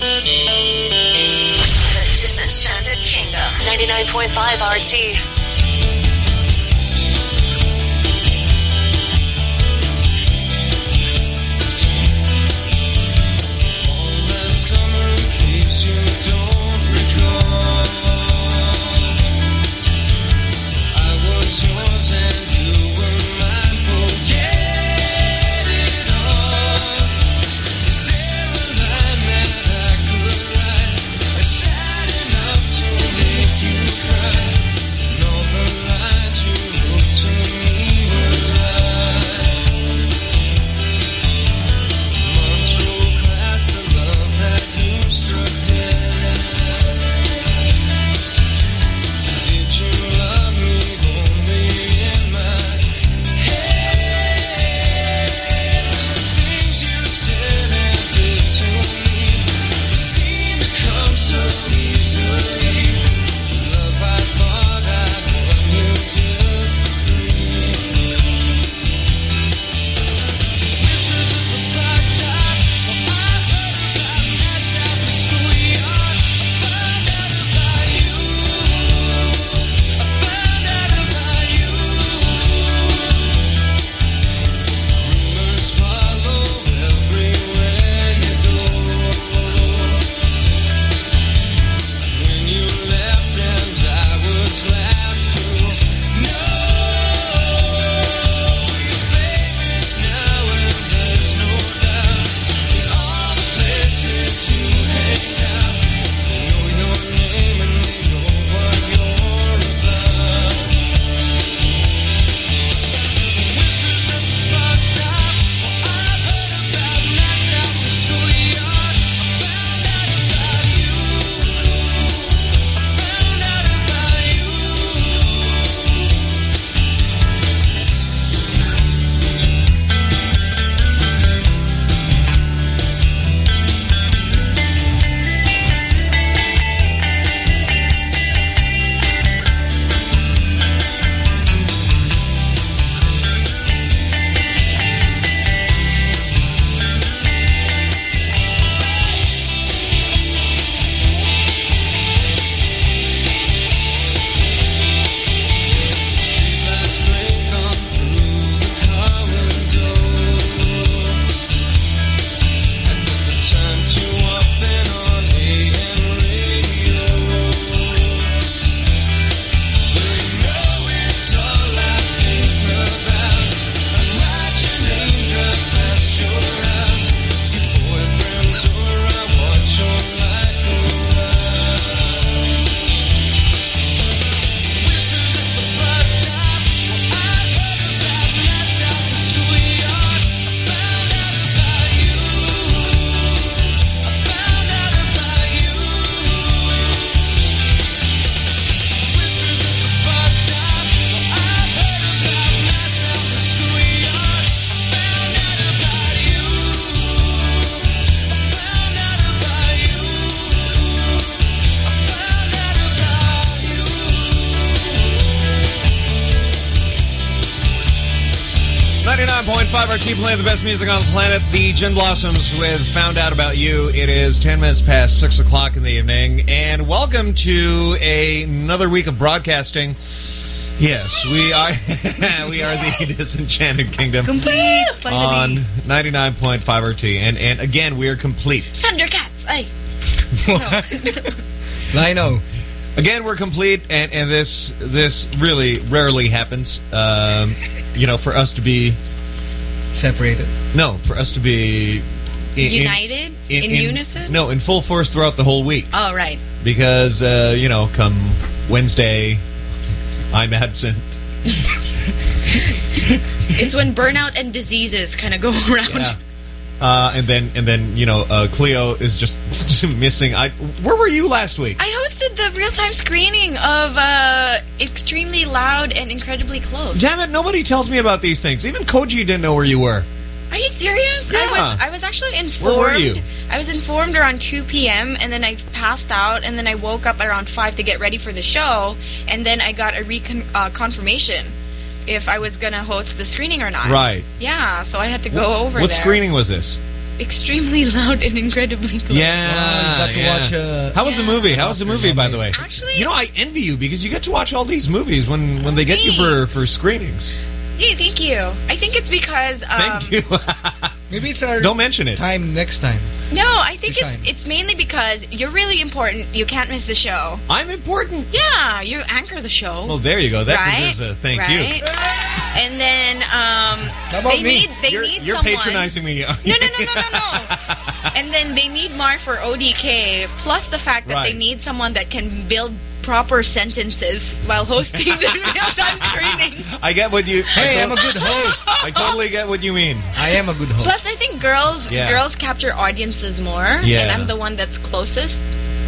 The Disenchanted Kingdom. 99.5 RT. RT playing the best music on the planet. The Gin Blossoms with Found Out About You. It is 10 minutes past 6 o'clock in the evening. And welcome to a, another week of broadcasting. Yes, we are we are the Disenchanted Kingdom. Complete! On 99.5 RT. And, and again, we are complete. Thundercats! I. I know. Again, we're complete, and, and this this really rarely happens. Um, you know, for us to be separated? No, for us to be... In, United? In, in, in, unison? No, in full force throughout the whole week. Oh, right. Because, uh, you know, come Wednesday, I'm absent. it's when burnout and diseases kind of go around. Yeah. Uh, and then, and then, you know, uh, Cleo is just missing. I, where were you last week? I hosted the real-time screening of uh, Extremely Loud and Incredibly Close. Damn it! Nobody tells me about these things. Even Koji didn't know where you were. Are you serious? Yeah. I was I was actually informed. Where were you? I was informed around 2 p.m. and then I passed out and then I woke up around 5 to get ready for the show and then I got a recon uh, confirmation if I was going to host the screening or not. Right. Yeah, so I had to go over What there. screening was this? Extremely loud and incredibly close. Yeah, Oh, got to yeah. watch, uh, How was the movie? How was the movie, by the way? Actually- you know, I envy you because you get to watch all these movies when when they get you for for screenings. Yeah, thank you. I think it's because um, Thank you. Maybe it's our Don't mention it. time next time. No, I think it's it's mainly because you're really important. You can't miss the show. I'm important. Yeah, you anchor the show. Well, there you go. That right? deserves a thank right? And then um, How about they me? need they you. You're, need you're someone. patronizing me. No, no, no, no, no, no. and then they need Mar for ODK, plus the fact that Right. they need someone that can build proper sentences while hosting the real-time screening. I get what you. Hey, I I'm a good host. I totally get what you mean. I am a good host. Plus, I think girls Yeah. girls capture audiences more, Yeah. and I'm the one that's closest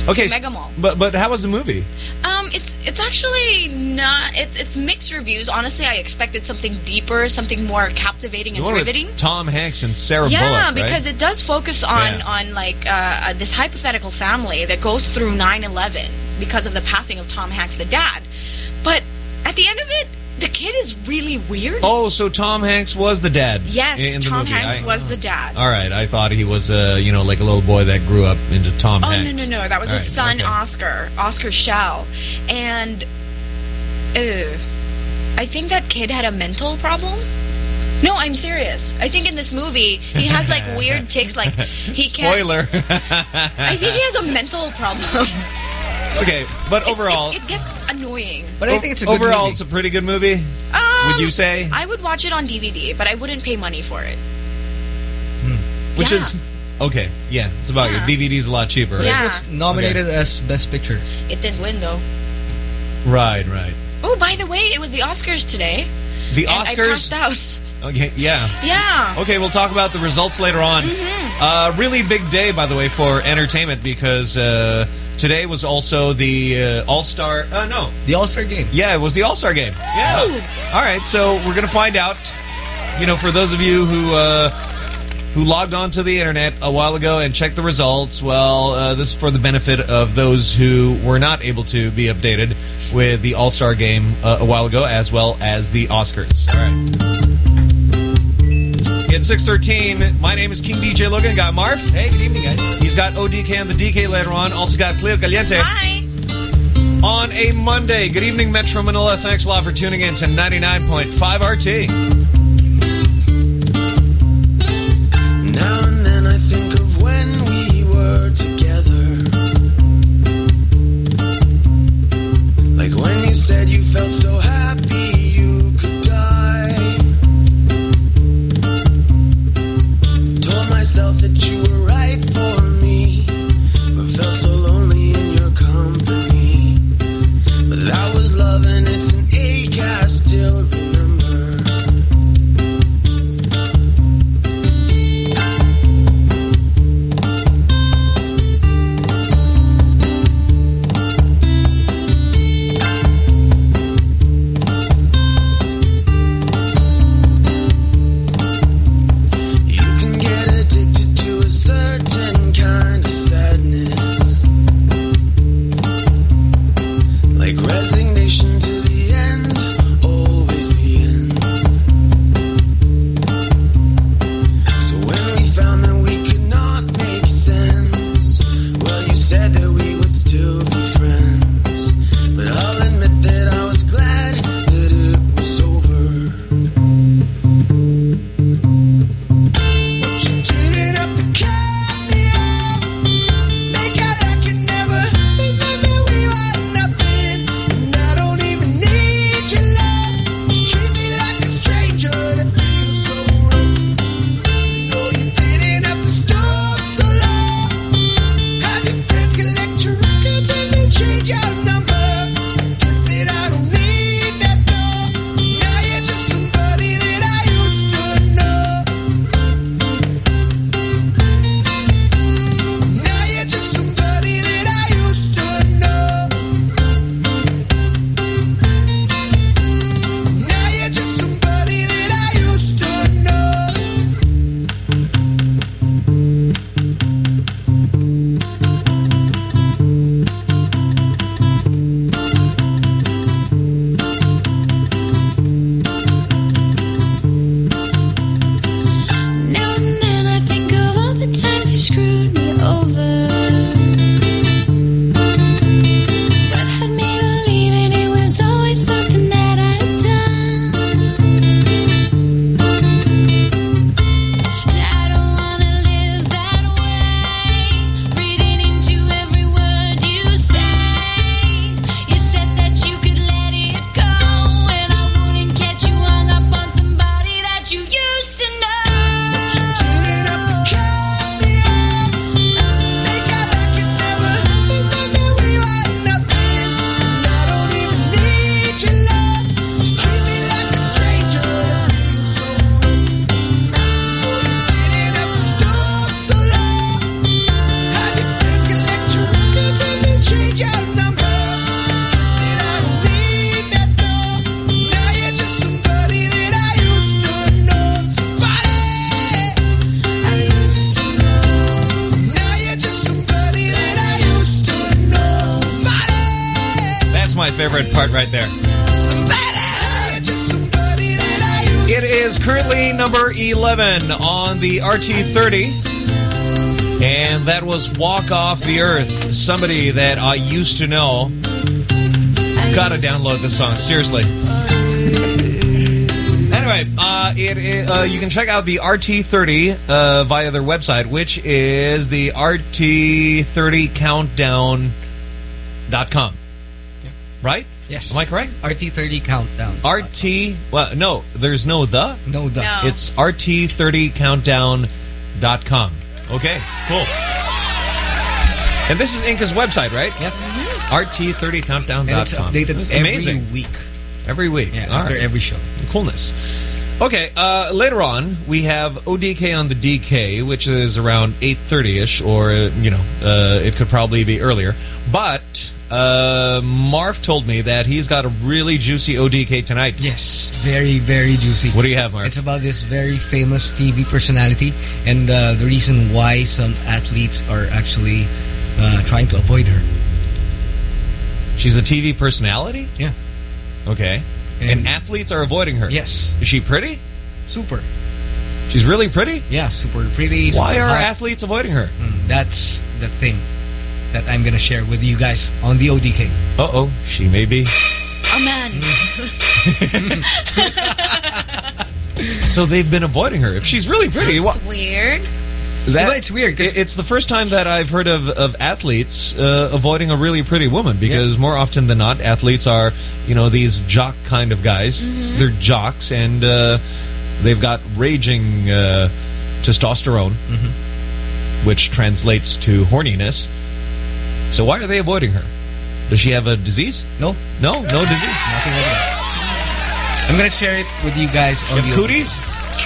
Okay, to Mega Mall. but but how was the movie? Um, it's it's actually not. It's it's mixed reviews. Honestly, I expected something deeper, something more captivating and riveting. Tom Hanks and Sarah Yeah, Bullock, right? because it does focus on Yeah. on like uh, uh, this hypothetical family that goes through 9/11 because of the passing of Tom Hanks, the dad. But at the end of it, the kid is really weird. Oh, so Tom Hanks was the dad. yes, Tom. Hanks I- was the dad. All right, I thought he was, uh, you know, like a little boy that grew up into Tom Oh Hanks. no no no! That was All his right, son okay. Oscar, Oscar Shao, and uh, I think that kid had a mental problem. No, I'm serious. I think in this movie he has like weird tics. Like he can't. Spoiler. I think he has a mental problem. okay, but overall, it, it gets annoying. but I think it's a good overall, movie. it's a pretty good movie. Um, Would you say? I would watch it on DVD, but I wouldn't pay money for it. Which yeah. is okay. Yeah, it's about Yeah. your DVD's a lot cheaper. Right? Yeah. It was nominated as Best Picture. It didn't win though. Right, right. Oh, by the way, it was the Oscars today. The and I Oscars. passed out. Okay, yeah. Yeah. Okay, we'll talk about the results later on. Mm-hmm. Uh, really big day, by the way, for entertainment because uh, today was also the uh, All Star. Uh, no, The All-Star Game. yeah, it was the All Star game. Yeah. Ooh. All right, so we're gonna find out. You know, for those of you who uh, who logged onto the internet a while ago and checked the results, well, uh, this is for the benefit of those who were not able to be updated with the All Star game uh, a while ago, as well as the Oscars. All right. It's 613. My name is King DJ Logan. Got Marf. Hey, good evening, guys. He's got ODK and the DK later on. Also got Cleo Caliente Hi. on a Monday. Good evening, Metro Manila. Thanks a lot for tuning in to 99.5 RT. Now and then I think of when we were together. Like when you said you felt so happy RT30. And that was Walk Off the Earth. Somebody that I used to know. Gotta download this song, seriously. Anyway, uh, it, it, uh, you can check out the RT30 uh, via their website, which is the RT30countdown.com. Right? Yes. Am I correct? RT30 countdown. RT, well, no, there's no the. No, the. No. It's RT30countdown.com. Okay, cool. And this is Inca's website, right? Yep. RT30countdown.com. And it's updated It's every amazing. week. Every week. Yeah, All after right. every show. Coolness. Okay, uh, later on, we have ODK on the DK, which is around 8.30ish, or, uh, you know, uh, it could probably be earlier. But uh, Marv told me that he's got a really juicy ODK tonight. Yes, very, very juicy. What do you have, Marv? It's about this very famous TV personality and uh, the reason why some athletes are actually uh, trying to avoid her. She's a TV personality? Yeah. Okay. And, And- athletes are avoiding her? Yes. Is she pretty? Super. She's really pretty? Yeah, super pretty. Why are hot. athletes avoiding her? Mm, That's the thing that I'm going to share with you guys on the ODK. Uh-oh, she may be. Oh, man. So they've been avoiding her. If she's really pretty, wha- It's weird. that, Well, it's weird 'cause- it- it's the first time that I've heard of, of athletes uh, avoiding a really pretty woman because more often than not, athletes are, you know, these jock kind of guys. They're jocks and uh, they've got raging uh, testosterone, which translates to horniness. So why are they avoiding her? Does she have a disease? No, No, no disease. nothing like that. I'm going to share it with you guys on You the have cooties?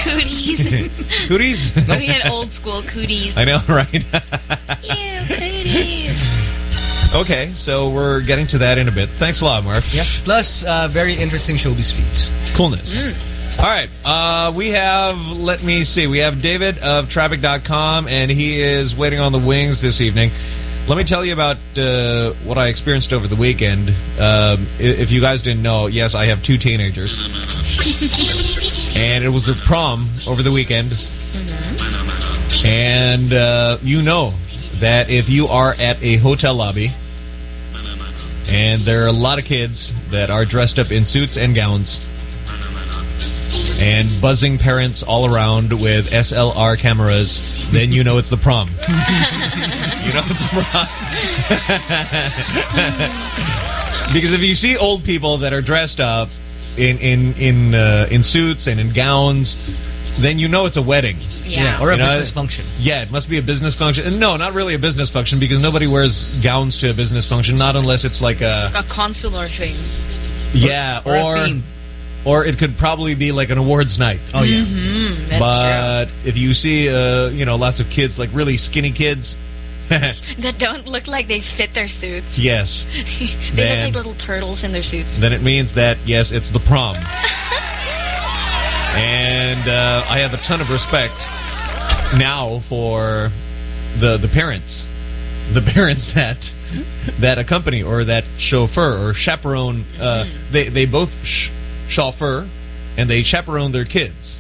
Cooties. cooties? we had old school cooties. I know, right? Ew, cooties. okay, so we're getting to that in a bit. Thanks a lot, Marv. Yeah. Plus, uh, very interesting showbiz feeds. Coolness. Mm. All right, uh, we have, let me see, we have David of Traffic.com, and he is waiting on the wings this evening. Let me tell you about uh, what I experienced over the weekend. Um, if you guys didn't know, yes, I have two teenagers. and it was their prom over the weekend. And uh, you know that if you are at a hotel lobby and there are a lot of kids that are dressed up in suits and gowns and buzzing parents all around with SLR cameras, then you know it's the prom. you know it's the prom. because if you see old people that are dressed up in in in uh, in suits and in gowns, then you know it's a wedding. Yeah. Or a You know, business function. Yeah, it must be a business function. And No, not really a business function because nobody wears gowns to a business function, not unless it's like a a consular thing. yeah, Or, or a theme. Or it could probably be like an awards night. Oh, yeah. Mm, that's but if you see, uh, you know, lots of kids, like really skinny kids. That don't look like they fit their suits. yes, they Then- look like little turtles in their suits. then it means that, yes, it's the prom. and uh, I have a ton of respect now for the the parents. The parents that that accompany or that chauffeur or chaperone, uh, they, they both sh chauffeur and they chaperone their kids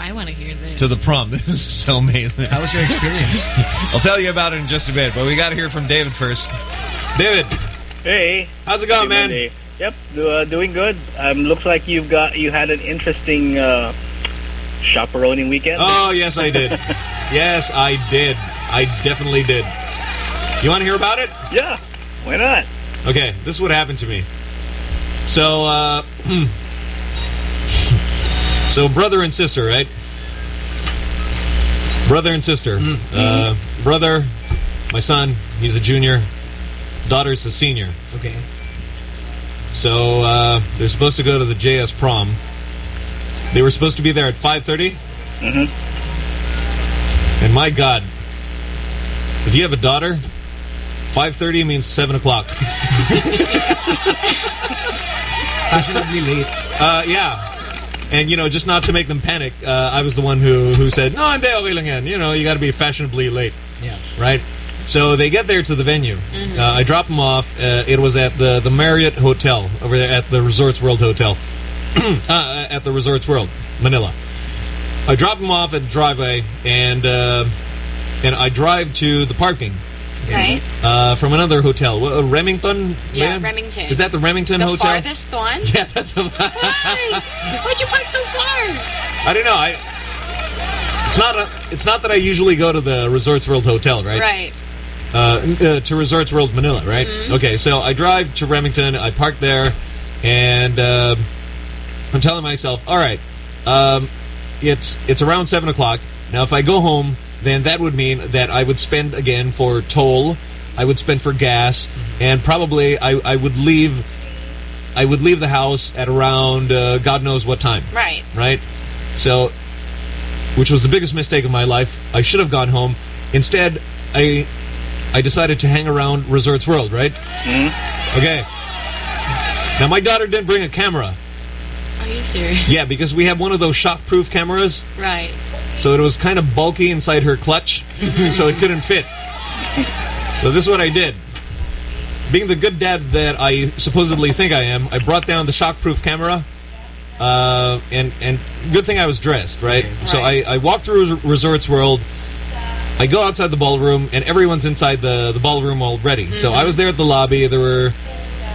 I want to hear this. to the prom. This is so amazing. How was your experience? I'll tell you about it in just a bit, but we got to hear from David first. David, Hey, how's it going, man? Monday. Yep, uh, doing good. Um, looks like you've got you had an interesting uh, chaperoning weekend. Oh, yes, I did. yes, I did. I definitely did. You want to hear about it? Yeah, why not? Okay, this is what happened to me. So, uh, so brother and sister, right? Brother and sister. Uh, brother, my son, he's a junior. Daughter's a senior. Okay. So uh, they're supposed to go to the JS prom. They were supposed to be there at 5:30. Mm -hmm. And my God, if you have a daughter, 5:30 means seven o'clock. Fashionably late. Uh, yeah. And you know, just not to make them panic, uh, I was the one who who said, "No, I'm there, okay lang yan." You know, you got to be fashionably late, Yeah. right? So they get there to the venue. Mm-hmm. Uh, I drop them off. Uh, it was at the, the Marriott Hotel over there at the Resorts World Hotel. uh, at the Resorts World, Manila. I drop them off at the driveway, and uh, and I drive to the parking Right? uh, from another hotel. Uh, Remington? Yeah? Remington. Is that the Remington The Hotel? farthest one? Yeah, that's a, Why? Why'd you park so far? I don't know. I it's not a, it's not that I usually go to the Resorts World Hotel, right? Right. Uh, uh, to Resorts World Manila, right? Mm-hmm. Okay, so I drive to Remington. I park there, and uh, I'm telling myself, all right, um, it's it's around seven o'clock now. If I go home, then that would mean that I would spend again for toll. I would spend for gas, and probably I, I would leave. I would leave the house at around uh, God knows what time Right. right? So, which was the biggest mistake of my life. I should have gone home. Instead, I I decided to hang around Resorts World, right? Okay. Now, my daughter didn't bring a camera. Are you serious? Yeah, because we have one of those shock-proof cameras, Right. So it was kind of bulky inside her clutch, so it couldn't fit. So this is what I did. Being the good dad that I supposedly think I am, I brought down the shockproof camera. Uh, and and good thing I was dressed, right? So I, Right. I walk through Resorts World. I go outside the ballroom, and everyone's inside the the ballroom already. So I was there at the lobby. There were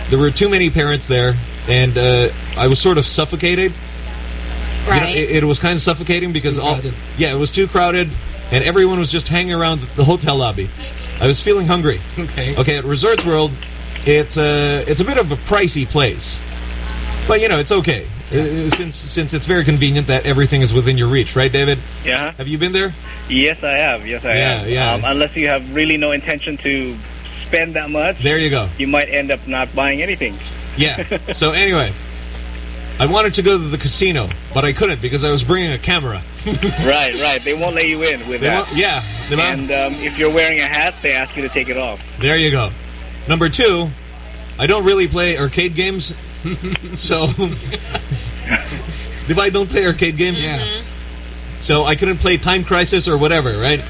there were too many parents there, and uh, I was sort of suffocated. You know, it, it was kind of suffocating because all yeah, it was too crowded, and everyone was just hanging around the hotel lobby. I was feeling hungry. Okay. Okay, at Resorts World, it's a it's a bit of a pricey place, but you know it's okay uh, since since it's very convenient that everything is within your reach, right, David? Yeah. Have you been there? Yes, I have. Yes, I Yeah, have. yeah. Um, unless you have really no intention to spend that much, There you go. you might end up not buying anything. Yeah. so anyway, I wanted to go to the casino, but I couldn't because I was bringing a camera. right, right. They won't let you in with They that. yeah. they And um, if you're wearing a hat, they ask you to take it off. There you go. Number two, I don't really play arcade games, so if I don't play arcade games, Yeah. so I couldn't play Time Crisis or whatever, right?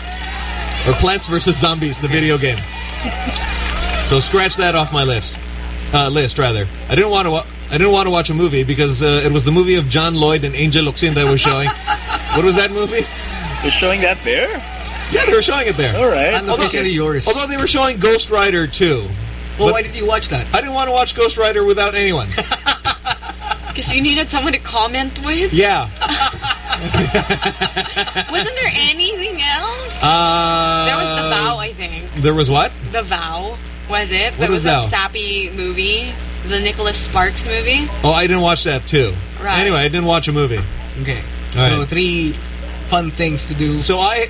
Or Plants vs Zombies, the video game. So scratch that off my list. Uh, list rather. I didn't want to. Wa- I didn't want to watch a movie because uh, it was the movie of John Lloyd and Angel Locsin that was showing. what was that movie? They're showing that there? Yeah, they were showing it there. All right. Unofficially yours. Although they were showing Ghost Rider too. well, why did you watch that? I didn't want to watch Ghost Rider without anyone. Because you needed someone to comment with? Yeah. Wasn't there anything else? Uh, There was The Vow, I think. There was what? The Vow, was it? What there was was that Vow? sappy movie, the Nicholas Sparks movie. Oh, I didn't watch that too. Right. Anyway, I didn't watch a movie. Okay. All so right. three fun things to do. So I,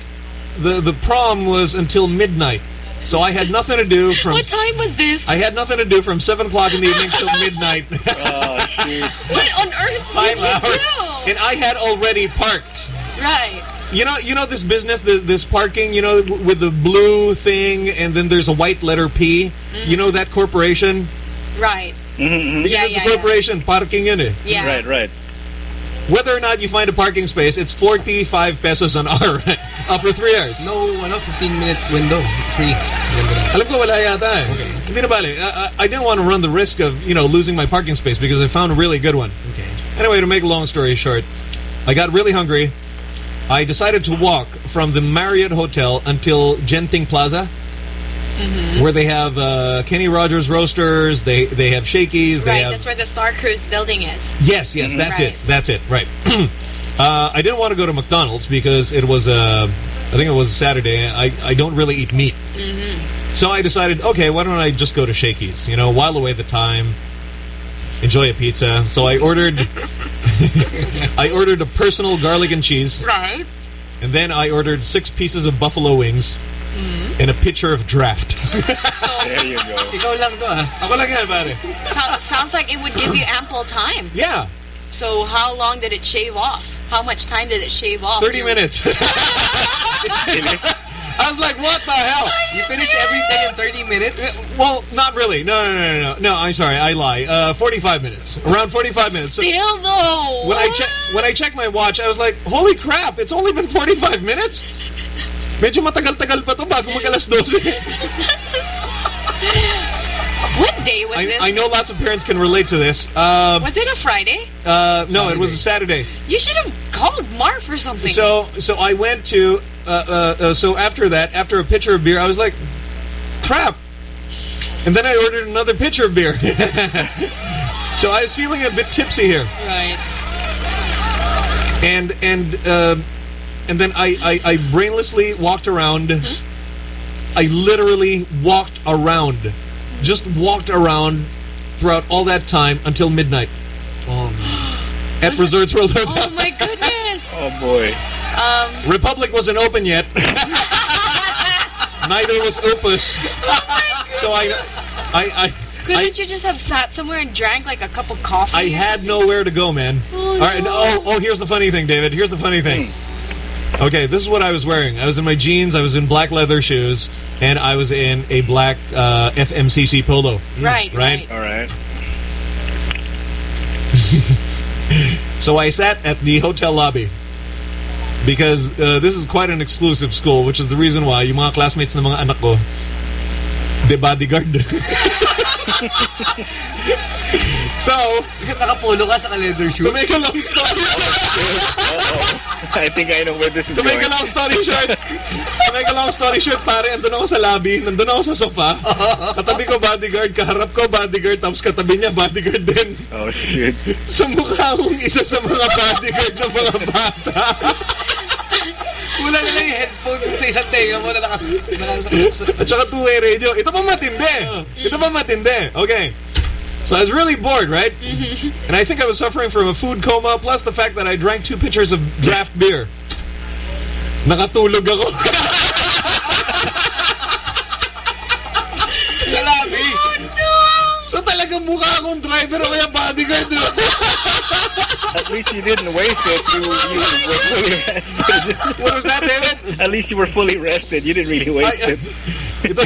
the the prom was until midnight. So I had nothing to do from. What time was this? I had nothing to do from seven o'clock in the evening till midnight, Oh, shoot. what on earth Five did you hours. do? and I had already parked. Right. You know, you know this business, this, this parking. You know, with the blue thing, and then there's a white letter P. You mm-hmm. know that corporation? Right. Mhm, Because Yeah, it's yeah, a corporation, parking in it. Yeah. Right, right. Whether or not you find a parking space, it's 45 pesos an hour uh, for three hours. No, ano, 15 minute window. Free. Alam ko wala yata eh. Hindi na bali. I, I- I didn't want to run the risk of, you know, losing my parking space because I found a really good one. Okay. Anyway, to make a long story short, I got really hungry. I decided to walk from the Marriott Hotel until Genting Plaza, where they have uh, Kenny Rogers Roasters, they they have Shakey's, they Right. have... That's where the Star Cruise building is. Yes, yes, that's Right. it. That's it. Right. uh, I didn't want to go to McDonald's because it was uh, I think it was Saturday. I I don't really eat meat, so I decided, okay, why don't I just go to Shakey's? You know, while away the time, enjoy a pizza. So I ordered I ordered a personal garlic and cheese, Right. and then I ordered six pieces of buffalo wings and a pitcher of draft. So There you go. Ikaw lang to ah. Ako lang yan, pare. so- sounds like it would give you ample time. Yeah, So how long did it shave off? How much time did it shave off? 30 minutes. I was like, what the hell? You finish everything in 30 minutes? Well, not really. No, no, no, no, no. No, I'm sorry. I lie. Uh, 45 minutes. Around 45 minutes. So Still though. when I what? check when I checked my watch, I was like, "Holy crap! It's only been 45 minutes." Medyo matagal-tagal pa to bago mag alas 12. What day was I, this? I know lots of parents can relate to this. Uh, Was it a Friday? uh, no, it was a Saturday. You should have called Marv or something. So, so I went to. Uh, uh, uh, so after that, after a pitcher of beer, I was like, crap. And then I ordered another pitcher of beer. so I was feeling a bit tipsy here, right. and and uh, and then I, I I brainlessly walked around. I literally walked around, just walked around throughout all that time until midnight Oh, man. at Resorts World Hotel. Oh my goodness. Oh boy. Um, Republic wasn't open yet. Neither was Opus. so I, I, I, couldn't I, you just have sat somewhere and drank like a cup of coffee? I had something? nowhere to go, man. Oh, All right. no. Oh, oh, here's the funny thing, David. Here's the funny thing. Okay, this is what I was wearing. I was in my jeans. I was in black leather shoes, and I was in a black uh, FMCC polo. Right, Right. right. All right. So I sat at the hotel lobby because uh, this is quite an exclusive school, which is the reason why yung mga classmates ng mga anak ko, de bodyguard. so, Nakapolo ka sa leather to shoes. make a long story. I think I know where this is to make a going. long story short, to make a long story short, pare, andun ako sa lobby, nandun ako sa sofa, katabi ko bodyguard, kaharap ko bodyguard, tapos katabi niya bodyguard din. Oh shit. Sa mukha akong isa sa mga bodyguard ng mga bata. Kulang na lang yung headphone dun sa isang tenga mo na nakas nakasuksok. At saka two-way radio. Ito pa matindi. Ito pa matindi. Okay. So I was really bored, right? Mm-hmm. And I think I was suffering from a food coma plus the fact that I drank two pitchers of draft beer. Nakatulog ako. Sa labis. Oh, so talagang mukha akong driver o kaya bodyguard. no? At least you didn't waste it. You, you were fully rested. What was that, David? At least you were fully rested. You didn't really waste I- it. ito,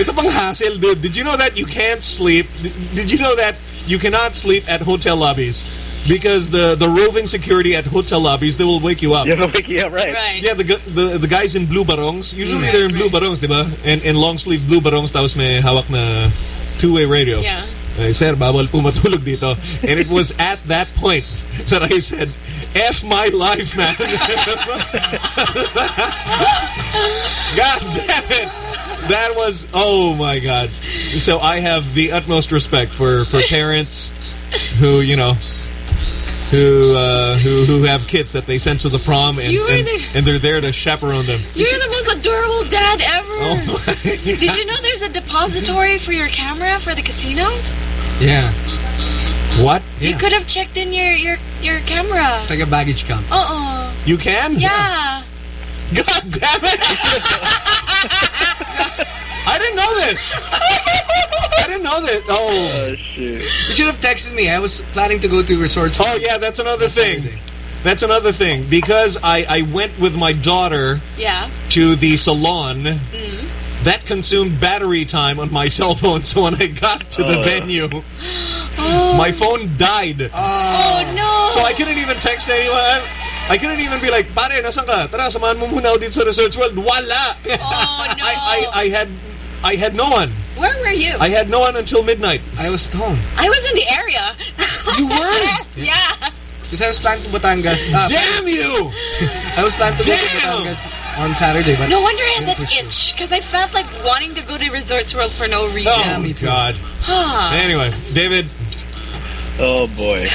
ito pang hassle, dude. Did you know that you can't sleep? Did you know that you cannot sleep at hotel lobbies? Because the, the roving security at hotel lobbies, they will wake you up. You have to wake you up, right? Right. Yeah, the, the the guys in blue barongs, usually they're in blue barongs, di ba? And, and long sleeve blue barongs, tapos may hawak na two-way radio. Yeah. Ay, sir, bawal po matulog dito. And it was at that point that I said, F my life, man. God damn it. That was, oh my God. So I have the utmost respect for, for parents who, you know, who, uh, who who have kids that they send to the prom and, and, the- and they're there to chaperone them. You're the most adorable dad ever. Oh my Did you know there's a depository for your camera for the casino? Yeah. What? You could have checked in your your your camera. It's like a baggage count. Uh oh. You can? Yeah. God damn it! I didn't know this. I didn't know that. Oh. Oh shit. You should have texted me. I was planning to go to resort. Oh yeah, that's another thing. Saturday. That's another thing because I I went with my daughter Yeah. to the salon. Mm. That consumed battery time on my cell phone. So when I got to the Oh. venue, Oh. my phone died. Oh no. So I couldn't even text anyone. I, I couldn't even be like, pare, nasan ka? Tara, samahan mo muna ako dito sa Resorts World. Wala! Oh no. I, I, I had I had no one. Where were you? I had no one until midnight. I was at home. I was in the area. You were? yeah. Because I was planning to Batangas. Ah, Damn you! I was planning to go to Batangas on Saturday. But No wonder I had that pursue. itch because I felt like wanting to go to Resorts World for no reason. Oh, me too. God. Huh. Anyway, David, Oh boy.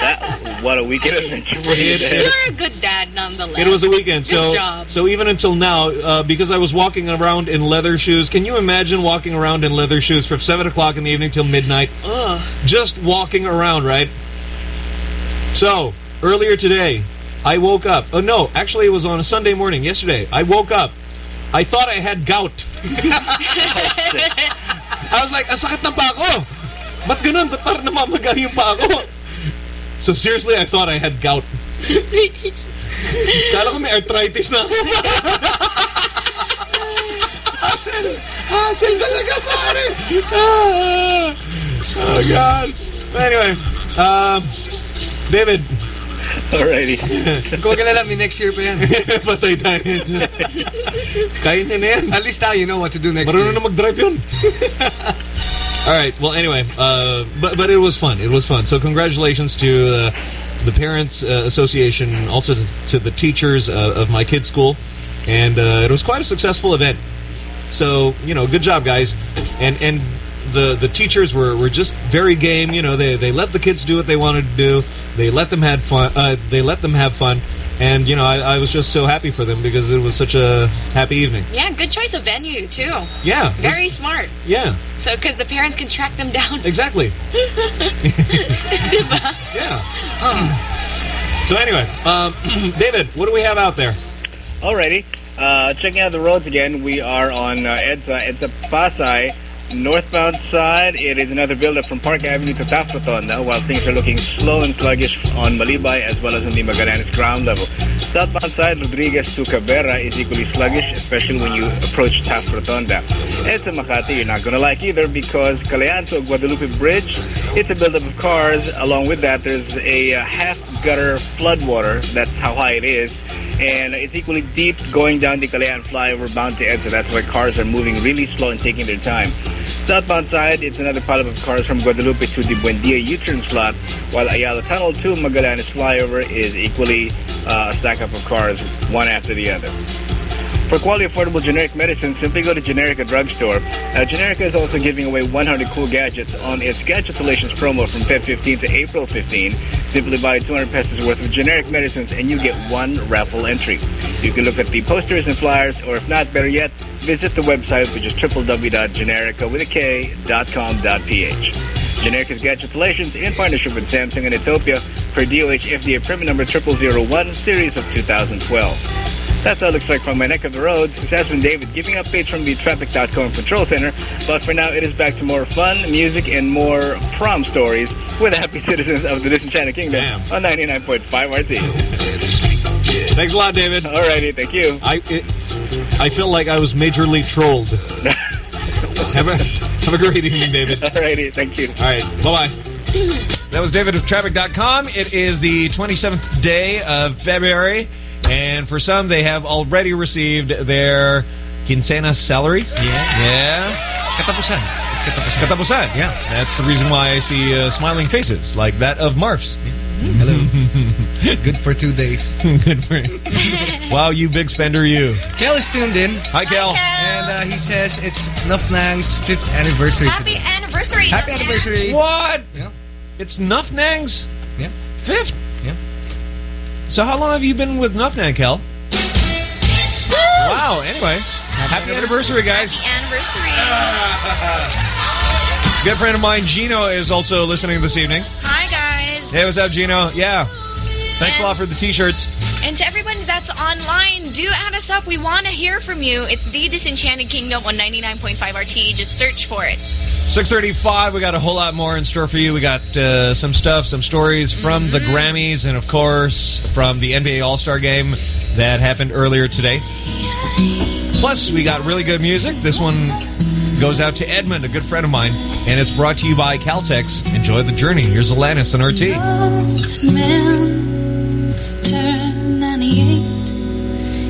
That, what a weekend adventure for you. It- You're a good dad nonetheless. it was a weekend. Good so, job. so even until now, uh, because I was walking around in leather shoes, can you imagine walking around in leather shoes from 7 o'clock in the evening till midnight? Ugh. Just walking around, right? So, earlier today, I woke up. Oh, no, actually, it was on a Sunday morning, yesterday. I woke up. I thought I had gout. I was like, ang sakit ng pa ako. Ba't ganun? Ba't parang namamaga yung pa ako? So seriously, I thought I had gout. Kala ko may arthritis na hassle! Hassle talaga, pare! Ah. oh, God. Anyway, um, David, Alrighty. Kung ka na lang, may next year pa yan. Patay tayo. Kaya niya na yan. At least now you know what to do next Marunong year. na mag-drive yun. All right. Well, anyway, uh, but but it was fun. It was fun. So congratulations to uh, the Parents uh, Association, also to, to the teachers uh, of my kids' school, and uh, it was quite a successful event. So you know, good job, guys, and and. The, the teachers were, were just very game. You know, they, they let the kids do what they wanted to do. They let them had fun. Uh, they let them have fun, and you know, I, I was just so happy for them because it was such a happy evening. Yeah, good choice of venue too. Yeah, it was- Very smart. yeah. So because the parents can track them down. Exactly. yeah. So anyway, um, David, what do we have out there? Alrighty. Uh, checking out the roads again, we are on uh, EDSA, EDSA Pasay. Northbound side, it is another build-up from Park Avenue to Taft Rotonda, while things are looking slow and sluggish on Malibay as well as on the Magallanes ground level. Southbound side, Rodriguez to Cabrera is equally sluggish, especially when you approach Taft Rotonda. EDSA Makati, you're not going to like either because Kalayaan to Guadalupe Bridge, it's a buildup of cars. Along with that, there's a uh, half-gutter floodwater. That's how high it is. And it's equally deep going down the Kalayaan flyover bound to EDSA. That's why cars are moving really slow and taking their time. Southbound side, it's another pile of cars from Guadalupe to the Buendia U-turn slot, while Ayala Tunnel to Magallanes flyover is equally uh, a stack up of cars, one after the other. For quality affordable generic medicine, simply go to Generika Drugstore. Uh, Generika is also giving away 100 cool gadgets on its Gadget Solutions promo from Feb 15 to April 15. Simply buy 200 pesos worth of generic medicines and you get one raffle entry. You can look at the posters and flyers, or if not, better yet, visit the website, which is www.generika with a K, dot com, dot ph. Generika's Gadget Solutions in partnership with Samsung and Ethiopia for DOH FDA permit number 0001 series of 2012. That's how it looks like from my neck of the road. This has been David giving updates from the Traffic.com Control Center. But for now, it is back to more fun, music, and more prom stories with the happy citizens of the Disenchanted Kingdom Damn. on 99.5 RT. Thanks a lot, David. Alrighty, thank you. I it, I feel like I was majorly trolled. have a have a great evening, David. All Alrighty, thank you. All right, bye bye. That was David of Traffic.com. It is the 27th day of February, and for some, they have already received their quincena salary. Yeah. Yeah. Katapusan. It's katapusan. Katapusan. Yeah. That's the reason why I see uh, smiling faces, like that of Marf's. Hello. Good for two days. Good for wow, you big spender, you. Kel is tuned in. Hi, Kel. And uh, he says it's Nuffnang's fifth anniversary Happy today. anniversary. Happy Nana. anniversary. What? Yeah. It's Nuffnang's Yeah. fifth? Yeah. So how long have you been with Nuffnang, Kel? Wow, anyway. Happy, anniversary, guys. Happy anniversary. Good friend of mine, Gino, is also listening this evening. Hi, guys. Hey, what's up, Gino? Yeah. Thanks a lot for the t-shirts. And to everyone that's online, do add us up. We want to hear from you. It's The Disenchanted Kingdom on 99.5 RT. Just search for it. 635, we got a whole lot more in store for you. We got uh, some stuff, some stories from the Grammys, and of course, from the NBA All-Star Game that happened earlier today. Plus, we got really good music. This one goes out to Edmund, a good friend of mine, and it's brought to you by Caltex. Enjoy the journey. Here's Alanis and RT.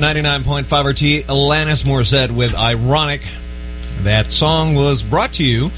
Music on the planet, 99.5 RT, Alanis Morissette with Ironic. That song was brought to you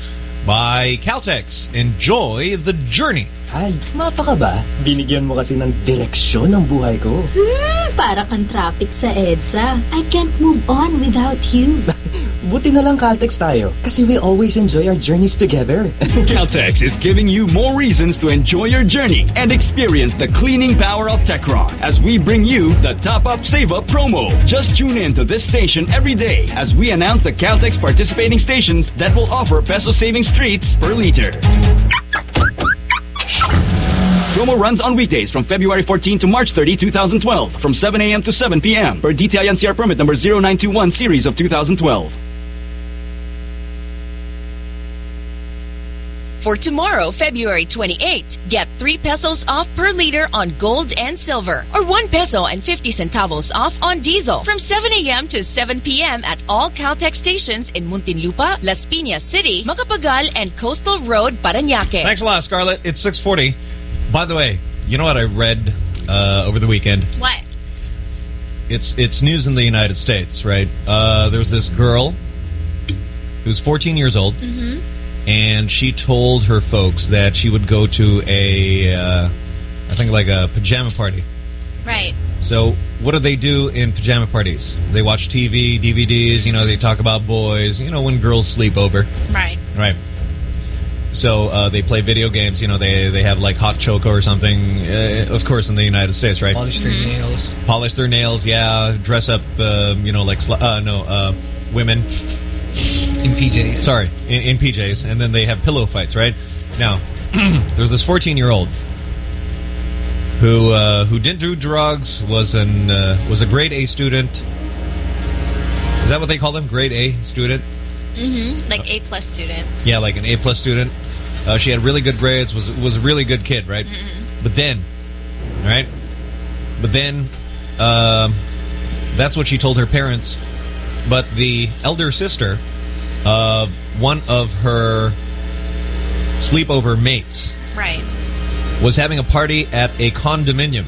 by Caltex. Enjoy the journey. Al, mapa ka ba? Binigyan mo kasi ng direksyon ng buhay ko. Hmm, para kang traffic sa EDSA. I can't move on without you. Buti na lang Caltex tayo. Kasi we always enjoy our journeys together. Caltex is giving you more reasons to enjoy your journey and experience the cleaning power of Techron as we bring you the Top Up Save Up promo. Just tune in to this station every day as we announce the Caltex participating stations that will offer peso saving streets per liter. Promo runs on weekdays from February 14 to March 30, 2012, from 7 a.m. to 7 p.m. per DTI NCR permit number 0921 series of 2012. For tomorrow, February 28, get 3 pesos off per liter on gold and silver, or 1 peso and 50 centavos off on diesel from 7 a.m. to 7 p.m. at all Caltex stations in Muntinlupa, Las Piñas City, Macapagal, and Coastal Road, Parañaque. Thanks a lot, Scarlett. It's 640. By the way, you know what I read uh, over the weekend? What? It's it's news in the United States, right? Uh, there's this girl who's 14 years old, Mm-hmm. And she told her folks that she would go to a, uh, I think like a pajama party. Right. So what do they do in pajama parties? They watch TV, DVDs, you know, they talk about boys, you know, when girls sleep over. Right. Right. So uh, they play video games, you know, they they have like Hot Choco or something, uh, of course, in the United States, right? Polish their nails. Polish their nails, yeah. Dress up, uh, you know, like, sl- uh, no, uh, women. In PJs. Sorry, in, in PJs. And then they have pillow fights, right? Now, there's this 14-year-old who uh, who didn't do drugs, was an uh, was a grade A student. Is that what they call them? Grade A student? Mm-hmm. Like A plus students. Yeah, like an A plus student. Uh, she had really good grades. Was was a really good kid, right? But then, right? But then, um, that's what she told her parents. But the elder sister of one of her sleepover mates Right. was having a party at a condominium.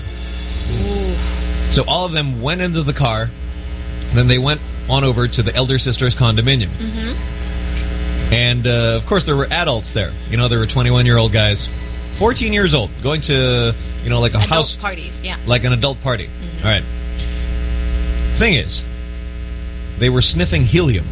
So all of them went into the car. Then they went on over to the elder sister's condominium. Mm-hmm. And, uh, of course, there were adults there. You know, there were 21-year-old guys, 14 years old, going to, you know, like a Adult house... parties, yeah. Like an adult party. All right. Thing is, they were sniffing helium.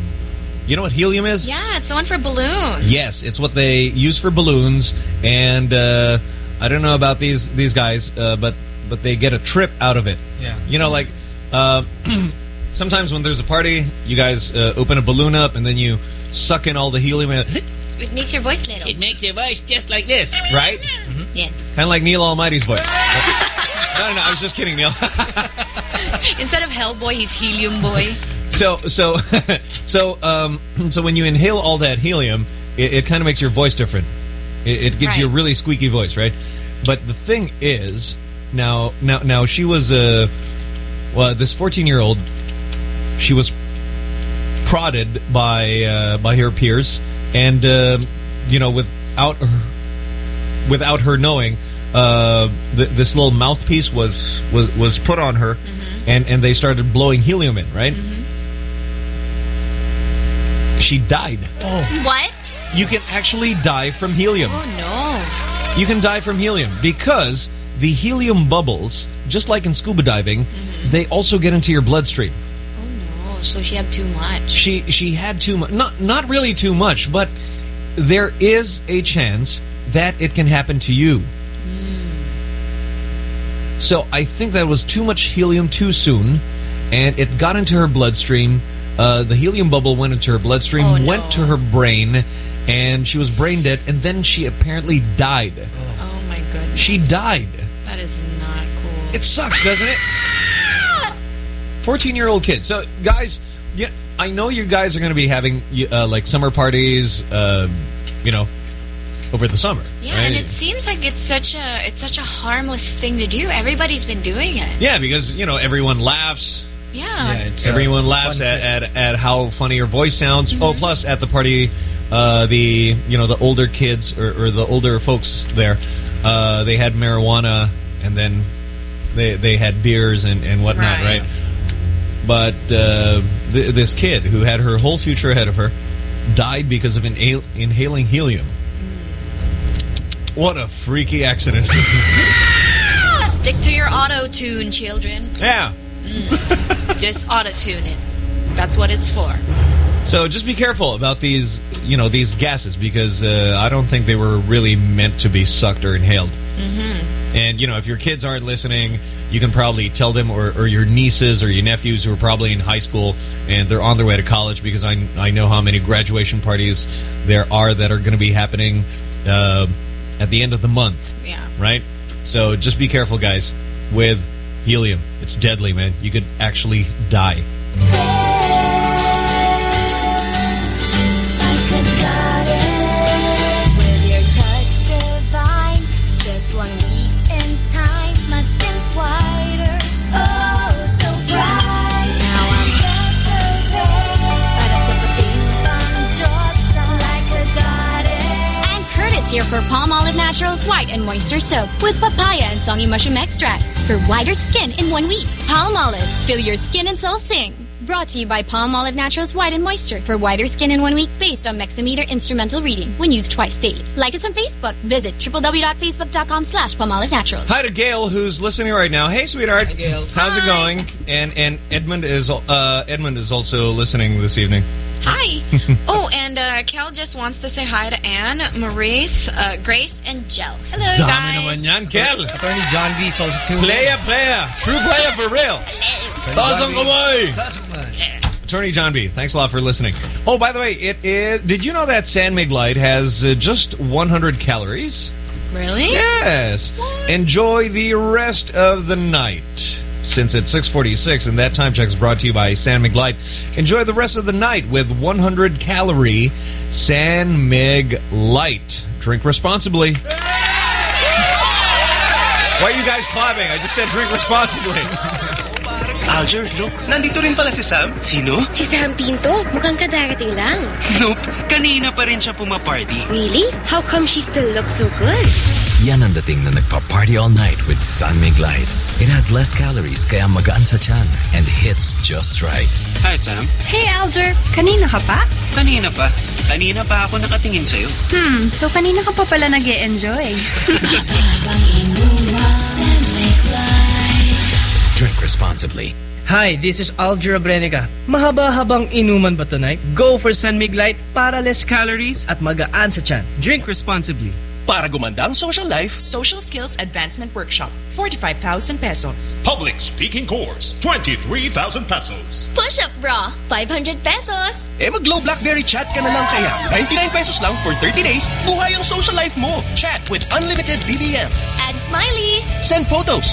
You know what helium is? Yeah, it's the one for balloons. Yes, it's what they use for balloons, and uh, I don't know about these these guys, uh, but but they get a trip out of it. Yeah. You know, like uh, sometimes when there's a party, you guys uh, open a balloon up and then you suck in all the helium, and It makes your voice little. It makes your voice just like this. right? Yes. Kind of like Neil Almighty's voice. No, no, I was just kidding, Neil. Instead of Hellboy, he's Helium Boy. So, so, so, um, so when you inhale all that helium, it, it kind of makes your voice different. It, it gives you a really squeaky voice, right? But the thing is, now, now, now, she was uh, well, this fourteen-year-old. She was prodded by uh, by her peers, and uh, you know, without her, without her knowing, uh, th this little mouthpiece was was was put on her, and and they started blowing helium in, right? she died. Oh. What? You can actually die from helium. Oh no. You can die from helium because the helium bubbles, just like in scuba diving, Mm-hmm. they also get into your bloodstream. Oh, no! so she had too much. She she had too much. Not not really too much, but there is a chance that it can happen to you. So I think that was too much helium too soon, and it got into her bloodstream. Uh, the helium bubble went into her bloodstream, Oh, no. went to her brain, and she was brain dead. And then she apparently died. Oh my goodness. She died. That is not cool. It sucks, doesn't it? 14-year-old kid. So, guys, yeah, I know you guys are going to be having uh, like summer parties, uh, you know, over the summer. Yeah, right? and it seems like it's such a it's such a harmless thing to do. Everybody's been doing it. yeah, because you know everyone laughs. Yeah. it's Everyone laughs at, at at how funny your voice sounds. Oh, Mm-hmm. plus at the party, uh, the you know the older kids or, or the older folks there, uh, they had marijuana and then they they had beers and and whatnot, Right. right? But uh, th this kid who had her whole future ahead of her died because of inhal inhaling helium. What a freaky accident! Stick to your auto tune, children. yeah. Just auto tune it. That's what it's for. So just be careful about these, you know, these gases because uh, I don't think they were really meant to be sucked or inhaled. Mm-hmm. And you know, if your kids aren't listening, you can probably tell them, or, or your nieces or your nephews who are probably in high school and they're on their way to college because I I know how many graduation parties there are that are going to be happening uh, at the end of the month. Yeah. Right. So just be careful, guys, with helium. It's deadly, man. You could actually die. For Palmolive Naturals White and Moisture Soap with papaya and songy mushroom extracts for whiter skin in one week. Palmolive, fill your skin and soul sing. Brought to you by Palmolive Naturals White and Moisture for whiter skin in one week based on Mexameter instrumental reading when used twice daily. Like us on Facebook. Visit www.facebook.com slash Palmolive Naturals. Hi to Gail, who's listening right now. Hey, sweetheart. Hi, Gail. How's it going? And and Edmund is uh, Edmund is also listening this evening. Hi. oh, and uh, Kel just wants to say hi to Anne, Maurice, uh, Grace, and Jel. Hello, Dami guys. naman yan, Kel. Attorney John V is also tuned. Player, player. True player for real. Taas ang kamay. Taas kamay. Attorney John B, thanks a lot for listening. Oh, by the way, it is. Did you know that San Mig Light has uh, just 100 calories? Really? Yes. Enjoy the rest of the night. Since it's 646 and that time check is brought to you by San Mig Light, enjoy the rest of the night with 100 calorie San Mig Light. Drink responsibly. Why are you guys clapping? I just said drink responsibly. Alger, look. Nandito rin pala si Sam. Sino? Si Sam Pinto, mukhang kadarating lang. Nope. Kanina pa rin siya pumaparty. Really? How come she still looks so good? Yan ang dating na nagpa-party all night with San Mig Light. It has less calories kaya magaan sa tiyan and hits just right. Hi, Sam. Hey, Alger. Kanina ka pa? Kanina pa. Kanina pa ako nakatingin sa'yo. Hmm, so kanina ka pa pala nag enjoy Drink responsibly. Hi, this is Alger Abrenica. Mahaba-habang inuman ba tonight? Go for San Mig Light para less calories at magaan sa tiyan. Drink responsibly. Para gumanda ang social life, Social Skills Advancement Workshop, 45,000 pesos. Public speaking course, 23,000 pesos. Push-up bra, 500 pesos. eh mag-Glow Blackberry chat ka na lang kaya. 99 pesos lang for 30 days, buhay ang social life mo. Chat with unlimited BBM. Add smiley. Send photos.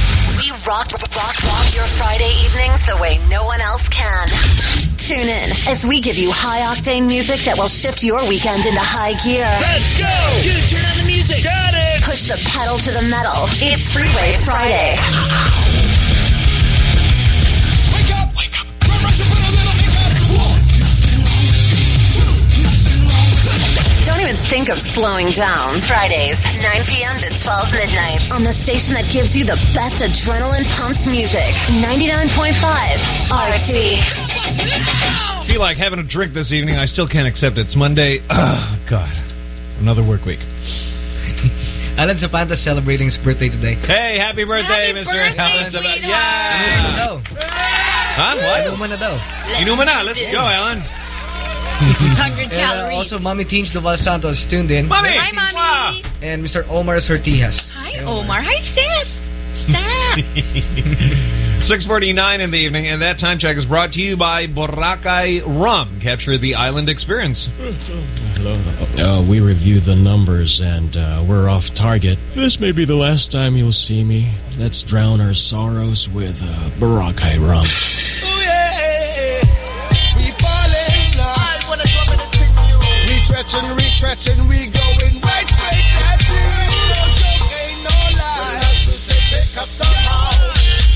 We rock, rock, rock your Friday evenings the way no one else can. Tune in as we give you high octane music that will shift your weekend into high gear. Let's go! Dude, turn on the music. Got it! Push the pedal to the metal. It's Freeway Friday. Think of slowing down. Fridays, 9 p.m. to 12 midnight. On the station that gives you the best adrenaline pumped music. 99.5 RT. feel like having a drink this evening. I still can't accept it. It's Monday. Oh, God. Another work week. Alan Zapanta celebrating his birthday today. Hey, happy birthday, Mr. Alan Zapanta. Yeah! No. Huh? What? Inuman na daw. Inuman na. Let's go, Alan. 100 And, uh, also, Mommy Teens Noval Santos tuned in. Mommy! Hi, Mommy. And Mr. Omar Sortijas. Hi, Omar. Hi, sis. Stop. 649 in the evening, and that time check is brought to you by Boracay Rum. Capture the island experience. Uh, we review the numbers and uh, we're off target. This may be the last time you'll see me. Let's drown our sorrows with uh, Boracay rum. continue. Retrenching, retrenching, we going right straight at you. No joke, ain't no lie. We have to take pickup somehow.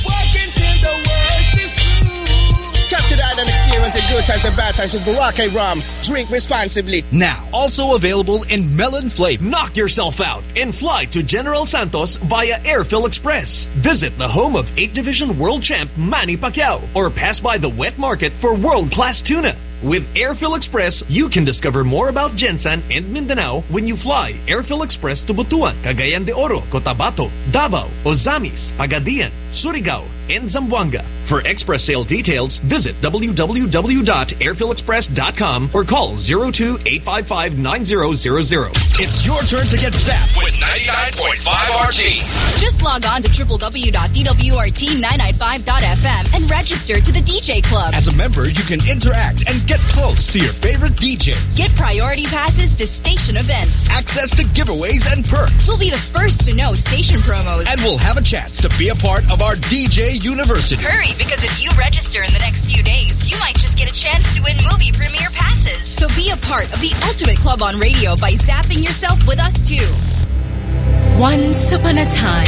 Working till the worst is through. Capture the island experience in good times and bad times with Boracay rum. Drink responsibly. Now, also available in melon flavor. Knock yourself out and fly to General Santos via Airphil Express. Visit the home of 8 Division World Champ Manny Pacquiao or pass by the wet market for world-class tuna. With Airphil Express, you can discover more about Gensan and Mindanao when you fly Airphil Express to Butuan, Cagayan de Oro, Cotabato, Davao, Ozamis, Pagadian, Surigao, and Zamboanga. For express sale details, visit www.airphilexpress.com or call 02-855-9000. It's your turn to get zapped with 99.5 RT. Just log on to www.dwrt995.fm and register to the DJ Club. As a member, you can interact and get close to your favorite DJ. Get priority passes to station events. Access to giveaways and perks. We'll be the first to know station promos. And we'll have a chance to be a part of our DJ University. Hurry, because if you register in the next few days, you might just get a chance to win movie premiere passes. So be a part of the Ultimate Club on radio by zapping yourself with us too. Once upon a time.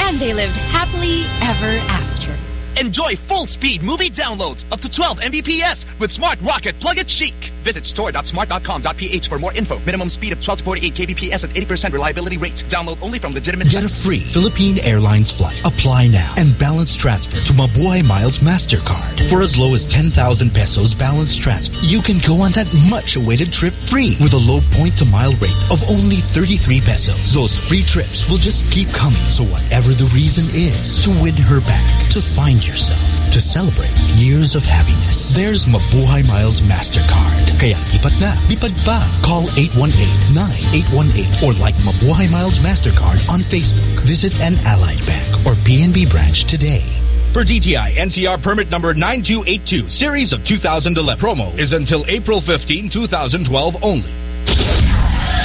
And they lived happily ever after. Enjoy full-speed movie downloads up to 12 Mbps with Smart Rocket Plug It Chic. Visit store.smart.com.ph for more info. Minimum speed of 12 to 48 kbps at 80% reliability rate. Download only from legitimate Get a free Philippine Airlines flight. Apply now and balance transfer to Mabuhay Miles MasterCard. For as low as 10,000 pesos balance transfer, you can go on that much awaited trip free with a low point to mile rate of only 33 pesos. Those free trips will just keep coming. So whatever the reason is, to win her back, to find yourself, to celebrate years of happiness, there's Mabuhay Miles MasterCard. Kaya lipat na, lipad pa. Call 818-9818 or like Mabuhay Miles MasterCard on Facebook. Visit an Allied Bank or PNB branch today. Per DTI NCR permit number 9282, series of 2011. Promo is until April 15, 2012 only.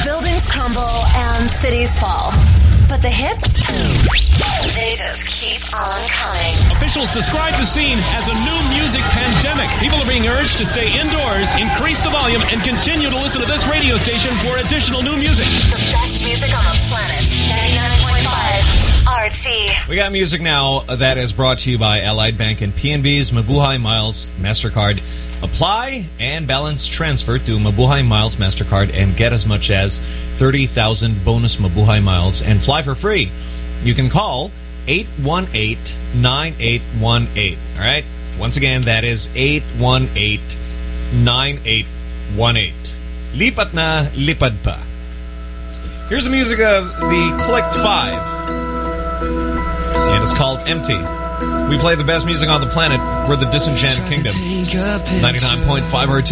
Buildings crumble and cities fall. But the hits? They just keep on coming. Officials describe the scene as a new music pandemic. People are being urged to stay indoors, increase the volume, and continue to listen to this radio station for additional new music. The best music on the planet. 99.5 RT. We got music now that is brought to you by Allied Bank and PNB's Mabuhay Miles MasterCard. Apply and balance transfer to Mabuhay Miles MasterCard and get as much as 30,000 bonus Mabuhay Miles and fly for free. You can call 818-9818. All right? Once again, that is 818-9818. Lipat na, lipad pa. Here's the music of the Click 5. And it's called Empty. We play the best music on the planet. We're the Disenchanted Kingdom. 99.5 RT.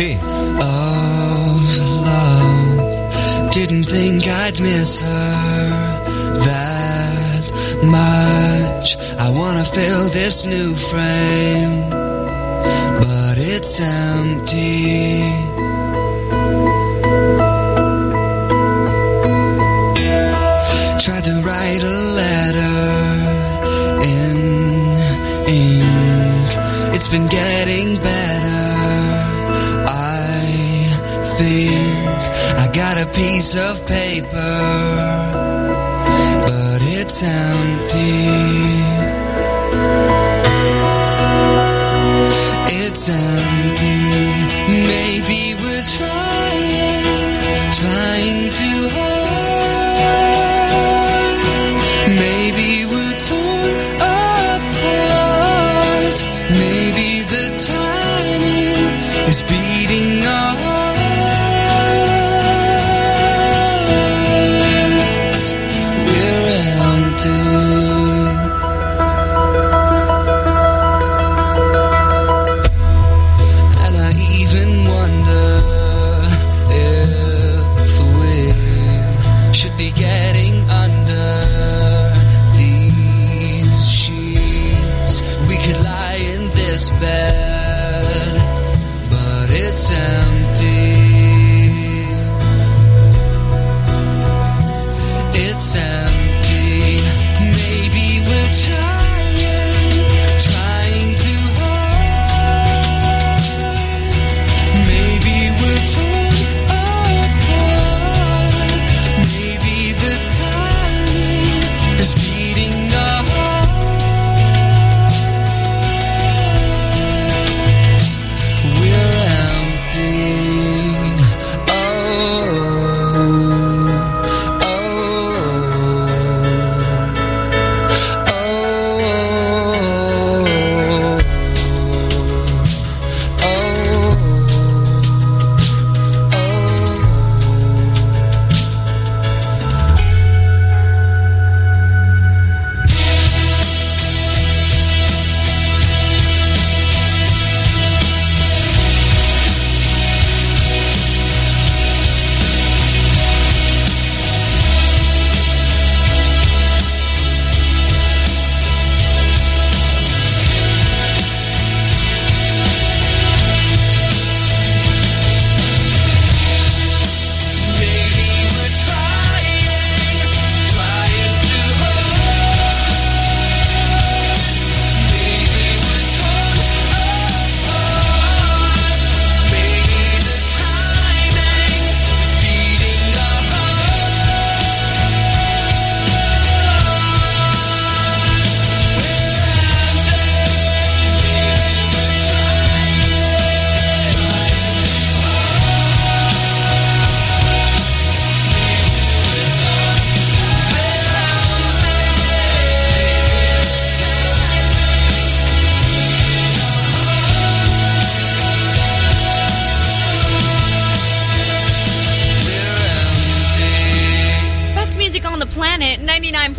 of love. Didn't think I'd miss her that much. I wanna fill this new frame, but it's empty. Getting better. I think I got a piece of paper, but it's empty. It's empty.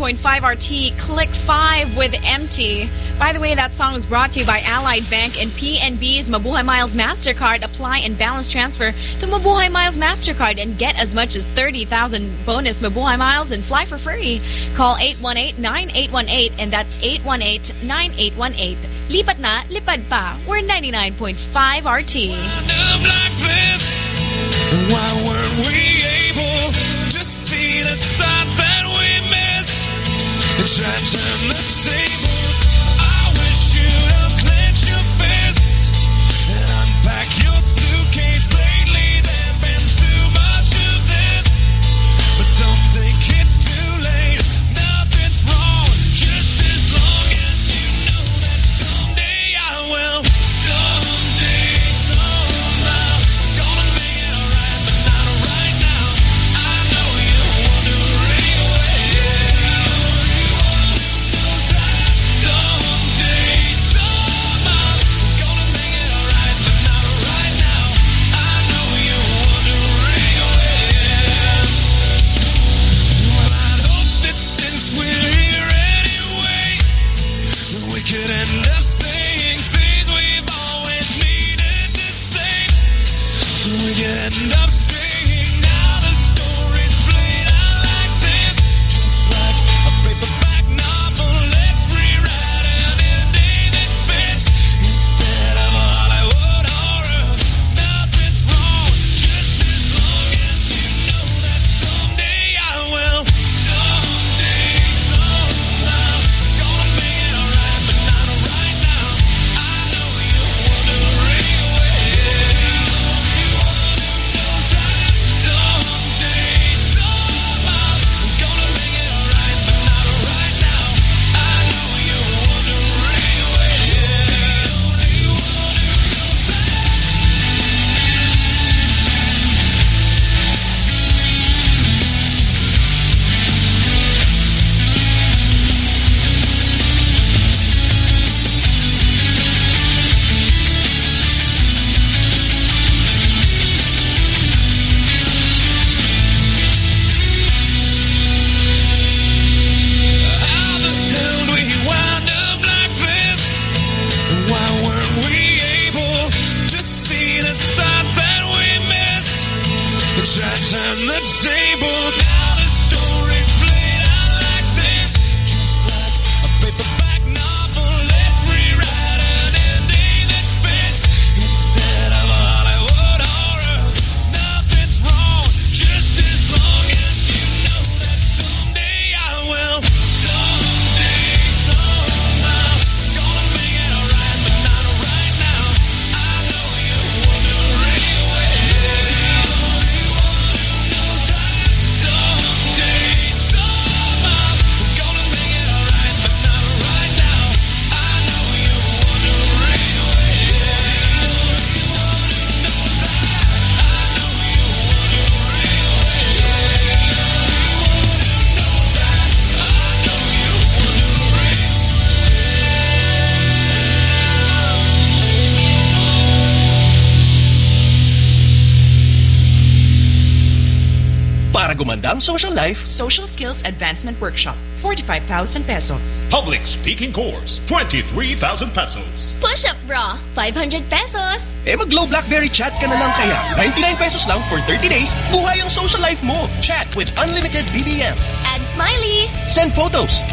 99.5 RT, Click 5 with Empty. By the way, that song is brought to you by Allied Bank and PNB's Mabuhay Miles MasterCard. Apply and balance transfer to Mabuhay Miles MasterCard and get as much as 30,000 bonus Mabuhay Miles and fly for free. Call 818-9818 and that's 818-9818. Lipat na, lipad pa. We're 99.5 RT. And to social Skills Advancement Workshop, 45,000 pesos. Public speaking course, 23,000 pesos. Push-up bra, 500 pesos. eh mag-Glow BlackBerry chat ka na lang kaya. 99 pesos lang for 30 days, buhay ang social life mo. Chat with unlimited BBM. Add smiley. Send photos.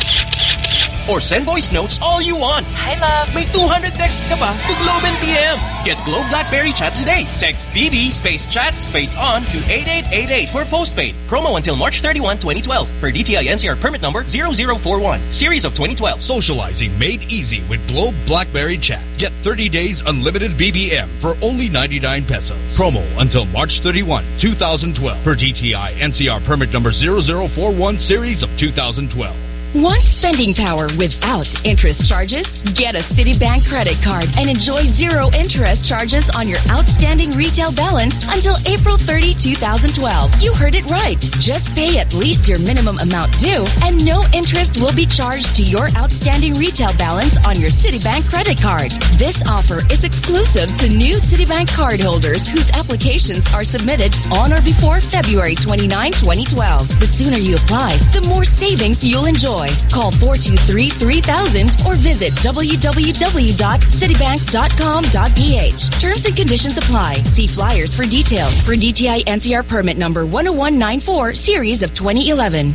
Or send voice notes all you want. Hi, love. May 200 texts ka to Globe and TM. Get Globe BlackBerry Chat today. Text BB space chat space on to 8888 for postpaid. Promo until March 31, 2012. Per DTI NCR permit number 0041. Series of 2012. Socializing made easy with Globe BlackBerry Chat. Get 30 days unlimited BBM for only 99 pesos. Promo until March 31, 2012. Per DTI NCR permit number 0041 series of 2012. Want spending power without interest charges? Get a Citibank credit card and enjoy zero interest charges on your outstanding retail balance until April 30, 2012. You heard it right. Just pay at least your minimum amount due and no interest will be charged to your outstanding retail balance on your Citibank credit card. This offer is exclusive to new Citibank cardholders whose applications are submitted on or before February 29, 2012. The sooner you apply, the more savings you'll enjoy. Call 423-3000 or visit www.citibank.com.ph. Terms and conditions apply. See flyers for details for DTI NCR permit number 10194 series of 2011.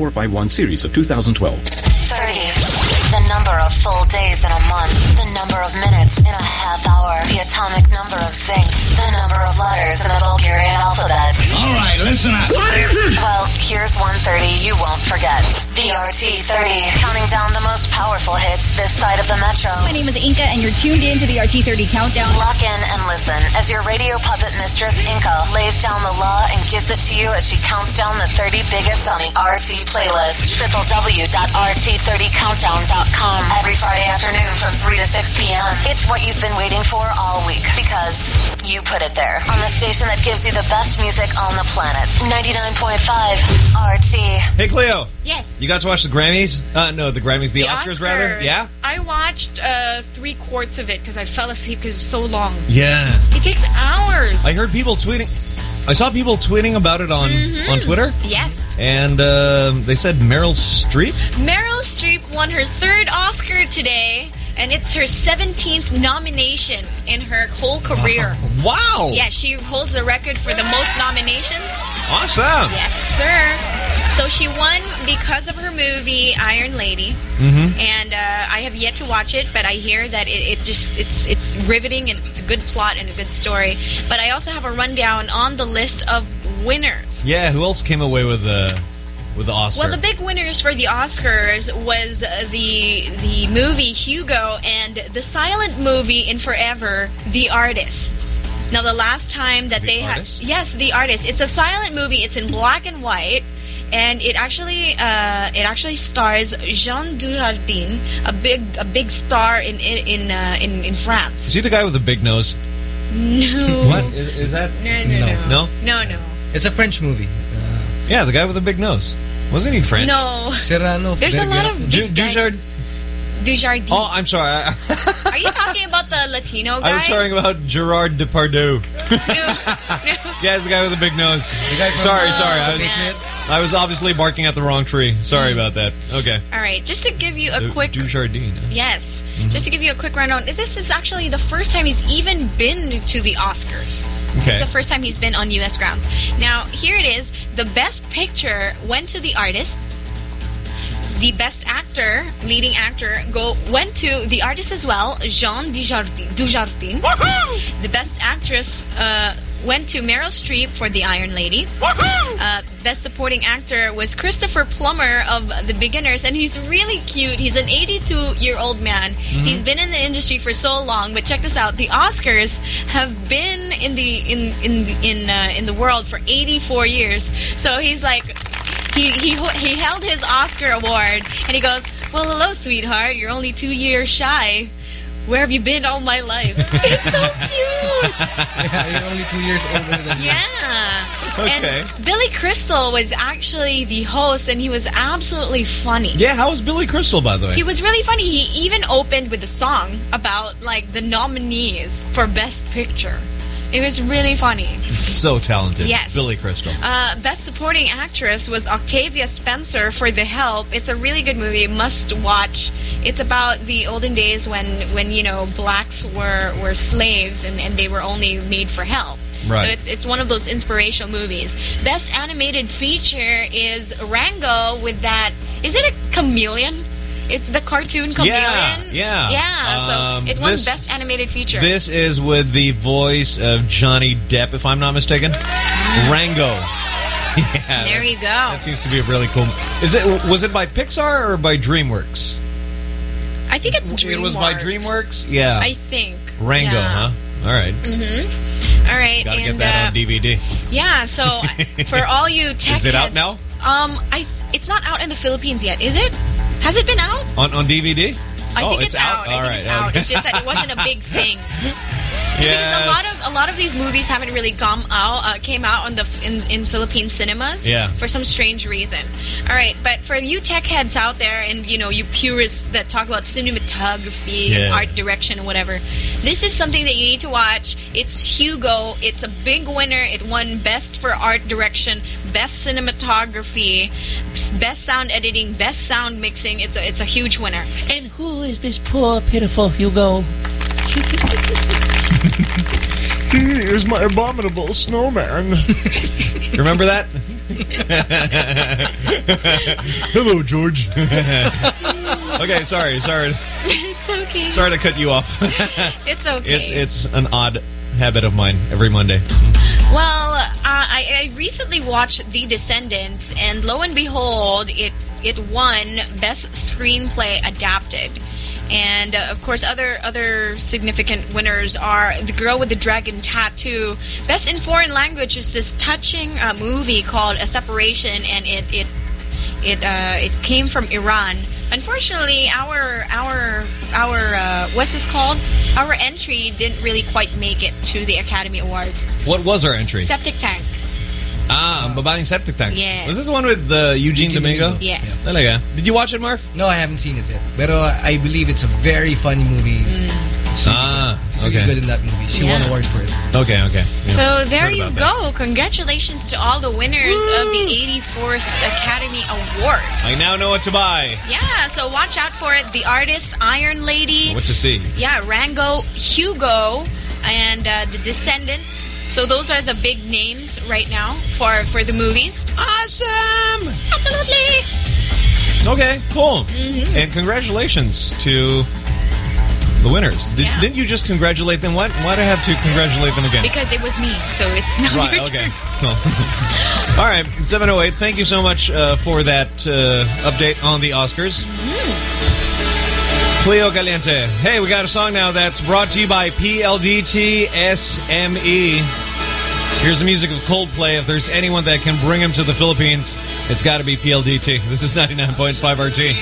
0451 series of 2012. 30. The number of full days in a month. The number of minutes in a half hour. The atomic number of zinc. The number of letters in the Bulgarian alphabet. All right, listen up. What is it? Well, here's 130 you won't forget. The RT30, counting down the most powerful hits this side of the metro. My name is Inka, and you're tuned in to the RT30 Countdown. Lock in and listen as your radio puppet mistress Inka lays down the law and gives it to you as she counts down the 30 biggest on the RT playlist. www.rt30countdown.com every Friday afternoon from 3 to 6 p.m. It's what you've been waiting for all week because you put it there on the station that gives you the best music on the planet. 99.5 RT. Hey, Cleo. Yes. You got to watch the Grammys? Uh, no, the Grammys, the, Oscars, rather. Yeah? I watched uh, three quarts of it because I fell asleep because it was so long. Yeah. It takes hours. I heard people tweeting. I saw people tweeting about it on Mhm. on Twitter, Yes. and um they said Meryl Streep. Meryl Streep won her third Oscar today, and it's her 17th nomination in her whole career. Wow! Yeah, she holds the record for the most nominations. Awesome. Yes, sir. So she won because of her movie Iron Lady. Mm-hmm. And uh, I have yet to watch it, but I hear that it, it just it's it's riveting and it's a good plot and a good story. But I also have a rundown on the list of winners. Yeah. Who else came away with the with the Oscar? Well, the big winners for the Oscars was uh, the the movie Hugo and the silent movie in Forever, The Artist. Now, the last time that they had yes, The Artist. It's a silent movie. It's in black and white. And it actually, uh, it actually stars Jean Dujardin, a big, a big star in in in, uh, in, in France. Is he the guy with the big nose? No. What is, is that? No, no, no, No. no, no. It's a French movie. Yeah, the guy with the big nose. Wasn't he French? No. Cyrano. There's a lot of Du- big guys. Dujard. Dujardin. Oh, I'm sorry. Are you talking about the Latino guy? I was talking about Gerard Depardieu. Yeah, it's the guy with the big nose. sorry, sorry. I was, I was obviously barking at the wrong tree. Sorry about that. Okay. All right, just to give you a Du- quick Dujardin. huh? yes, Mhm. just to give you a quick rundown. This is actually the first time he's even been to the Oscars. This Okay. is the first time he's been on U.S. grounds. Now, here it is. The best picture went to the artist. The best actor, leading actor, go went to the artist as well, Jean Dujardin. The best actress uh, went to Meryl Streep for The Iron Lady. Uh, best supporting actor was Christopher Plummer of The Beginners, and he's really cute. He's an 82 year old man. Mhm. He's been in the industry for so long. But check this out: the Oscars have been in the in in in uh, in the world for 84 years. So he's like. He, he he held his Oscar award and he goes, "Well, hello, sweetheart. You're only two years shy. Where have you been all my life?" it's so cute. yeah, you're only two years older than me. Yeah. Okay. And Billy Crystal was actually the host, and he was absolutely funny. Yeah, how was Billy Crystal, by the way? He was really funny. He even opened with a song about like the nominees for Best Picture. It was really funny. so talented. Yes. Billy Crystal. Uh, Best Supporting Actress was Octavia Spencer for The Help. It's a really good movie, must watch. It's about the olden days when, when you know, blacks were, were slaves and, and they were only made for help. Right. So it's it's one of those inspirational movies. Best Animated Feature is Rango with that. Is it a chameleon? It's the cartoon chameleon. Yeah, yeah. Yeah. So Um, it won this- Best Animated Feature. This is with the voice of Johnny Depp, if I'm not mistaken. Rango. Yeah. there you go. That seems to be a really cool. Is it? Was it by Pixar or by DreamWorks? I think it's DreamWorks. It was by DreamWorks. Yeah. I think. Rango, yeah. huh? All right. Mm-hmm. All right. Got to and get that uh, on DVD. Yeah, so for all you tech Is it out now? Um, I it's not out in the Philippines yet, is it? Has it been out? On on DVD? I oh, think it's, out. I All think right, it's out. okay. It's just that it wasn't a big thing. Because a lot of a lot of these movies haven't really come out uh, came out on the in in Philippine cinemas Yeah. for some strange reason. All right, but for you tech heads out there and you know you purists that talk about cinematography and art direction and whatever, this is something that you need to watch. It's Hugo. It's a big winner. It won best for art direction, best cinematography, best sound editing, best sound mixing. It's a it's a huge winner. And who is this poor, pitiful Hugo? Here's my abominable snowman. Remember that? Hello, George. okay, sorry, sorry, it's okay. sorry to cut you off. It's okay. It's it's an odd habit of mine every Monday. Well, uh, I, I recently watched The Descendants, and lo and behold, it it won Best Screenplay Adapted. And uh, of course, other other significant winners are The Girl with the Dragon Tattoo. Best in Foreign Language is this touching uh, movie called A Separation, and it it it uh, it came from Iran. Unfortunately, our our our uh, what's this called? Our entry didn't really quite make it to the Academy Awards. What was our entry? Septic Tank. Ah, Babaeng Septic Tank. Yes. Was this the one with uh, Eugene, Domingo? Yes. Talaga. Did you watch it, Marv? No, I haven't seen it yet. But I believe it's a very funny movie. It's really Ah, good. It's really okay. good in that movie. She won Yeah. awards for it. Okay, okay. Yeah. So there you about that. go. Congratulations to all the winners of the 84th Academy Awards. I now know what to buy. Yeah, so watch out for it. The artist, Iron Lady. What to see. Yeah, Rango, Hugo, and uh, The Descendants. So those are the big names right now for, for the movies. Awesome! Absolutely! Okay, cool. Mhm. And congratulations to the winners. Did, Yeah. Didn't you just congratulate them? Why, why do I have to congratulate them again? Because it was me, so it's not Right, your okay. turn. Cool. All right, 708, thank you so much uh, for that uh, update on the Oscars. Cleo Caliente. Hey, we got a song now that's brought to you by PLDT SME. Here's the music of Coldplay. If there's anyone that can bring him to the Philippines, it's got to be PLDT. This is 99.5 RT.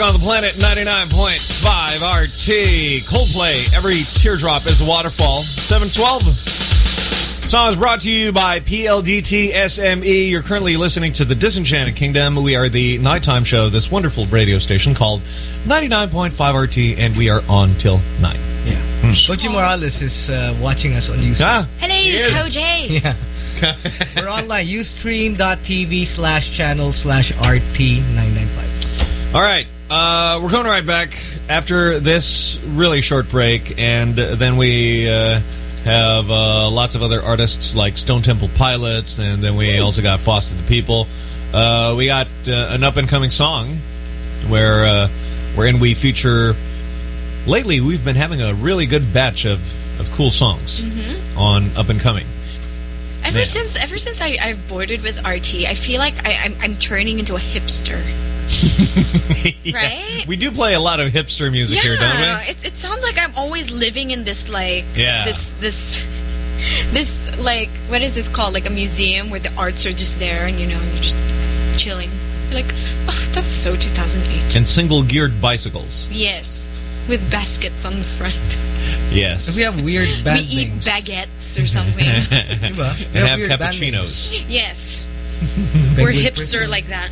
Music on the planet, 99.5 RT. Coldplay, Every Teardrop is a Waterfall. 712. Song is brought to you by PLDT SME. You're currently listening to The Disenchanted Kingdom. We are the nighttime show, this wonderful radio station called 99.5 RT, and we are on till 9. Yeah. Koji Morales is uh, watching us on YouTube. Ah, Hello, Koji. Yeah. We're online. Ustream.tv slash channel slash RT995. All right. Uh, we're coming right back after this really short break, and then we uh, have uh, lots of other artists like Stone Temple Pilots, and then we also got Foster the People. Uh, we got uh, an up-and-coming song where uh, wherein we feature... Lately, we've been having a really good batch of, of cool songs Mhm. on up-and-coming. Ever Man. since ever since I, I've boarded with RT, I feel like I, I'm, I'm turning into a hipster. Right? We do play a lot of hipster music here, don't we? yeah, it, it sounds like I'm always living in this like Yeah. this this this like what is this called? Like a museum where the arts are just there and you know you're just chilling. You're like, oh, that's so 2008. And single-geared bicycles. Yes, with baskets on the front. Yes. We have weird we band eat baguettes or something. and we have, have cappuccinos. Yes. We're hipster Prison. like that.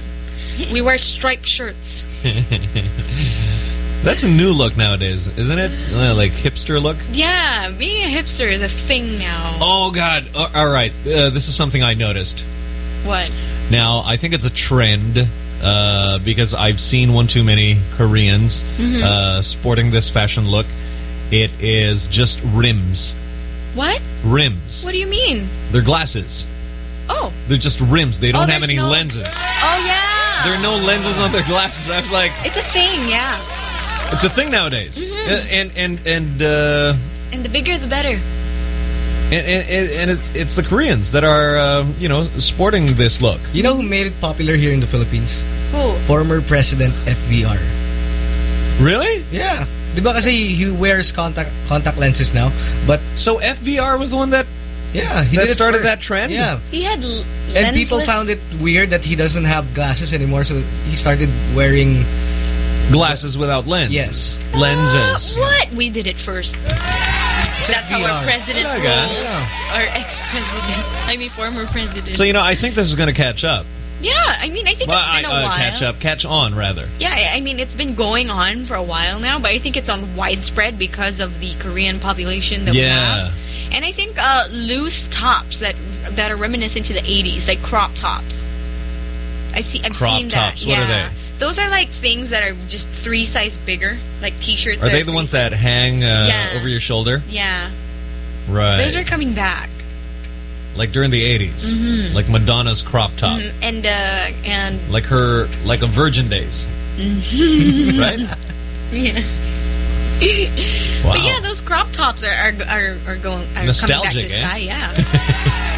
We wear striped shirts. That's a new look nowadays, isn't it? Uh, like hipster look. Yeah, being a hipster is a thing now. Oh God! Uh, all right, uh, this is something I noticed. What? Now I think it's a trend uh, because I've seen one too many Koreans Mhm. uh, sporting this fashion look. It is just rims, What? rims. What do you mean? They're glasses. Oh. They're just rims. They don't Oh, have any no- lenses. Oh yeah. There are no lenses on their glasses. I was like, It's a thing, yeah. it's a thing nowadays. Mhm. Uh, And and and uh, And the bigger, the better. And and, and it, it's the Koreans that are uh, you know sporting this look. You know who made it popular here in the Philippines? Who? Former President FVR. Really? Yeah. Di ba kasi he wears contact contact lenses now, but so FVR was the one that yeah he that did started first. that trend? Yeah. He had l- And people found it weird that he doesn't have glasses anymore, so he started wearing glasses without lens. Yes, lenses. What? We did it first. That's how our president God. rolls. Our ex-president. I mean, former president. So you know, I think this is going to catch up. yeah, I mean, I think Well, it's been a I- uh, while. catch up, catch on, rather. Yeah, I mean, it's been going on for a while now, but I think it's on widespread because of the Korean population that we have. And I think uh, loose tops that that are reminiscent to the 80s, like crop tops. I see. I've Crop seen that. tops, Yeah. are they? Those are like things that are just three size bigger, like t-shirts. Are they the three ones that hang uh, Yeah. over your shoulder? Yeah. Right. Those are coming back. like during the 80s. Mhm. Like Madonna's crop top. Mhm. And uh and Like her, like a Virgin Days. Mhm. Right? yes. Wow. But yeah, those crop tops are are are, are going are coming back Nostalgic, to eh? sky. Yeah.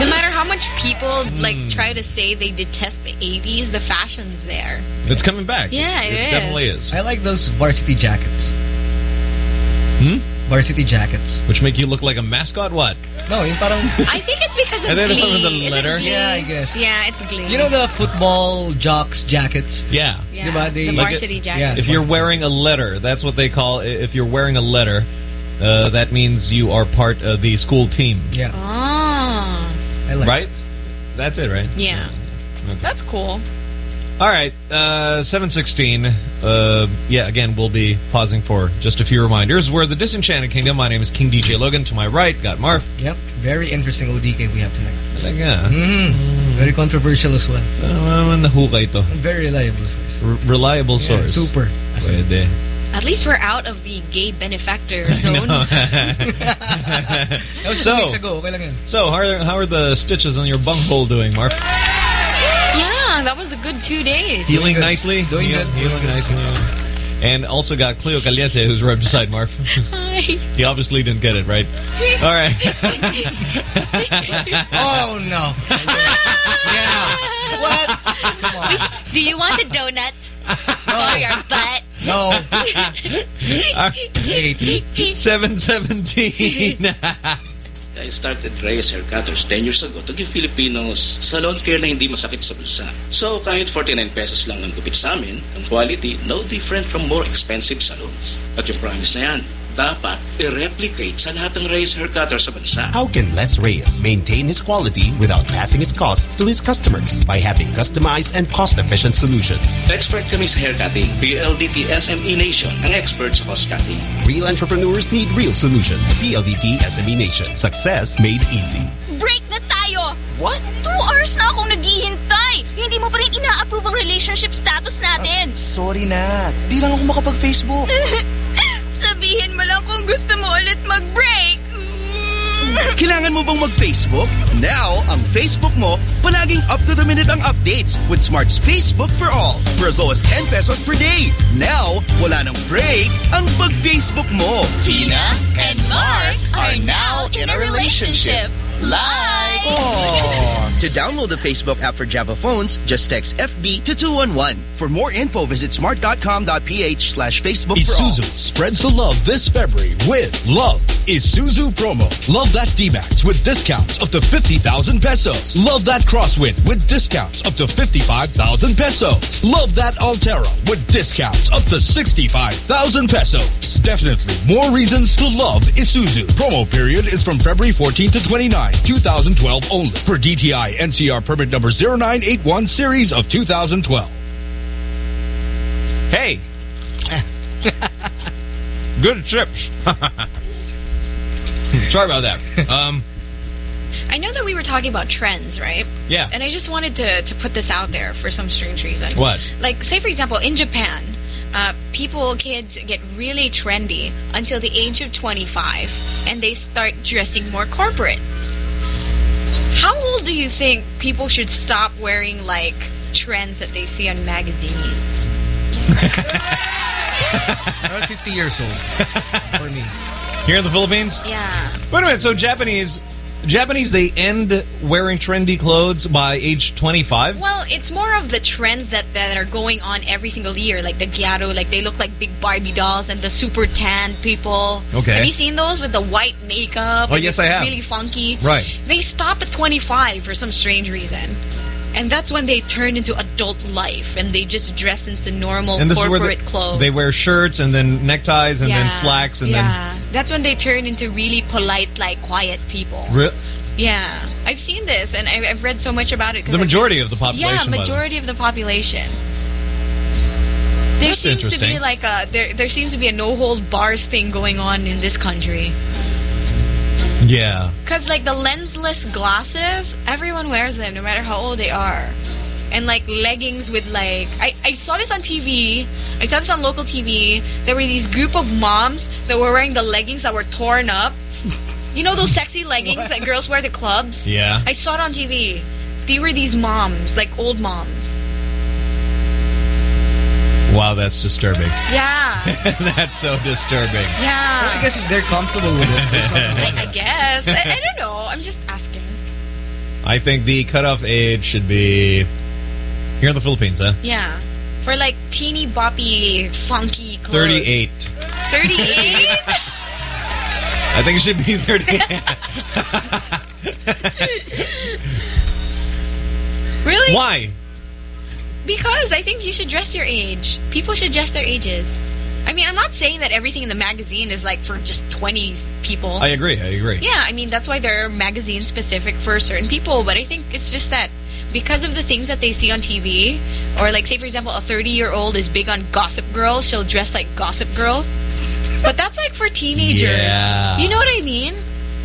no matter how much people like Hmm. try to say they detest the '80s, the fashion's there. It's coming back. Yeah, it, it is. definitely is. I like those varsity jackets. Hmm? Varsity jackets. Which make you look like a mascot? What? No, yung parang... I think it's because of Are they the one Glee. the Is it letter? Glee? Yeah, I guess. Yeah, it's Glee. You know the football jocks jackets? Yeah. Yeah, Diba? They, the Like varsity it- jacket. Yeah. If you're wearing a letter, that's what they call. If you're wearing a letter, uh, that means you are part of the school team. Yeah. Oh, I like Right? That's it, right? yeah. Okay. That's cool. All right, uh, 716. Uh, yeah, again, we'll be pausing for just a few reminders. We're the Disenchanted Kingdom. My name is King DJ Logan. To my right, got Marf. Yep. Very interesting ODK we have tonight. Talaga. Mm. Very controversial as well. So, naman nahukay to. Very reliable source. R- reliable Yeah, source. super. Pwede. At least we're out of the gay benefactor zone. That was oh, So- two weeks ago. Okay lang yun. so, how are, how are the stitches on your bunghole doing, Marf? yeah, that was a good two days. Healing good. nicely? Doing Heal- good. Healing nicely. And also got Cleo Caliente, who's right beside Marf. Hi. he obviously didn't get it, right? All right. Oh, no. yeah. What? Come on. Do you want a donut for your butt? No. All right. Eight. 717. I started Reyes Haircutters 10 years ago to give Filipinos salon care na hindi masakit sa bulsa. So kahit 49 pesos lang ang gupit sa amin, ang quality no different from more expensive salons. At yung promise na yan, dapat i-replicate sa lahat ng Reyes Haircutters sa bansa. How can Les Reyes maintain his quality without passing his costs to his customers? By having customized and cost-efficient solutions. Expert kami sa haircutting. PLDT SME Nation, ang expert sa cost cutting. Real entrepreneurs need real solutions. PLDT SME Nation. Success made easy. Break na tayo! What? Two hours na akong naghihintay! Hindi mo pa rin ina-approve ang relationship status natin! Sorry na. Di lang ako makapag-Facebook. Sabihin mo lang kung gusto mo ulit mag-break! Kailangan mo bang mag-Facebook? Now, ang Facebook mo, palaging up-to-the-minute ang updates with Smart's Facebook for All for as low as 10 pesos per day. Now, wala nang break ang pag-Facebook mo. Tina and Mark are now in a relationship. Like! Oh. To download the Facebook app for Java phones, just text FB to 211. For more info, visit smart.com.ph slash Facebook. Isuzu spreads the love this February with Love Isuzu promo. Love that D-Max with discounts up to 50,000 pesos. Love that Crosswind with discounts up to 55,000 pesos. Love that Alterra with discounts up to 65,000 pesos. Definitely more reasons to love Isuzu. Promo period is from February 14 to 29, 2012 only. For DTI NCR permit number 0981 series of 2012. Hey. Good chips. Sorry about that. Um, I know that we were talking about trends, right? Yeah. And I just wanted to, to put this out there for some strange reason. What? Like, say, for example, in Japan, uh, people, kids get really trendy until the age of 25 and they start dressing more corporate. How old do you think people should stop wearing, like, trends that they see on magazines? Around 50 years old for me. here in the Philippines? Yeah. Wait a minute. So Japanese, Japanese, they end wearing trendy clothes by age 25? Well, it's more of the trends that, that are going on every single year. Like the gyaru, like they look like big Barbie dolls and the super tan people. Okay. Have you seen those with the white makeup? Oh, yes, I have. really funky. Right. They stop at 25 for some strange reason. And that's when they turn into adult life and they just dress into normal and this is corporate where they, clothes. they wear shirts and then neckties and then slacks and then. yeah. That's when they turn into really polite, like quiet people. Re Yeah, I've seen this and I've, I've read so much about it. The majority of the population, Yeah, the majority of the population. There That's seems to be like a there. There seems to be a no hold bars thing going on in this country. Yeah. Cause like the lensless glasses, everyone wears them no matter how old they are. And like leggings with like I, I saw this on TV. I saw this on local TV. There were these group of moms that were wearing the leggings that were torn up. You know those sexy leggings that girls wear to clubs? Yeah. I saw it on TV. They were these moms, like old moms. Wow, that's disturbing. Yeah. that's so disturbing. Yeah. I guess if they're comfortable with it, there's. I, I guess. I, I don't know. I'm just asking. I think the cutoff age should be here in the Philippines, huh? Yeah. For like teeny boppy funky clothes. 38. 38? I think it should be 38. really? Why? Because I think you should dress your age. People should dress their ages. I mean, I'm not saying that everything in the magazine is like for just 20s people. I agree. I agree. Yeah, I mean, that's why there are magazines specific for certain people. But I think it's just that because of the things that they see on TV, or like, say, for example, a 30 year old is big on Gossip Girl, she'll dress like Gossip Girl. But that's like for teenagers. Yeah. You know what I mean?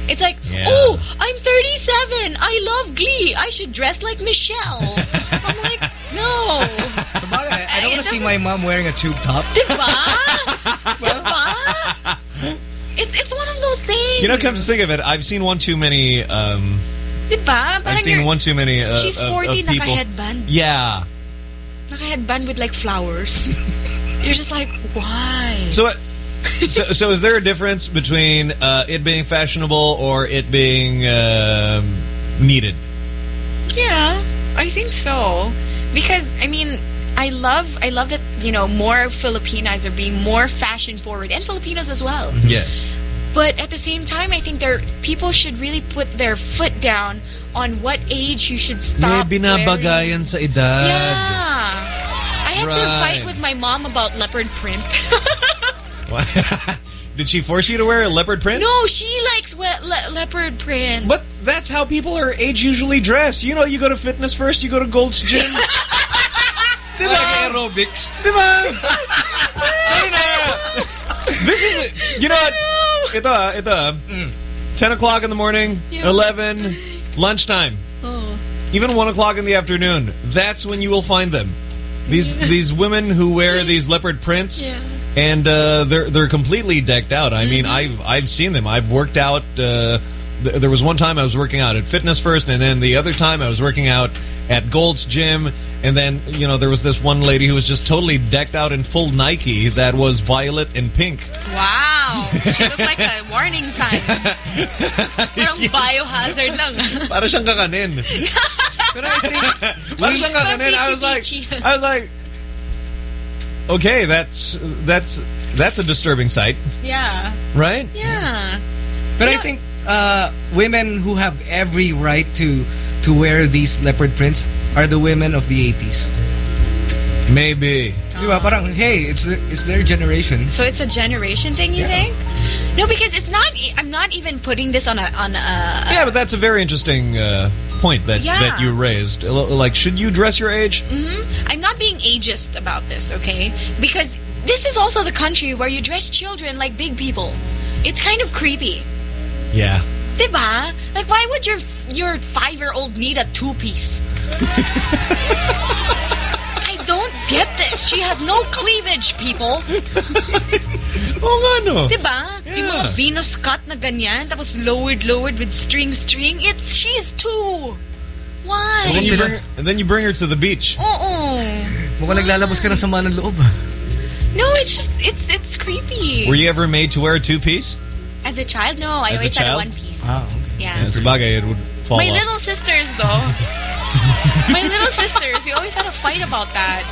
It's like, Yeah. oh, I'm 37. I love Glee. I should dress like Michelle. I'm. I, I don't want to see my mom wearing a tube top. It's it's one of those things. You know, come to think of it, I've seen one too many. Um, Diba? Parang I've seen one too many. Uh, She's 40, of people. naka-headband. Yeah. Naka-headband with like flowers. You're just like, why? So, uh, so, so is there a difference between uh, it being fashionable or it being um, needed? Yeah, I think so. Because I mean, I love I love that you know more Filipinas are being more fashion forward and Filipinos as well. Mm-hmm. Yes. But at the same time, I think there people should really put their foot down on what age you should stop May wearing. binabagayan sa edad. Yeah. I had to fight with my mom about leopard print. Did she force you to wear a leopard print? no, she likes we- le- leopard print. But that's how people her age usually dress. You know, you go to fitness first, you go to Gold's Gym. Diba? aerobics. Diba? Ano na? This is, you know what? Ito ah, ito ah. 10 o'clock in the morning, Yeah. 11, lunchtime. Oh. Even 1 o'clock in the afternoon. That's when you will find them. These these women who wear these leopard prints. Yeah. And uh, they're they're completely decked out. I mean, Mm-hmm. I've I've seen them. I've worked out. Uh, th there was one time I was working out at Fitness First, and then the other time I was working out at Gold's Gym. And then you know there was this one lady who was just totally decked out in full Nike that was violet and pink. Wow. She looked like a warning sign. Parang biohazard lang. Para siyang kakanin. But I think Para siyang kakanin. I was like, I was like, okay, that's that's that's a disturbing sight, Yeah. right? Yeah. But I think uh, women who have every right to to wear these leopard prints are the women of the 80s. Maybe. Diba? Parang, hey, it's the, it's their generation. So it's a generation thing, you think? No, because it's not. I'm not even putting this on a on a. Yeah, but that's a very interesting uh, point that Yeah. that you raised. Like, should you dress your age? Mhm. I'm not being ageist about this, okay? Because this is also the country where you dress children like big people. It's kind of creepy. Yeah. Diba? Like, why would your your five-year-old need a two-piece? I don't get this. She has no cleavage, people. Oo nga, no? Diba? Yung mga Venus cut na ganyan, tapos lowered, lowered with string, string. It's, she's two. Why? And then you bring and then you bring her to the beach. Oo. Mukhang naglalabas ka ng sama ng loob. No, it's just, it's it's creepy. Were you ever made to wear a two-piece? As a child, no. I As a always had a one-piece. Ah, Yeah. Yeah, sabagay, it would fall My off. little sisters, though. my little sisters, we always had a fight about that.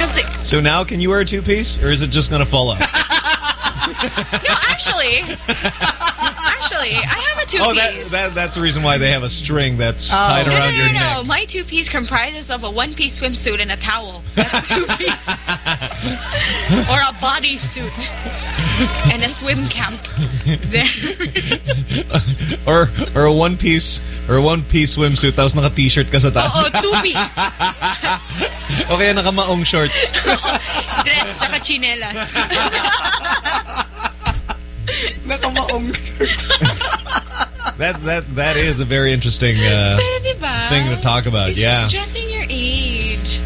Because. So now, can you wear a two-piece, or is it just gonna fall off? No, actually... actually, I have a two-piece. oh, that, that that's the reason why they have a string that's Oh. tied no, around no, your no, neck. no. My two-piece comprises of a one-piece swimsuit and a towel. That's two-piece. or a bodysuit. and a swim cap. There. or or a one piece or a one piece swimsuit tapos naka t-shirt ka sa taas. Oo, two-piece. okay, nakamaong shorts. Dress tsaka chinelas. Nakamaong That that that is a very interesting uh, thing to talk about. It's yeah. just dressing your age.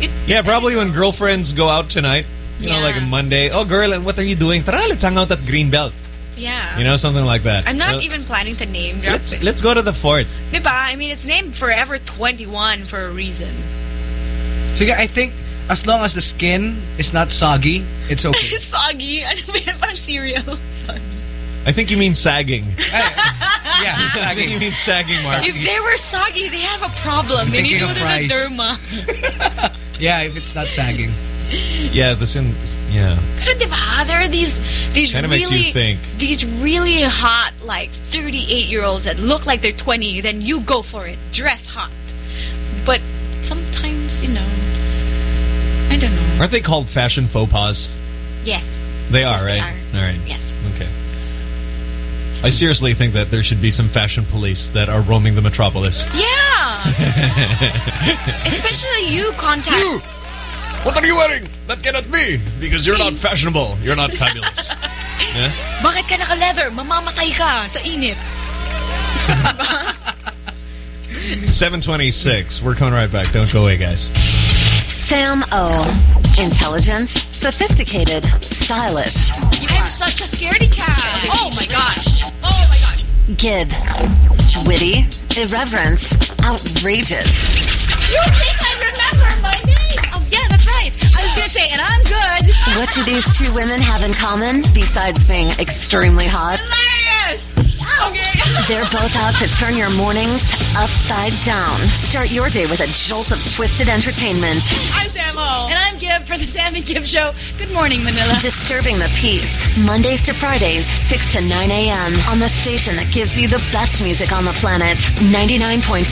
It, Yeah, probably when girlfriends go out tonight, you know, like a Monday. Oh, girl, what are you doing? Tara, let's hang out at Greenbelt. yeah. You know, something like that. I'm not even planning to name drop Let's it. let's go to the fort. Diba? I mean, it's named Forever 21 for a reason. Sige, I think as long as the skin is not soggy, it's okay. Soggy. Ano ba yan? Parang cereal. Soggy. I think you mean sagging. yeah, I think you mean sagging, Mark. If they were soggy, they have a problem. They need to go Thinking to of the derma. yeah, if it's not sagging. Yeah, the sin. Yeah. Pero diba, ah, there are these these Kinda makes really you think. these really hot like 38 year olds that look like they're 20. Then you go for it, dress hot. But sometimes you know, I don't know. Aren't they called fashion faux pas? Yes. They are, Yes, they right? All right. Yes. Okay. I seriously think that there should be some fashion police that are roaming the metropolis. Yeah. Especially you, contact. You! What are you wearing? That cannot be because you're not fashionable. You're not fabulous. yeah? Bakit ka naka-leather? Mamamatay ka sa init. 726. We're coming right back. Don't go away, guys. Sam O. Intelligent, sophisticated, stylish. I'm such a scaredy cat. Oh my gosh. Gid. Witty, irreverent, outrageous. You think I remember my name? Oh, yeah, that's right. I was going to say, and I'm good. What do these two women have in common besides being extremely hot? Yes! Okay. They're both out to turn your mornings upside down. Start your day with a jolt of twisted entertainment. I'm Samo. And I'm Gib for the Sam and Gib Show. Good morning, Manila. Disturbing the peace. Mondays to Fridays, 6 to 9 a.m. on the station that gives you the best music on the planet. 99.5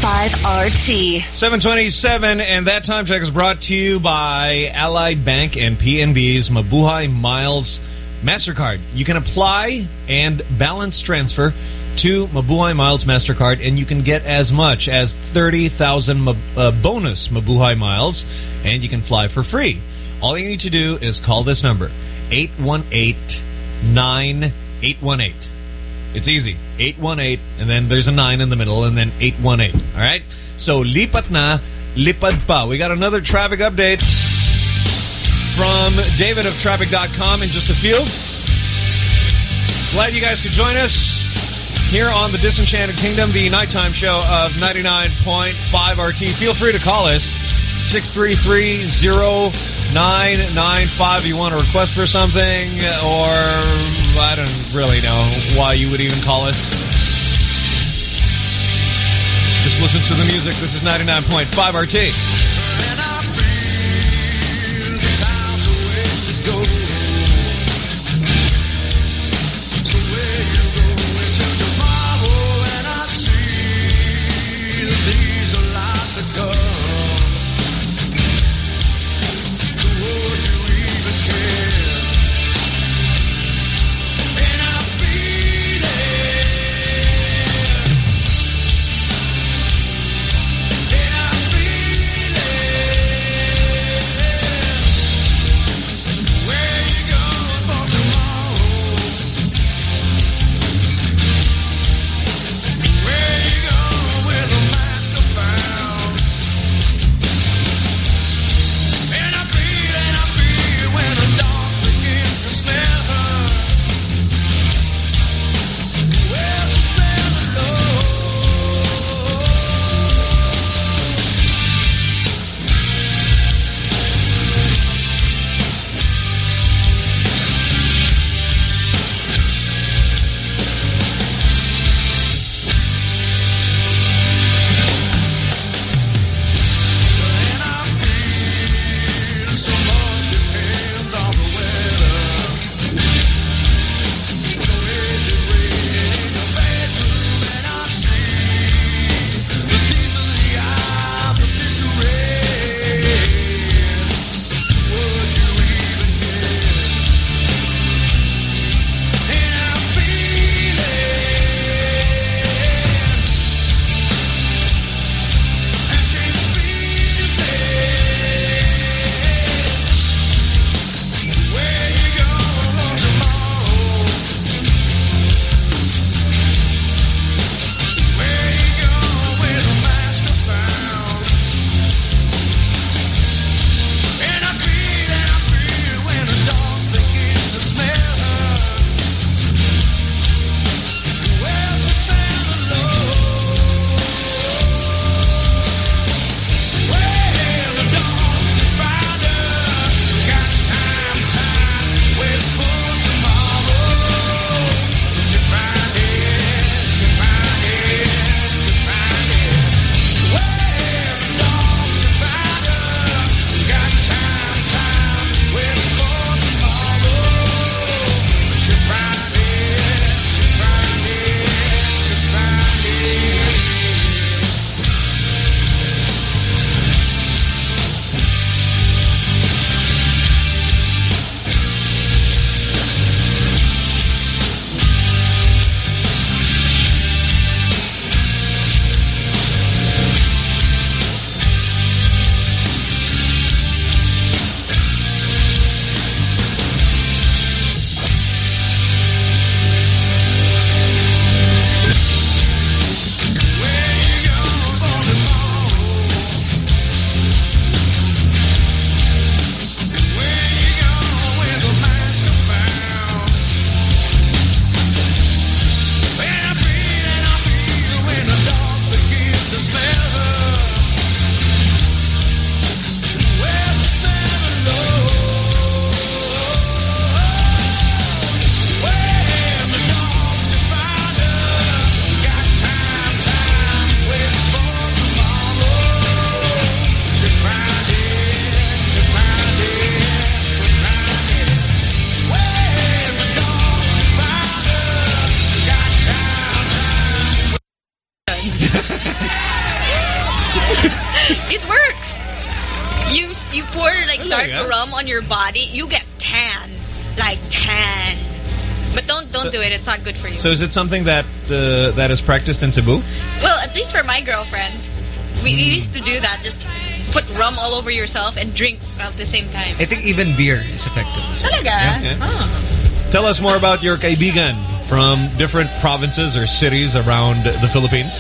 RT. 727, and that time check is brought to you by Allied Bank and PNB's Mabuhay Miles MasterCard. You can apply and balance transfer to Mabuhay Miles MasterCard, and you can get as much as 30,000 uh, bonus Mabuhay Miles, and you can fly for free. All you need to do is call this number, 818-9818. It's easy. 818, and then there's a 9 in the middle, and then 818. All right? So, lipat na, lipad pa. We got another traffic update from David of Traffic.com in just a few. Glad you guys could join us here on the Disenchanted Kingdom, the nighttime show of 99.5 RT. Feel free to call us 633-0995. if You want to request for something, or I don't really know why you would even call us. Just listen to the music. This is 99.5 RT. Dark So is it something that uh, that is practiced in Cebu? well, at least for my girlfriends, we Hmm. used to do that. Just put rum all over yourself and drink at the same time. I think even beer is effective. Talaga? Yeah. Oh. Tell us more about your kaibigan from different provinces or cities around the Philippines.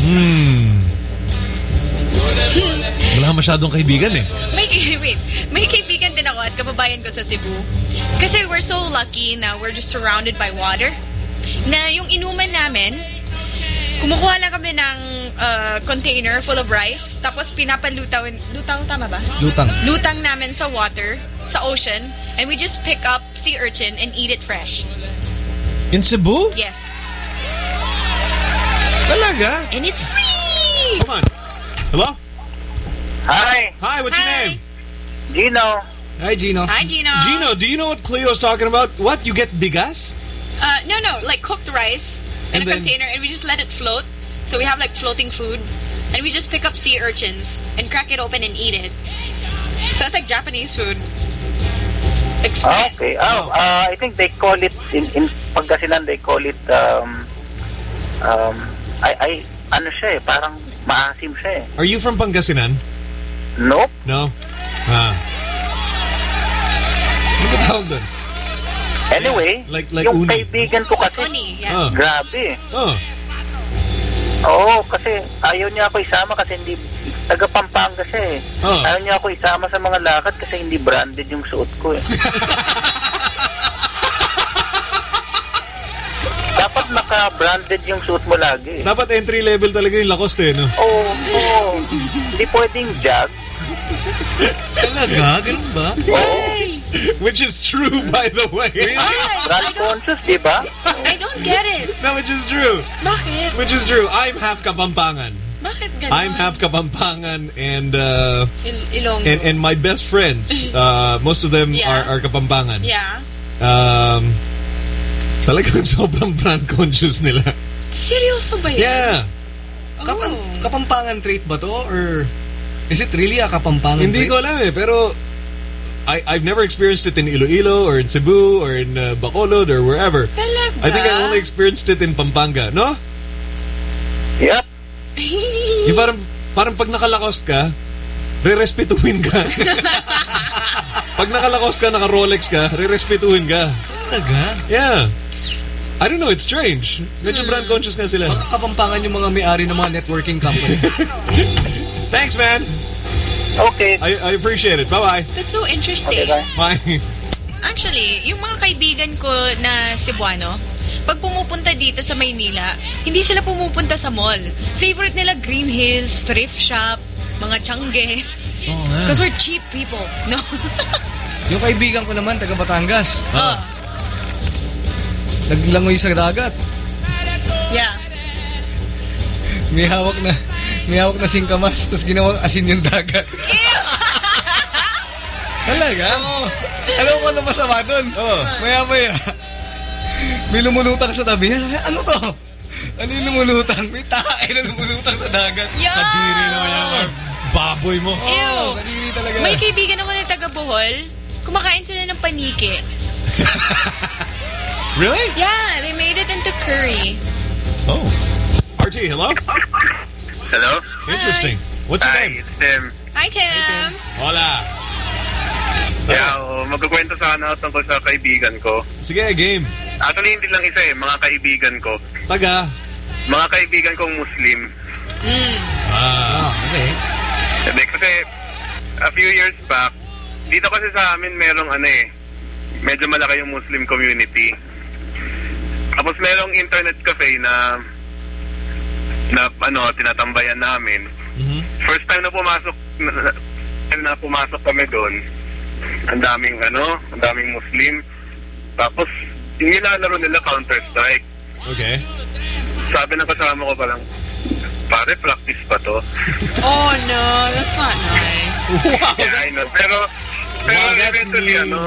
Hmm. Wala masyadong kaibigan eh. May, wait, may kaibigan din ako at kababayan ko sa Cebu. Kasi we're so lucky na we're just surrounded by water. Na yung inuman namin, kumukuha lang kami ng uh, container full of rice, tapos pinapalutaw, lutaw tama ba? Lutang. Lutang namin sa water, sa ocean, and we just pick up sea urchin and eat it fresh. In Cebu? Yes. Talaga? And it's free! Come on. Hello? Hi. Hi, what's your name? Gino. Hi, Gino. Hi, Gino. Gino, do you know what Cleo's talking about? What? You get bigas? Uh, no, no, like cooked rice in And a then- container, and we just let it float. So we have like floating food, and we just pick up sea urchins and crack it open and eat it. So it's like Japanese food. Express. Okay. Oh, uh, I think they call it in in Pangasinan they call it um um I I ano siya eh, parang maasim siya eh. Are you from Pangasinan? Nope. No? Ah. Ba tawag doon? Anyway, Like- like yung uni. kaibigan ko kasi, Uni, yeah. Oh. grabe. Oh. Oo, kasi ayaw niya ako isama kasi hindi taga Pampanga siya eh. Oh. Ayaw niya ako isama sa mga lakad kasi hindi branded yung suot ko eh. Dapat naka-branded yung suot mo lagi. eh. Dapat entry level talaga yung Lacoste, eh, no? Oo, oo. Hindi pwedeng jag. Talaga? Ganun ba? Which is true, by the way. Brand conscious, di ba? I don't get it. No, which is true. Bakit? Which is true. I'm half Kapampangan. Bakit ganun? I'm half Kapampangan and uh, Il- Ilonggo. and and my best friends, uh, most of them Yeah. are, are Kapampangan. Yeah. Um, talagang sobrang brand conscious nila. Seryoso ba yan? Yeah. Kapam kapampangan trait ba to? Or is it really a kapampangan Hindi trait? ko alam eh, pero I, I've never experienced it in Iloilo or in Cebu or in uh, Bacolod or wherever. Talaga? I think I only experienced it in Pampanga, no? Yep. Yung parang, parang pag nakalakost ka, re-respetuhin ka. pag nakalakost ka, naka-Rolex ka, re-respetuhin ka. Talaga? Yeah. I don't know, it's strange. Medyo brand conscious nga sila. Baka kapampangan yung mga may-ari ng mga networking company. Thanks, man. Okay. I, I appreciate it. Bye-bye. That's so interesting. Bye. Actually, yung mga kaibigan ko na Cebuano, pag pumupunta dito sa Maynila, hindi sila pumupunta sa mall. Favorite nila Green Hills, thrift shop, mga. Oo nga. Because we're cheap people. No? Yung kaibigan ko naman, taga Batangas. Oh. Naglangoy sa dagat. Yeah. May hawak na may hawak na singkamas, tapos ginawang asin yung dagat. Talaga? Oo. Alam ko ano masama doon? Oo. Maya maya. May lumulutang sa tabi. Ano to? Ano yung lumulutang? May tae na lumulutang sa dagat. Yeah! Kadiri naman yan, mga baboy mo. Ew. Kadiri talaga. May kaibigan ako na taga Bohol. Kumakain sila ng paniki. Really? Yeah, they made it into curry. Oh. RT, hello? Hello? Interesting. What's your Hi, name? it's Tim. Hi, Tim. Hola. Yeah, oh, magkukwento sana ako tungkol sa kaibigan ko. Sige, game. Actually, hindi lang isa eh, mga kaibigan ko. Taga? Mga kaibigan kong Muslim. Ah, okay. Hindi, kasi a few years back, dito kasi sa amin merong ano eh, medyo malaki yung Muslim community. Tapos merong internet cafe na na ano, tinatambayan namin. First time na pumasok na, na, na pumasok kami doon, ang daming ano, ang daming Muslim. Tapos yung nilalaro nila Counter-Strike. Okay. Sabi ng kasama ko palang, pare, practice pa to. Oh, no. That's not nice. yeah, I know. Pero, pero eventually, ano,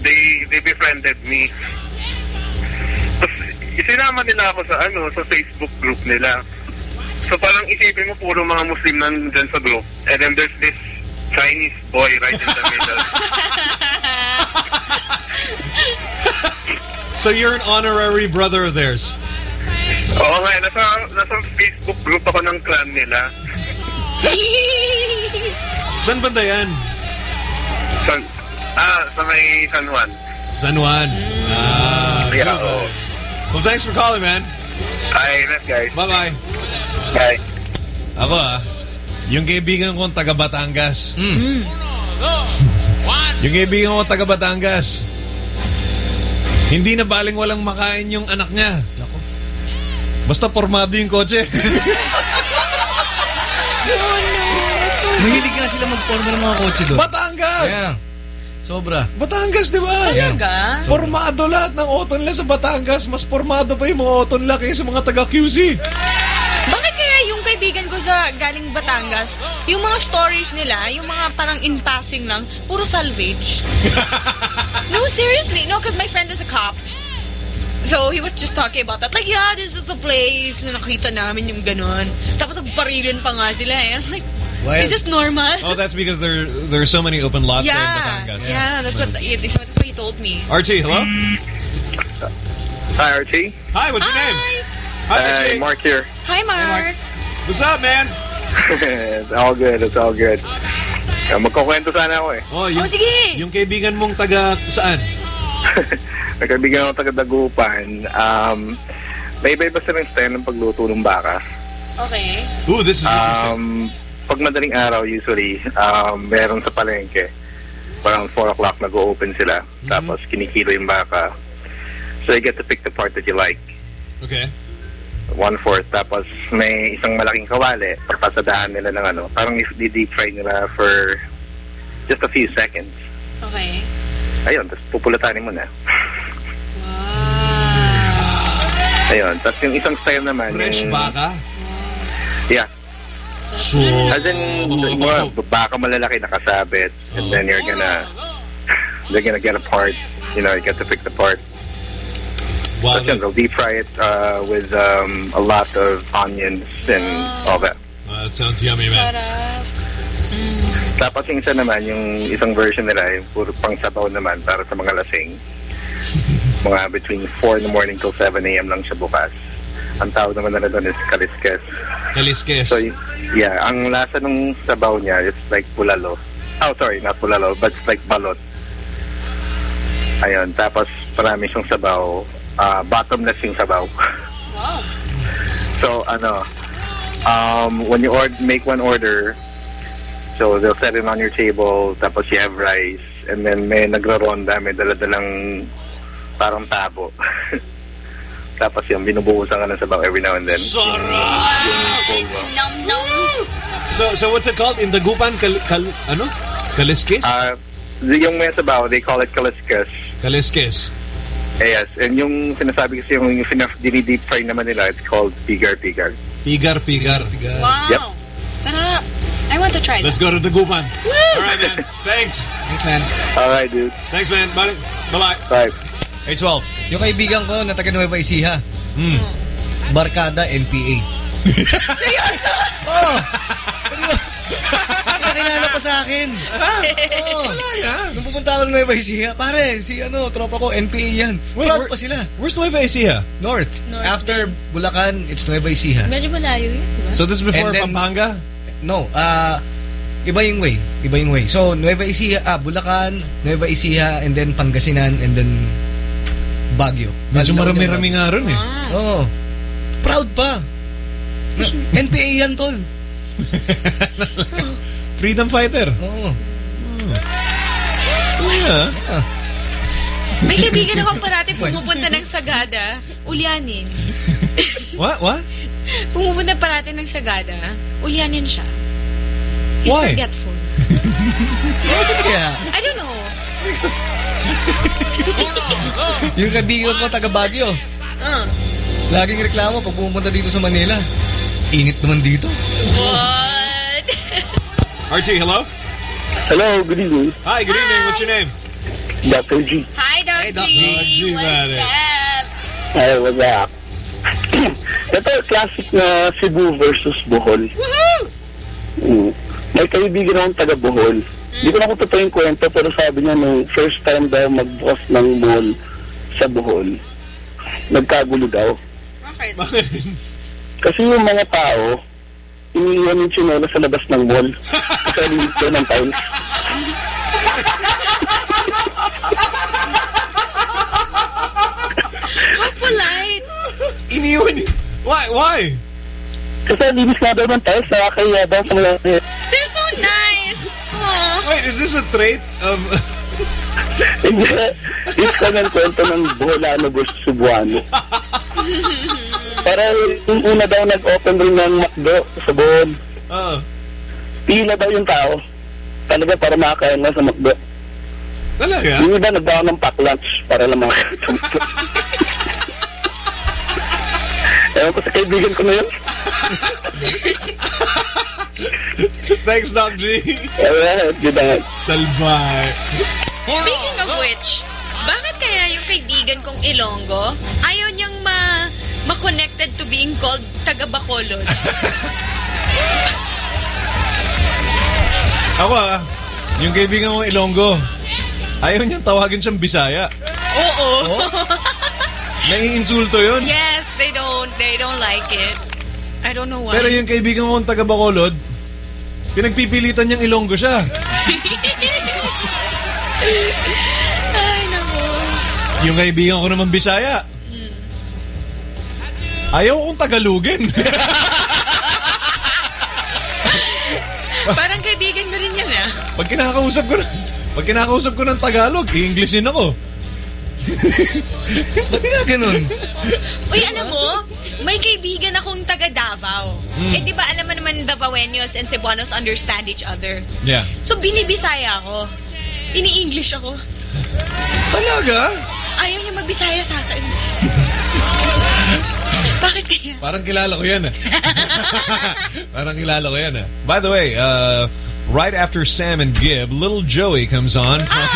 they, they befriended me. Tapos, isinama nila ako sa, ano, sa Facebook group nila. So, parang isipin mo, puro mga Muslim nandyan sa group. And then there's this Chinese boy right in the middle. So you're an honorary brother of theirs. Oo nga, nasa, nasa Facebook group ako ng clan nila. Saan banda yan? San, ah, sa may San Juan. San Juan. Ah, Yeah, man. Well, thanks for calling, man. Ay, let's guys. Bye-bye. Bye. Ako ah, yung kaibigan kong taga Batangas. Mm. Yung kaibigan ko taga Batangas. Hindi na baling walang makain yung anak niya. Basta formado yung kotse. Mahilig nga sila magporma ng mga kotse doon. Batangas! Yeah. Sobra. Batangas, di ba? Talaga? Formado lahat ng auto nila sa Batangas. Mas formado pa yung mga auto nila kaysa mga taga QC. Bakit kaya yung kaibigan ko sa galing Batangas, yung mga stories nila, yung mga parang in passing lang, puro salvage? no, seriously. No, because my friend is a cop. So, he was just talking about that. Like, yeah, this is the place na nakita namin yung ganon. Tapos nagparilin pa nga sila eh. I'm like, Why- is this normal? Oh, that's because there there are so many open lots there in yeah, Batangas. yeah, that's what that's what he told me. RT, hello? Hi, RT. Hi, what's your name? Hi, Mark here. Hi, Mark. What's up, man? it's all good, it's all good. Uh, magkukwento sana ako eh. Oh, yung, Oh, sige. yung kaibigan mong taga saan? Nagkaibigan ako taga Dagupan. Um, may iba-iba silang style ng pagluto ng baka. Okay. Ooh, this is Um, pag madaling araw, usually, um, meron sa palengke. Parang 4 o'clock nag-open sila. Tapos kinikilo yung baka. So you get to pick the part that you like. Okay. One-fourth. Tapos may isang malaking kawali. Papasadahan nila ng ano. Parang if deep fry nila for just a few seconds. Okay. Ayun, tapos pupulatanin mo na. Ayun, tapos yung isang style naman. Fresh yung, baka? Yeah. So, As in, mga baka malalaki nakasabit, and then you're gonna, they're gonna get a part, you know, you get to pick the part. Wow, Tapos yun, they'll deep fry it uh, with um, a lot of onions and all that. Uh, that sounds yummy, man. Sarap. Tapos yung isa naman, yung isang version nila, yung puro pang sabaw naman para sa mga lasing. mga between 4 in the morning till 7 a.m. lang siya bukas. Ang tawag naman nila doon is kaliskes. Kaliskes. So, yeah, ang lasa ng sabaw niya, it's like bulalo. Oh, sorry, not bulalo, but it's like balot. Ayun, tapos marami siyang sabaw. ah, bottomless yung sabaw. Wow. So, ano, um, when you order, make one order, so they'll set it on your table, tapos you have rice, and then may nagraronda, may daladalang parang tabo. tapos yung binubuhusan ka ng sabaw every now and then. So, so what's it called? In Dagupan, kal, kal, ano? Kaliskes? Uh, yung may sabaw, they call it kaliskas. Kaliskes. Yes, and yung sinasabi kasi yung, yung finaf, deep fry naman nila, it's called pigar-pigar. Pigar, pigar. Wow. Yep. Sarap. I want to try Let's that. go to Dagupan. Woo! All right, man. Thanks. Thanks, man. All right, dude. Thanks, man. Bye. Bye-bye. Bye. 812. Yung kaibigan ko na taga Nueva Ecija. Hmm. Barkada NPA. Seryoso? Oo. Nakilala pa sa akin. Oo. Wala yan. Nung pupunta ako ng Nueva Ecija, pare, si ano, tropa ko, NPA yan. Wait, Proud where- pa sila. Where's Nueva Ecija? North. North After Bulacan, it's Nueva Ecija. Medyo malayo yun, di ba? So this is before And then- Pampanga? No, ah, iba yung way. Iba yung way. So, Nueva Ecija, ah, Bulacan, Nueva Ecija, and then Pangasinan, and then Baguio. Medyo marami-rami nga ron eh. Oo. Oh. Proud pa. NPA yan, tol. Freedom fighter. Oo. Yeah. May kaibigan ako parati pumupunta ng Sagada, Ulyanin. What? What? Pumupunta parati ng Sagada, Ulyanin siya. He's Why? forgetful. Bakit kaya? I don't know. Yung kaibigan ko taga Baguio, Uh. laging reklamo pag pumunta dito sa Manila. Init naman dito. What? RT, hello? Hello, good evening. Hi, good evening. What's your name? Dr. G. Hi, Doc Doc G. G, What's buddy. up? Hey, what's up? Ito, classic na Cebu versus Bohol. Mm. may kaibigan akong taga Bohol. Hindi ko na kung totoo yung kwento, pero sabi niya nung first time daw magbukas ng mall sa Bohol, nagkagulo daw. Bakit? Kasi yung mga tao, iniiwan yung tsinela sa labas ng mall. Kasi lilit ko ng tiles. How polite. Iniwan Why? Why? Kasi linis nga daw ng tiles, nakakaya daw sa mga... They're so nice. Aw. Wait, is this a trait of... Hindi. Is ka ng kwento ng Boholano versus Cebuano. Para yung una daw nag-open rin ng McDo sa Bohol. Oo. Pila daw yung tao. Talaga para makakain na sa McDo. Talaga? Yung iba nagbawa ng pack lunch para lang makakain sa McDo. Ewan ko sa kaibigan ko na yun. Thanks, Doc G. Alright, good night. Salbay. Speaking of which, bakit kaya yung kaibigan kong Ilonggo, ayaw niyang ma ma-connected to being called taga Bacolod? Ako ah, yung kaibigan kong Ilonggo, ayaw niyang tawagin siyang Bisaya. Oo. Naiinsulto yun. yes, they don't they don't like it. I don't know why. Pero yung kaibigan kong taga Bacolod, pinagpipilitan niyang Ilonggo siya. Ay, nako. Yung kaibigan ko naman Bisaya. Ayaw kong Tagalugin. Parang kaibigan mo rin yan, ah. pag kinakausap ko na, pag kinakausap ko ng Tagalog, i-Englishin ako. Ba't nga ganun? Uy, alam mo, may kaibigan akong taga Davao. Mm. Eh, di ba alam mo naman Davaoenos and Cebuanos understand each other. Yeah. So, binibisaya ako. Ini-English ako. Talaga? Ayaw niya magbisaya sa akin. Bakit kaya? Parang kilala ko yan ah. Parang kilala ko yan ah. By the way, uh, right after Sam and Gib, little Joey comes on from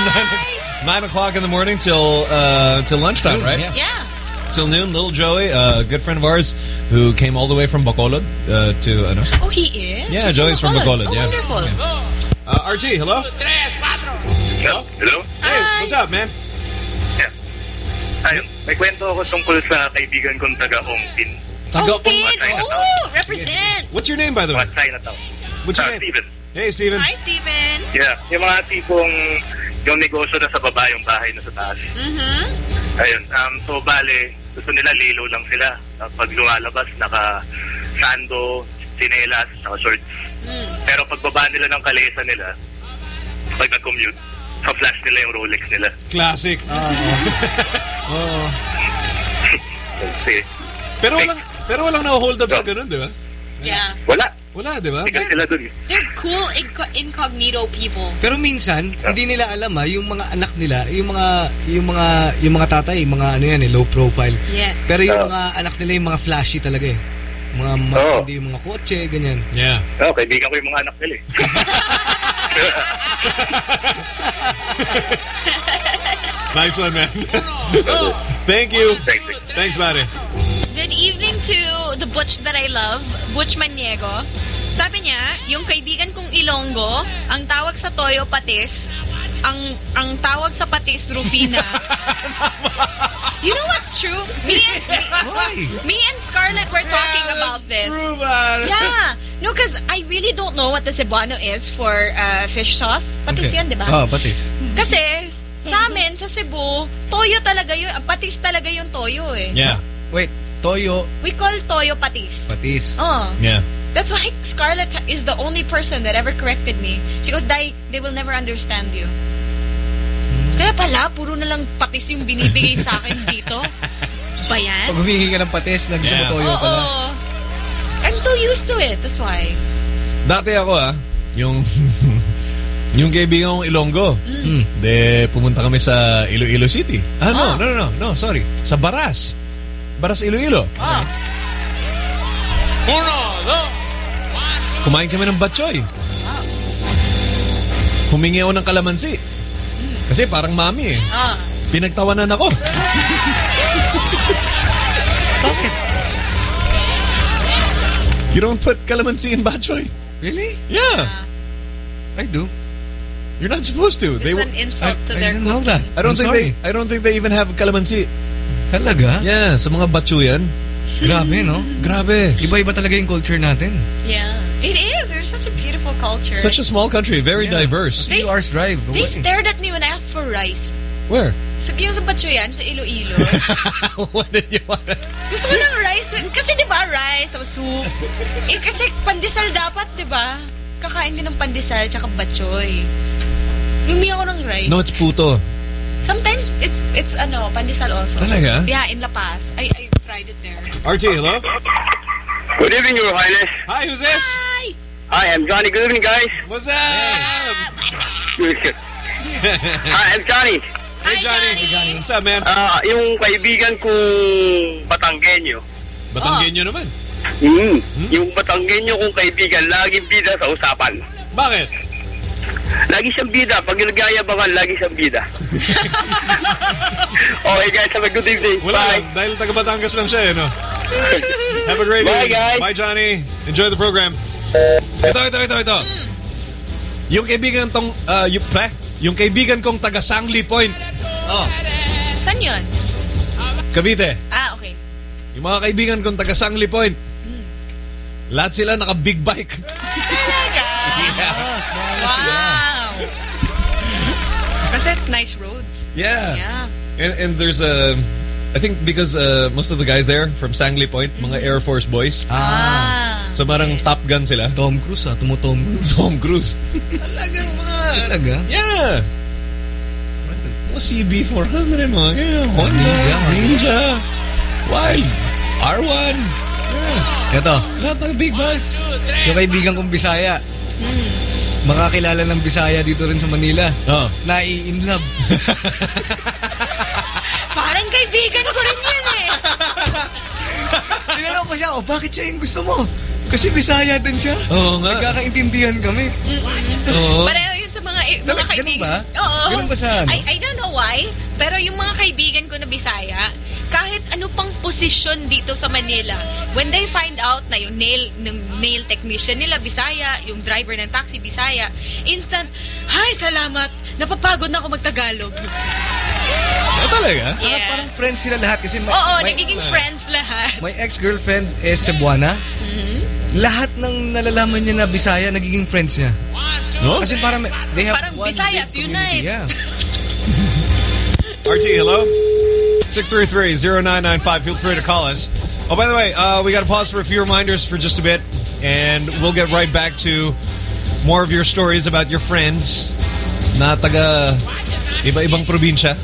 9, o'clock in the morning till uh, till lunchtime, right? Yeah. Till noon, little Joey, a good friend of ours who came all the way from Bacolod uh, to ano. Oh, he is? Yeah, He's Joey's from Bacolod. Oh, yeah. wonderful. Uh, RG, hello. Hello? Hello? Hey, what's up, man? Ayun, may kwento ako tungkol sa kaibigan kong taga-Ongpin. Taga Pin! Oh, represent! What's your name, by the way? Chinatown. What's your Ah, name? Steven. Hey, Steven. Hi, Steven. Yeah, yung mga tipong yung negosyo na sa baba, yung bahay na sa taas. Mm-hmm. Ayun, um, so bale, gusto nila lilo lang sila. Uh, Pag lumalabas, naka sando, sinelas, naka shorts. Mm. Pero pagbaba nila ng kalesa nila, pag nag-commute, sa-flash nila yung Rolex nila. Classic. Oo. Kasi, Pero walang, pero walang na-hold up sa ganun, di ba? Yeah. wala. Wala, di ba? Sikat sila dun. eh. They're cool inco- incognito people. Pero minsan, hindi nila alam ha, yung mga anak nila, yung mga yung mga yung mga tatay, mga ano yan eh, low profile. Yes. Pero yung Oo. mga anak nila yung mga flashy talaga eh. Mga matindi yung mga kotse, ganyan. Yeah. Oh, kaibigan ko yung mga anak nila eh. Nice one, man. Thank you. Thanks, buddy. To the Butch that I love, Butch Maniego. Sabi niya, yung kaibigan kong Ilonggo, ang tawag sa Toyo Patis, ang ang tawag sa Patis Rufina. you know what's true? Me and me, me and Scarlett were talking about this. Yeah. No, because I really don't know what the Cebuano is for uh, fish sauce. Patis yun, di ba? Oh, patis. Kasi, sa amin, sa Cebu, toyo talaga yun. Patis talaga yung toyo eh. Yeah. Wait, toyo, We call toyo patis. patis. Oh. Yeah. That's why Scarlett is the only person that ever corrected me. She goes, Dai, they will never understand you. Kaya pala, puro na lang patis yung binibigay sa akin dito. Ba yan? Pag humingi ka ng patis, na gusto mo Yeah. toyo Oo. pala. I'm so used to it. That's why. Dati ako ah, yung yung kaibigan kong Ilonggo. Mm. De pumunta kami sa Iloilo City. Ah, no, Oh. no, no, no, no, sorry. Sa Baras. Baras Iloilo. Ah. Uno, dos, Kumain kami ng batchoy. Humingi ako ng kalamansi. Kasi parang mami eh. Ah. Pinagtawanan ako. Bakit? You don't put calamansi in batchoy. Really? Yeah. I do. You're not supposed to. It's an insult to their know cooking. that. I don't I'm think sorry. they I don't think they even have calamansi. Talaga? Yeah, sa mga batcho yan. Grabe, no? Grabe. Iba-iba talaga yung culture natin. Yeah. It is. There's such a beautiful culture. Such a small country, very diverse. They- hours drive. They stared at me when I asked for rice. Where? So, yung sa Batsuyan, sa Iloilo. what did you want? Gusto ko ng rice with, kasi di ba rice, tapos soup. Eh kasi pandesal dapat, di ba? Kakain ka ng pandesal tsaka batchoy. Humi ako ng rice. No, it's puto. Sometimes it's it's ano, pandesal also. Talaga? Yeah, in La Paz. I I tried it there. RT, hello? Good evening, Your Highness. Hi, who's this? Hi! Hi, I'm Johnny. Good evening, guys. What's up? Hi, I'm Johnny. Hey, Johnny. Hey, Johnny. What's up, man? Ah, yung kaibigan kong Batanggenyo. Batanggenyo naman. Hmm. Yung Batanggenyo kong kaibigan, laging bida sa usapan. Bakit? Lagi siyang bida. Pag nagyayabangan, lagi siyang bida. okay, guys. Have a good evening. Wala Bye. lang, dahil taga Batangas lang siya, eh, no? Have a great Bye, evening. guys. Bye, Johnny. Enjoy the program. Ito, ito, ito, ito. Yung kaibigan tong, uh, yung, eh, yung kaibigan kong taga Sangli Point. Oh. Saan yun? Cavite. Ah, okay. Yung mga kaibigan kong taga Sangli Point. Lahat sila naka big bike. Wow! Kasi it's nice roads. Yeah. Yeah. And and there's a I think because uh, most of the guys there from Sangli Point, mga Air Force boys. Ah. So parang Top Gun sila. Tom Cruise ah, tumo Tom Cruise. Tom Cruise. Talagang mga... Talaga? Yeah. Mga CB400, mga ganyan. Honda, Ninja. Ninja, Wild, R1. Yeah. Ito, Lahat ng big bike. yung kaibigan kong Bisaya. Makakilala ng Bisaya dito rin sa Manila. Oh. Nai-in love. Parang kaibigan ko rin yan eh. Tinanong ko siya, oh, bakit siya yung gusto mo? Kasi Bisaya din siya. Oo nga. Nagkakaintindihan kami. Oo. Pareho yun sa mga, mga ganun kaibigan. ba? Oo. Ganun ba sa ano? I, I don't know why, pero yung mga kaibigan ko na Bisaya, kahit ano pang posisyon dito sa Manila, when they find out na yung nail, ng nail technician nila Bisaya, yung driver ng taxi Bisaya, instant, hi, salamat, napapagod na ako magtagalog. Ah, talaga? Saka Yeah. parang friends sila lahat kasi may, Oo, may, nagiging friends lahat. my ex-girlfriend is Cebuana. Mhm. Lahat ng nalalaman niya na Bisaya, nagiging friends niya. No? Kasi parang they have Parang one community. unite. Yeah. RT, hello? 633-0995. Feel free to call us. Oh, by the way, uh, we got to pause for a few reminders for just a bit. And we'll get right back to more of your stories about your friends na taga iba-ibang probinsya.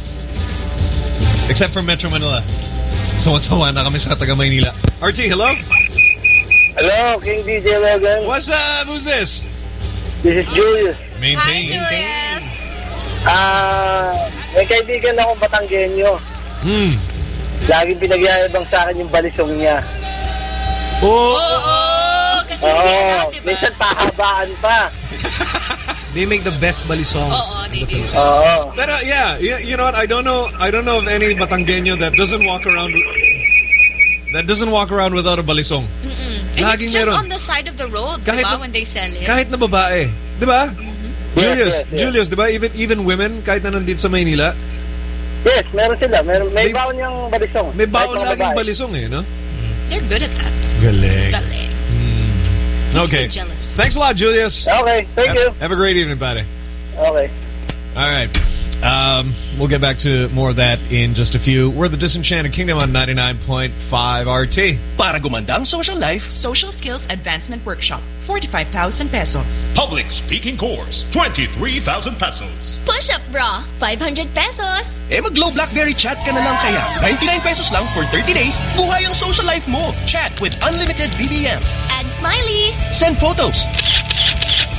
Except for Metro Manila. Sawa-sawa na kami sa taga Maynila. RT, hello? Hello, King DJ Logan. What's up? Who's this? This is Julius. Maintain. Julius. Ah, may kaibigan akong Batanggenyo. Hmm. Laging pinagyayabang sa akin yung balisong niya. Oh! Oo, kasi hindi Oo, alam, di ba? minsan pahabaan pa. They make the best bali songs. Oo, they do. Oo. But uh, yeah, you, you know what? I don't know. I don't know of any Batangueño that doesn't walk around that doesn't walk around without a balisong. Mm-mm. And Laging it's just meron. on the side of the road, Kahit diba, na- when they sell it? Kahit na babae, 'di ba? Julius, Yes, yes, yes. Julius, 'di ba? Even even women kahit na nandito sa Maynila, Yes, meron sila. Meron, may, May- baon yung balisong. may baon mga laging babae. balisong eh, no? They're good at that. Galing. Galing. Okay. Jealous. Thanks a lot, Julius. Okay, thank have, you. Have a great evening, buddy. Okay. All right. Um, we'll get back to more of that in just a few. We're the Disenchanted Kingdom on 99.5 RT. Para gumanda ang social life, Social Skills Advancement Workshop, 45,000 pesos. Public speaking course, 23,000 pesos. Push-up bra, 500 pesos. eh mag-Globe BlackBerry chat ka na lang kaya. 99 pesos lang for 30 days, buhay ang social life mo. Chat with unlimited BBM. Add smiley. Send photos.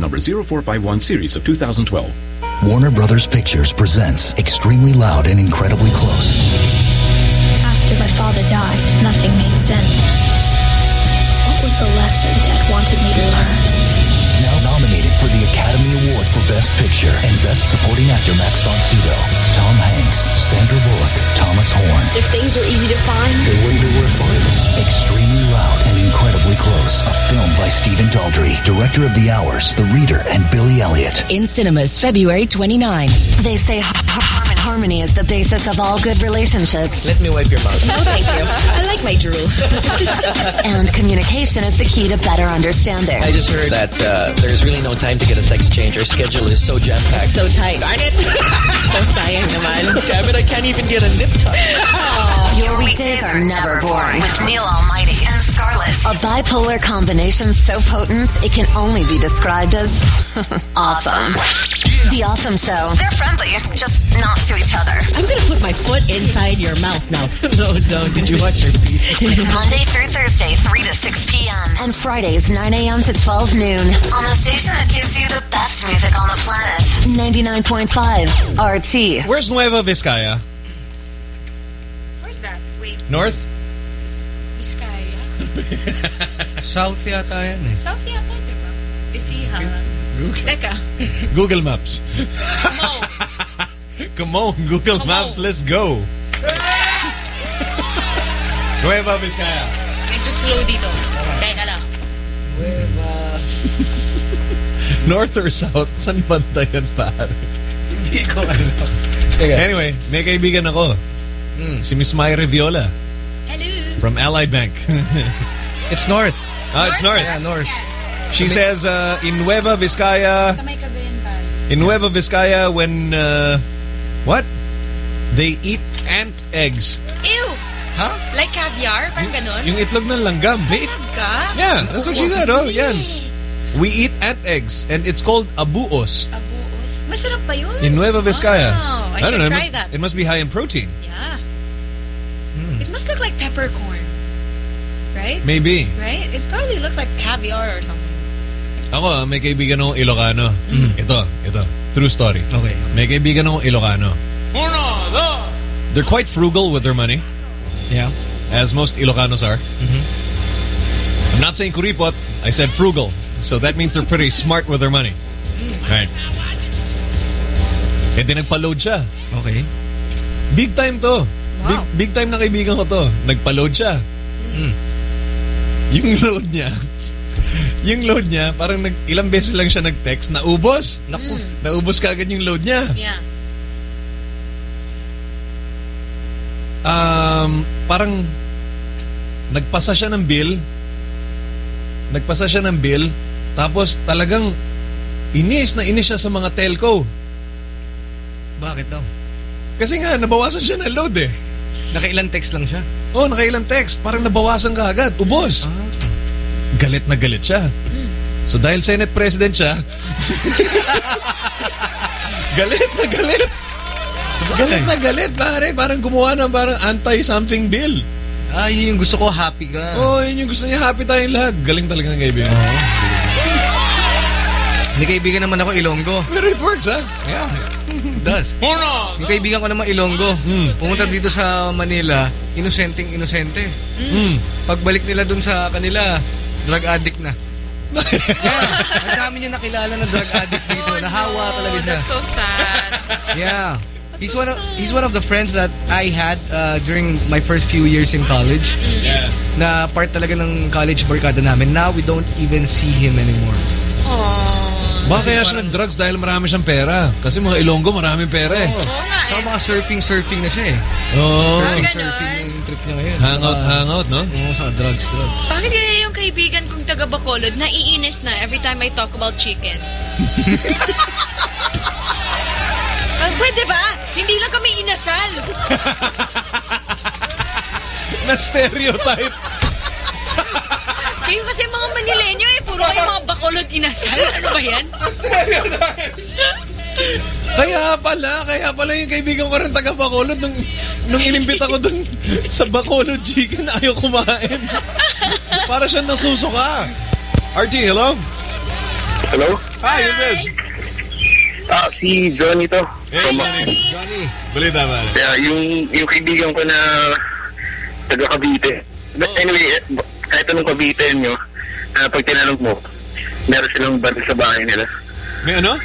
number 0451 series of 2012. Warner Brothers Pictures presents Extremely Loud and Incredibly Close. After my father died, nothing made sense. What was the lesson Dad wanted me to learn? Now nominated for the Academy Award for Best Picture and Best Supporting Actor Max von Sydow, Tom Hanks, Sandra Bullock, Thomas Horn. If things were easy to find, They wouldn't be worth finding. Extremely Loud and Incredibly Close, a film by Stephen Daldry, director of The Hours, The Reader, and Billy Elliot. In cinemas, February 29. They say har- har- harmony is the basis of all good relationships. Let me wipe your mouth. No, thank you. I like my drool. and communication is the key to better understanding. I just heard that uh, there's really no time to get a sex change. Our schedule is so jam-packed. So tight. Darn it! so sayang naman. Damn it, I can't even get a nip tuck. Your weekdays are never boring with Neil Almighty and Scarlett. A bipolar combination so potent it can only be described as awesome. The Awesome Show. They're friendly, just not to each other. I'm gonna put my foot inside your mouth now. no, don't. Did you watch your piece? Monday through Thursday, 3 to 6 p.m. And Fridays, 9 a.m. to 12 noon. On the station that gives you the best music on the planet. 99.5 RT. Where's Nueva Vizcaya? Where's that? Wait, North? South yata yan eh. South yata, di ba? Isiha. Teka. Google Maps. Come on, Google Maps, let's go. Nueva Vizcaya. Medyo slow dito. Teka lang. North or South? Saan banda yan, pare? Hindi ko alam. Anyway, may kaibigan ako. Si Miss Myra Viola. Hello. From Allied Bank. it's North. Oh, it's North. Yeah, North. She says uh, in Nueva Vizcaya, Sa may kabayan ba? in Nueva Vizcaya, when uh, what? They eat ant eggs. Ew! Huh? Like caviar? Parang ganun? Yung itlog ng langgam. They eat, Talaga? yeah, that's what she said. Oh, yan. We eat ant eggs, and it's called abuos Abuos. Masarap ba yun? in Nueva Vizcaya. Wow, I, don't should know. it try must, that. It must be high in protein. Yeah. It must look like peppercorn. Right? Maybe. Right? It probably looks like caviar or something. Ako, ah, may kaibigan akong Ilocano. Mm. Ito, ito. True story. Okay. May kaibigan akong Ilocano. They're quite frugal with their money. Yeah. As most Ilocanos are. Mm -hmm. I'm not saying kuripot. I said frugal. So that means they're pretty smart with their money. Right. Eh di nagpa-load siya. Okay. Big time to. Big, Wow. big time na kaibigan ko to. Nagpa-load siya. Mm. Yung load niya, yung load niya, parang nag, ilang beses lang siya nag-text, naubos. Naku, naubos ka agad yung load niya. Yeah. Um, parang nagpasa siya ng bill. Nagpasa siya ng bill. Tapos talagang inis na inis siya sa mga telco. Bakit daw? Kasi nga, nabawasan siya ng load eh. Nakailan text lang siya? Oh, nakailang text. Parang nabawasan ka agad. Ubos. Galit na galit siya. So dahil Senate President siya, galit na galit. Galit na galit, pare. Parang gumawa ng parang anti-something bill. Ah, yun yung gusto ko. Happy ka. Oo, oh, yun yung gusto niya. Happy tayong lahat. Galing talaga ng kaibigan. May kaibigan naman ako Ilonggo. Pero it works, ha? Yeah. It does. Yung kaibigan ko naman Ilonggo. Pumunta dito sa Manila, inosenteng inosente. Mm. Pagbalik nila dun sa kanila, drug addict na. yeah. Ang dami niya nakilala na drug addict dito. Nahawa talaga siya. That's so sad. Yeah. He's one of he's one of the friends that I had uh, during my first few years in college. Yeah. Na part talaga ng college barkada namin. Now we don't even see him anymore. Aww. Baka kaya siya nag-drugs dahil marami siyang pera. Kasi mga Ilonggo maraming pera eh. Oo. Saka mga surfing-surfing na siya eh. Oo. Surfing-surfing yung trip niya ngayon. Hangout, hangout, no? Oo, sa drugs, drugs. Bakit kaya yung kaibigan kong taga Bacolod naiinis na every time I talk about chicken? Ah, pwede ba? Hindi lang kami inasal. Na stereotype. Kayo kasi mga Manileño eh, puro kayo mga Bacolod inasal. Ano ba yan? Kaya pala, kaya pala yung kaibigan ko rin taga Bacolod nung, nung inimbita ko dun sa Bacolod chicken ayaw kumain. Para siya nasusuka. RT, hello? Hello? Hi, who's this? Ah, si Johnny to. Hey, From- Johnny. Johnny. Balita ba? Yeah, yung, yung kaibigan ko na taga Cavite. But anyway, eh, kahit anong Cavite nyo, ah, pag tinanong mo, meron silang baril sa bahay nila. May ano?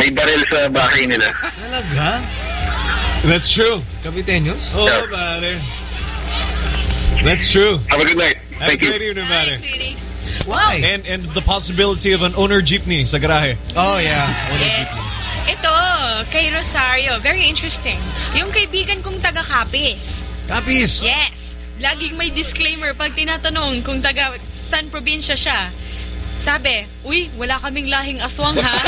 May baril sa bahay nila. Talaga? That's true. Caviteños? Oo, oh, pare. That's true. Have a good night. Have a Thank you. great evening, pare. Why? And and the possibility of an owner jeepney sa garahe. Oh, yeah. Yes. Ito, kay Rosario, very interesting. Yung kaibigan kong taga Capiz. Capiz? Yes. Laging may disclaimer pag tinatanong kung taga saan probinsya siya. Sabi, uy, wala kaming lahing aswang ha.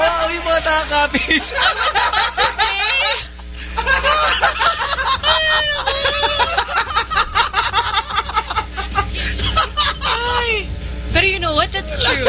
Oo, yung mga takapis. I was about to say. Ay. Pero you know what? That's true.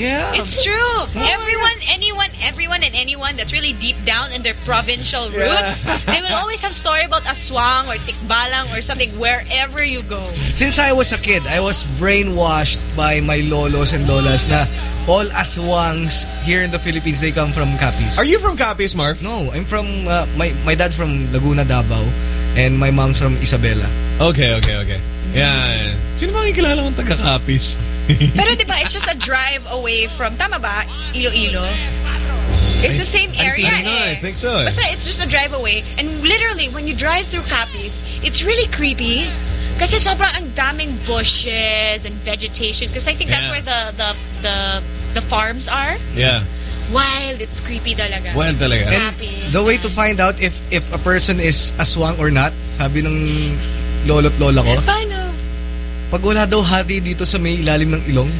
yeah. It's true. Everyone, anyone, everyone and anyone that's really deep down in their provincial Yeah. roots, they will always have story about aswang or tikbalang or something wherever you go. Since I was a kid, I was brainwashed by my lolos and lolas na all aswangs here in the Philippines, they come from Capiz. Are you from Capiz, Marv? No, I'm from, uh, my, my dad's from Laguna, Davao, and my mom's from Isabela. Okay, okay, okay. Yeah. Sino bang kilala kong taga Capiz? Pero di ba, it's just a drive away from, tama ba, Iloilo? It's the same area I know, eh. I think so. eh. Basta it's just a drive away. And literally, when you drive through Capiz, it's really creepy. Kasi sobrang ang daming bushes and vegetation. Because I think that's Yeah. where the, the, the, the farms are. Yeah. Wild. It's creepy talaga. Wild talaga. Capiz. The way to find out if if a person is aswang or not, sabi ng lolo't lola ko, Paano? pag wala daw hati dito sa may ilalim ng ilong,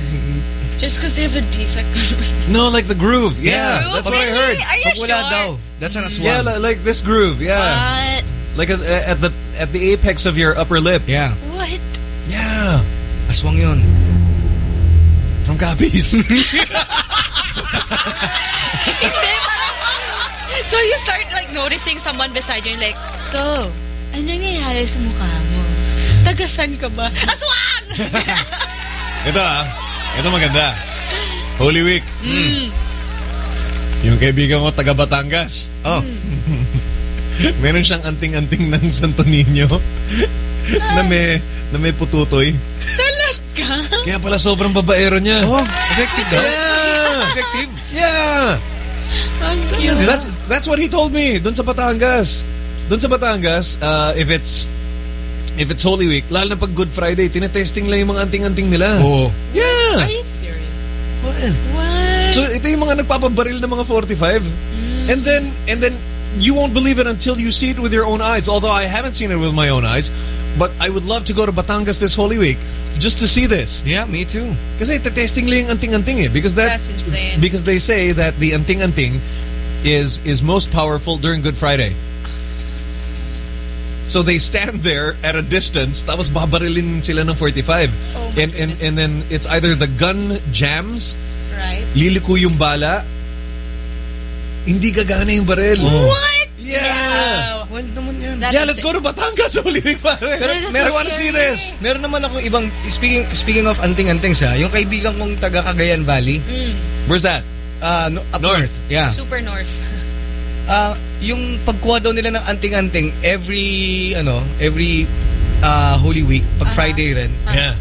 Just because they have a defect. No, like the groove. Yeah, Groove? that's what I heard. Are you pag wala sure? daw, that's an aswang. Yeah, li- like this groove. Yeah, What? like at, at the at the apex of your upper lip. Yeah, What? yeah. aswang yun. From Capiz. So you start like noticing someone beside you and like, so, ano nangyayari sa mukha mo? Tagasan ka ba? Aswang! ito ah, ito maganda. Holy Week. Mm. Yung kaibigan ko taga Batangas. Oh. Meron siyang anting-anting ng Santo Niño na may na may pututoy. Talaga? Kaya pala sobrang babaero niya. Oh, effective daw. Yeah. Effective. Yeah. Ang cute. that's that's what he told me. Doon sa Batangas. Doon sa Batangas, uh, if it's if it's Holy Week, lalo na pag Good Friday, tinetesting lang yung mga anting-anting nila. Oo. Yeah. Are you serious? What? What? So ito yung mga nagpapabaril ng mga 45. And then and then you won't believe it until you see it with your own eyes. Although I haven't seen it with my own eyes, but I would love to go to Batangas this Holy Week just to see this. Yeah, me too. Kasi testing lang yung anting-anting eh because that That's insane. because they say that the anting-anting is is most powerful during Good Friday. So they stand there at a distance tapos babarilin sila ng 45. Oh my and and and then it's either the gun jams Right? liliko yung bala, hindi gagana yung baril. What? Yeah. Well naman yan. That yeah, let's go to Batangas, Week, pare. Pero meron so I want to see this. Meron naman akong ibang speaking speaking of anting-anting sa, yung kaibigan kong taga Cagayan Valley, Mm. Where's that? uh, no, up North. north. Yeah. Super north. Ah, yung pagkuha daw nila ng anting-anting every ano, every ah, Holy Week, pag Aha. Friday rin. Yeah.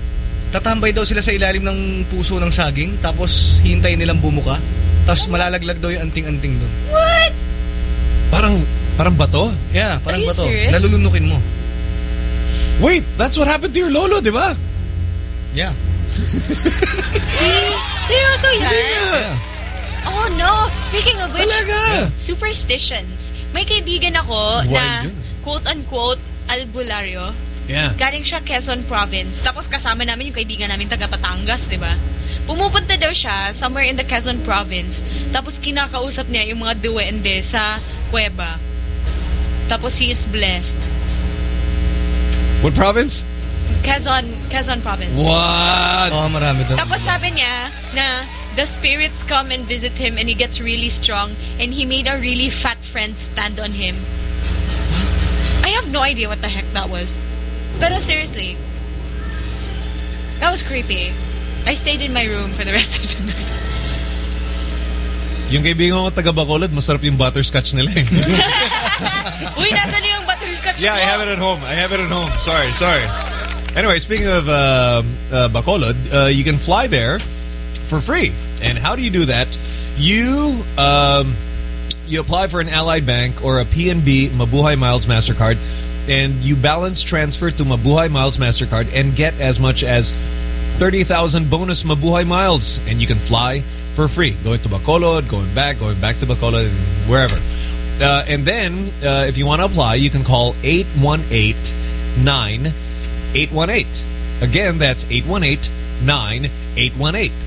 Tatambay daw sila sa ilalim ng puso ng saging tapos hintayin nilang bumuka. Tapos malalaglag daw yung anting-anting doon. What? Parang parang bato. Yeah, parang Are you ba to? serious? Nalulunukin mo. Wait, that's what happened to your lolo, di ba? Yeah. Seryoso yan? Oh no! Speaking of which, Talaga? superstitions. May kaibigan ako na Wild yun. quote-unquote albularyo. Yeah. Galing siya Quezon Province. Tapos kasama namin yung kaibigan namin taga Batangas, di ba? Pumupunta daw siya somewhere in the Quezon Province. Tapos kinakausap niya yung mga duwende sa kuweba. Tapos he is blessed. What province? Quezon, Quezon Province. What? Oh, marami doon. Tapos sabi niya na the spirits come and visit him and he gets really strong and he made a really fat friend stand on him. I have no idea what the heck that was. Pero seriously, that was creepy. I stayed in my room for the rest of the night. Yung kaibigan ko taga Bacolod, masarap yung butterscotch nila eh. Uy, nasa na yung butterscotch Yeah, I have it at home. I have it at home. Sorry, sorry. Anyway, speaking of uh, uh, Bacolod, uh, you can fly there for free. And how do you do that? You um, you apply for an Allied Bank or a PNB Mabuhay Miles MasterCard and you balance transfer to Mabuhay Miles MasterCard and get as much as 30,000 bonus Mabuhay Miles and you can fly for free. Going to Bacolod, going back, going back to Bacolod, wherever. Uh, and then, uh, if you want to apply, you can call 818-9818. Again, that's 818-9818.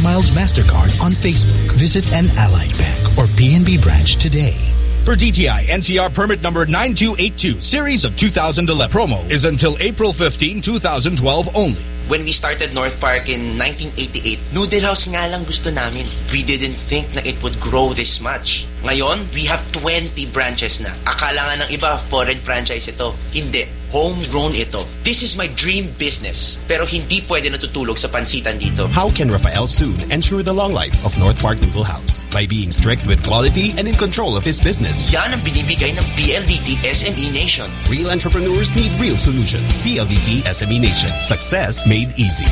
Miles MasterCard on Facebook. Visit an Allied Bank or PNB branch today. Per DTI NCR permit number 9282, series of 2011. Promo is until April 15, 2012 only. When we started North Park in 1988, noodle house nga lang gusto namin. We didn't think na it would grow this much. Ngayon, we have 20 branches na. Akala nga ng iba, foreign franchise ito. Hindi. Homegrown ito. This is my dream business. Pero hindi pwede natutulog sa pansitan dito. How can Rafael soon ensure the long life of North Park Noodle House? By being strict with quality and in control of his business. Yan ang binibigay ng PLDT SME Nation. Real entrepreneurs need real solutions. PLDT SME Nation. Success made easy.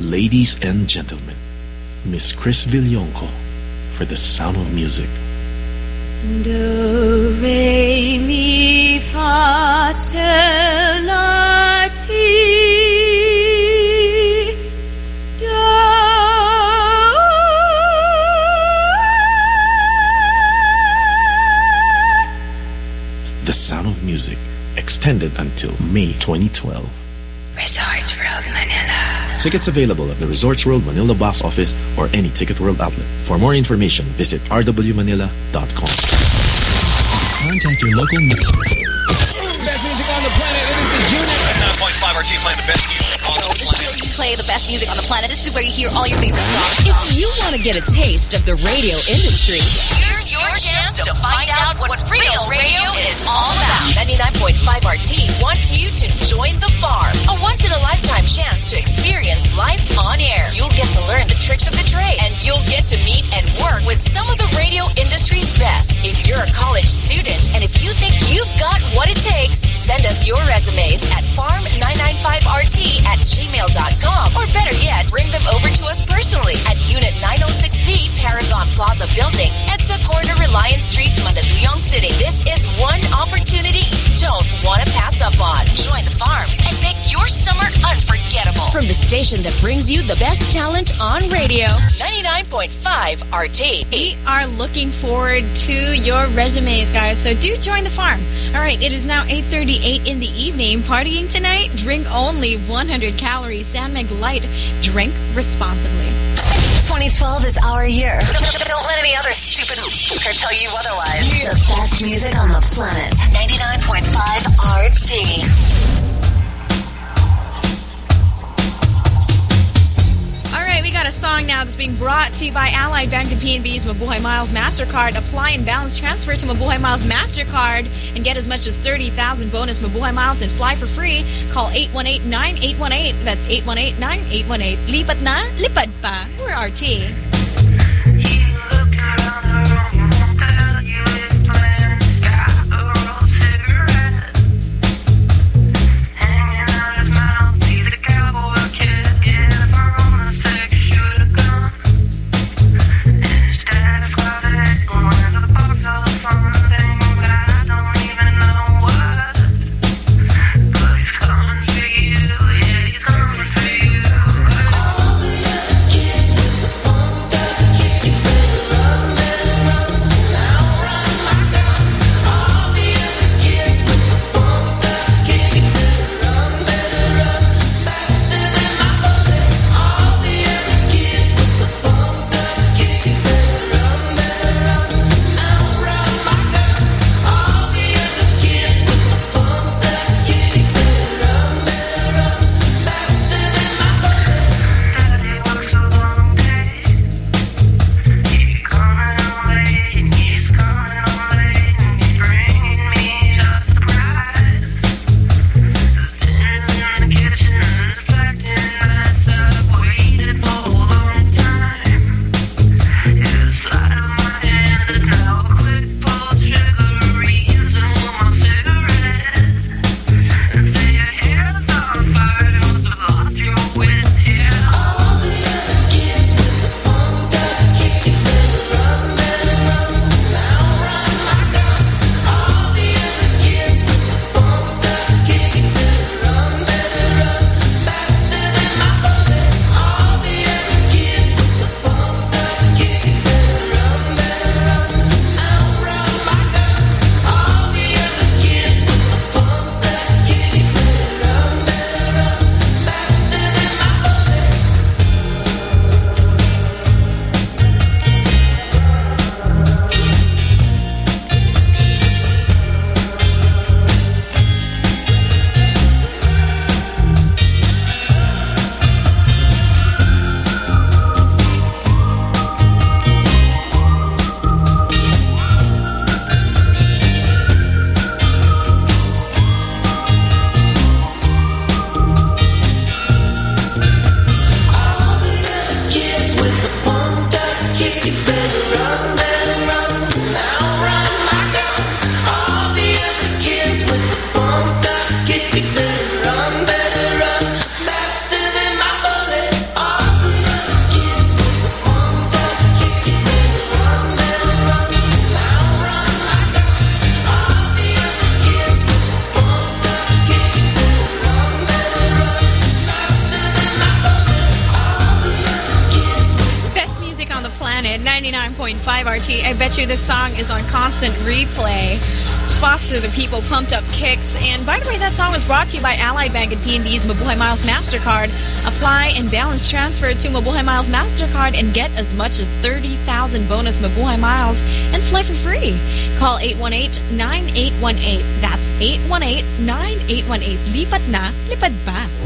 Ladies and gentlemen, Miss Cris Villonco for the sound of music. The sound of music extended until May 2012. Resorts World Manila. Tickets available at the Resorts World Manila box office or any Ticket World outlet. For more information, visit rwmanila.com. Contact your local Best music on the planet. It is the Unit. 9.5 RT playing the best music on the planet. You play the best music on the planet. This is where you hear all your favorite songs. If you want to get a taste of the radio industry, Here's your chance to find out what real radio is all about. 99.5 RT station that brings you the best talent on radio. 99.5 RT. We are looking forward to your resumes, guys. So do join the farm. All right, it is now 8:38 in the evening. Partying tonight. Drink only 100 calories. San Mig Light. Drink responsibly. 2012 is our year. Don't, don't let any other stupid fucker tell you otherwise. The best music on the planet. 99.5 RT. Song now that's being brought to you by Allied Bank and PNB's Mabuhay Miles MasterCard. Apply and balance transfer to Mabuhay Miles MasterCard and get as much as 30,000 bonus Mabuhay Miles and fly for free. Call 818-9818. That's 818-9818. Lipat na, lipad pa. We're RT. This song is on constant replay. Foster the people, pumped up kicks. And by the way, that song was brought to you by Allied Bank and PNB's Mabuhay Miles MasterCard. Apply and balance transfer to Mabuhay Miles MasterCard and get as much as 30,000 bonus Mabuhay Miles and fly for free. Call 818-9818. That's 818-9818. Lipat na, lipad pa.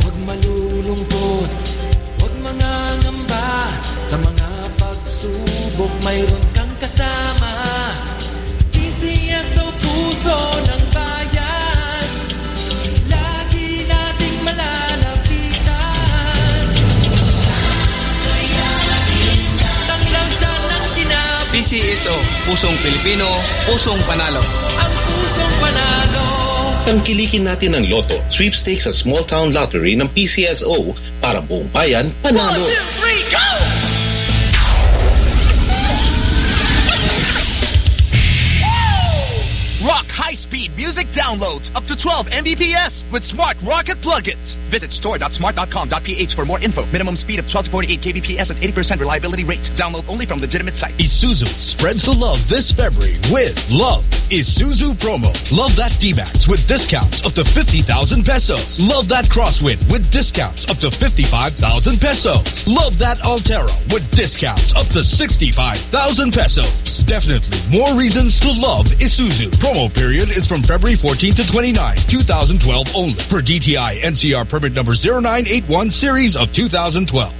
PCSO, Pusong Pilipino, Pusong Panalo. Ang pusong panalo Tangkilikin natin ang loto, sweepstakes at small town lottery ng PCSO para buong bayan panalo. three, go! Rock high-speed music downloads 12 Mbps with Smart Rocket Plugins. Visit store.smart.com.ph for more info. Minimum speed of 12 to 48 kbps at 80% reliability rate. Download only from legitimate site. Isuzu spreads the love this February with Love Isuzu promo. Love that D-Max with discounts up to 50,000 pesos. Love that Crosswind with discounts up to 55,000 pesos. Love that Alterra with discounts up to 65,000 pesos. Definitely more reasons to love Isuzu. Promo period is from February 14 to 29, 2012 only. Per DTI NCR permit number 0981 series of 2012.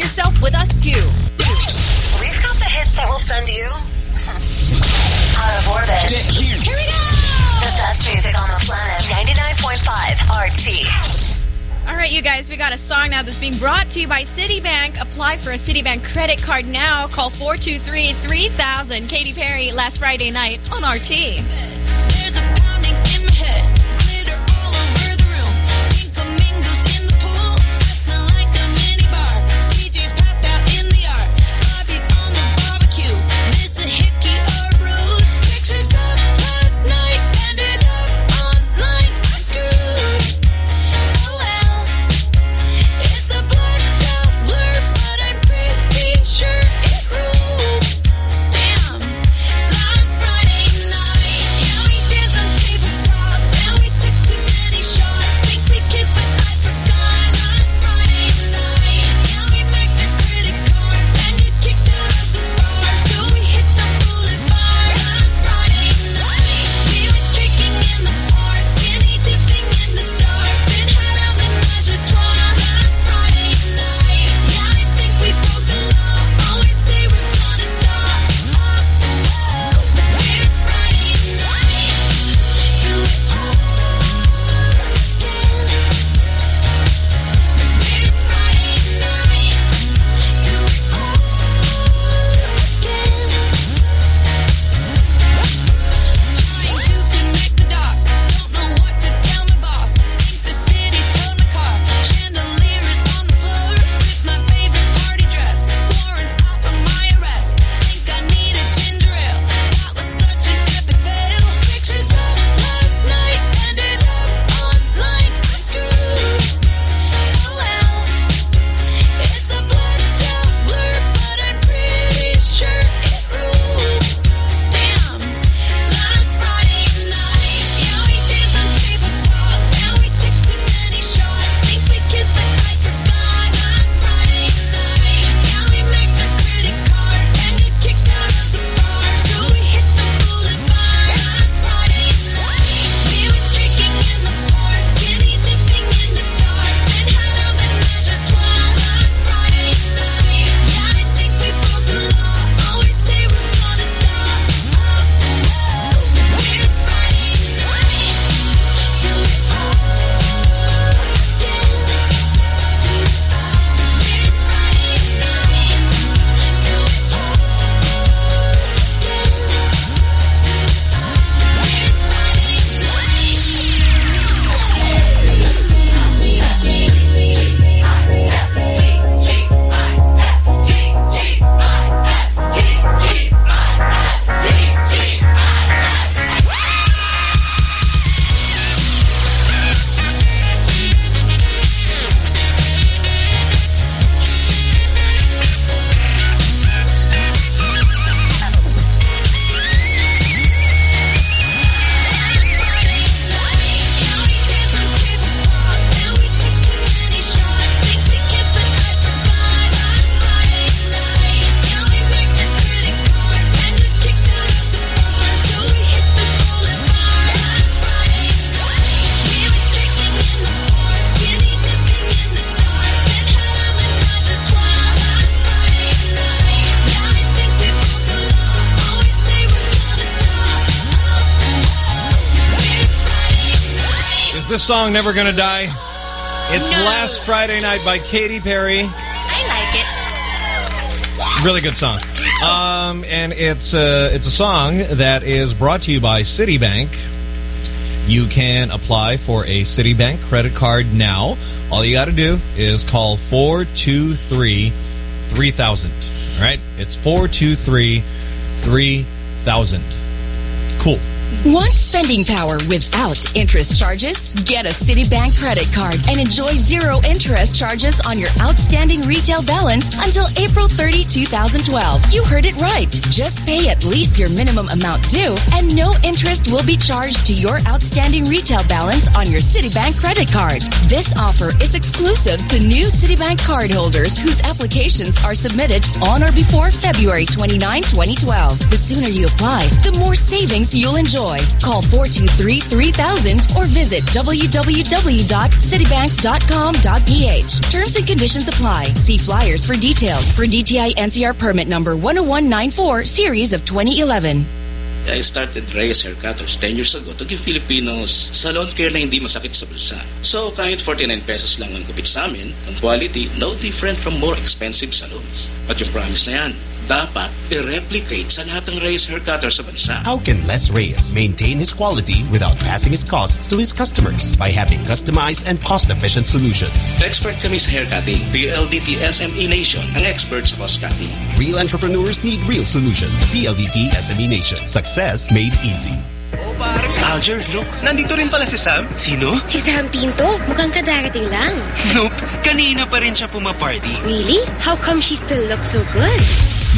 yourself with us too. We've got the hits that will send you out of orbit. Here we go. The best music on the planet. 99.5 RT. All right, you guys, we got a song now that's being brought to you by Citibank. Apply for a Citibank credit card now. Call 423-3000. Katy Perry last Friday night on RT. Song never gonna die? It's Last Friday Night by Katy Perry. I like it. Really good song. Um, and it's a, it's a song that is brought to you by Citibank. You can apply for a Citibank credit card now. All you got to do is call 423-3000. All right? It's 423-3000. Cool. Want spending power without interest charges? Get a Citibank credit card and enjoy zero interest charges on your outstanding retail balance until April 30, 2012. You heard it right. Just pay at least your minimum amount due and no interest will be charged to your outstanding retail balance on your Citibank credit card. This offer is exclusive to new Citibank cardholders whose applications are submitted on or before February 29, 2012. The sooner you apply, the more savings you'll enjoy. Call 423-3000 or visit www.citibank.com.ph. Terms and conditions apply. See flyers for details for DTI NCR permit number 10194 series of 2011. I started Reyes Hair Cutters 10 years ago to give Filipinos salon care na hindi masakit sa bulsa. So kahit 49 pesos lang ang kupit sa amin, ang quality no different from more expensive salons. But yung promise na yan, dapat i-replicate sa lahat ng Reyes Hair Cutters sa bansa. How can Les Reyes maintain his quality without passing his costs to his customers by having customized and cost-efficient solutions? Expert kami sa hair cutting. PLDT SME Nation ang expert sa cost cutting. Real entrepreneurs need real solutions. PLDT SME Nation. Success made easy. Alger, look. Nandito rin pala si Sam. Sino? Si Sam Pinto, mukhang kadarating lang. Nope. Kanina pa rin siya pumaparty. Really? How come she still looks so good?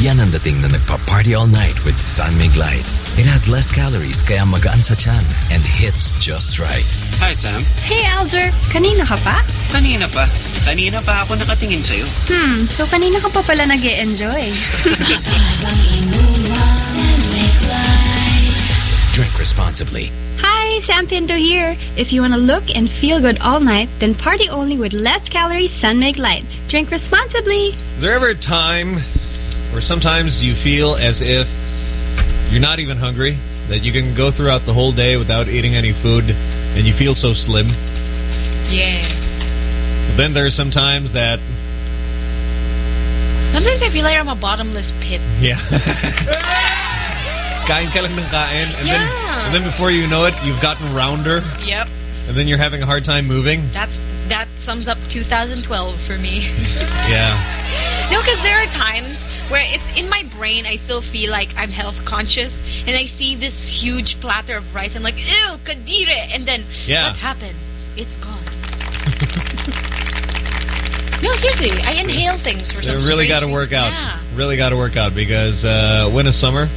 Yan ang dating na nagpa-party all night with San Mig Light. It has less calories kaya magaan sa tiyan and hits just right. Hi, Sam. Hey, Aljur. Kanina ka pa? Kanina pa. Kanina pa ako nakatingin sa'yo. Hmm, so kanina ka pa pala nag enjoy Drink responsibly. Hi, Sam Pinto here. If you want to look and feel good all night, then party only with less calories San Mig Light. Drink responsibly. Is there ever a time where sometimes you feel as if you're not even hungry, that you can go throughout the whole day without eating any food, and you feel so slim? Yes. But then there are some times that, Sometimes I feel like I'm a bottomless pit. yeah, kain ka lang ng kain, and then and then before you know it, you've gotten rounder, Yep. and then you're having a hard time moving. That's that sums up 2012 for me. Yeah. no, because there are times where it's in my brain. I still feel like I'm health conscious, and I see this huge platter of rice. I'm like, ew, kadire, and then Yeah. what happened? It's gone. no, seriously, I inhale things for some. It really got to work out. Yeah. Really got to work out because uh, when is summer?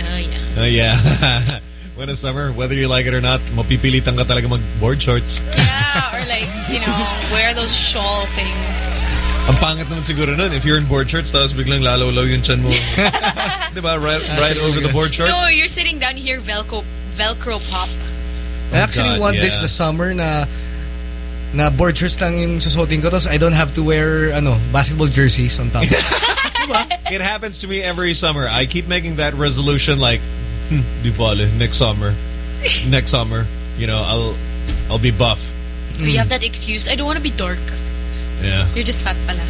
Oh yeah. Uh, yeah. when is summer, whether you like it or not, mapipilitan ka talaga mag-board shorts. Yeah, or like you know, wear those shawl things. Ang pangit naman siguro nun if you're in board shorts tapos biglang lalo-low yung chan mo. diba? Right, right over the board shorts? No, you're sitting down here, Velcro, Velcro pop. I actually God, want this the summer na na board shorts lang yung susuotin ko tapos I don't have to wear ano basketball jerseys on top. It happens to me every summer. I keep making that resolution like, hmm, di bale, next summer. next summer, you know, I'll I'll be buff. Or you have that excuse, I don't want to be dark. Yeah. You're just fat pala.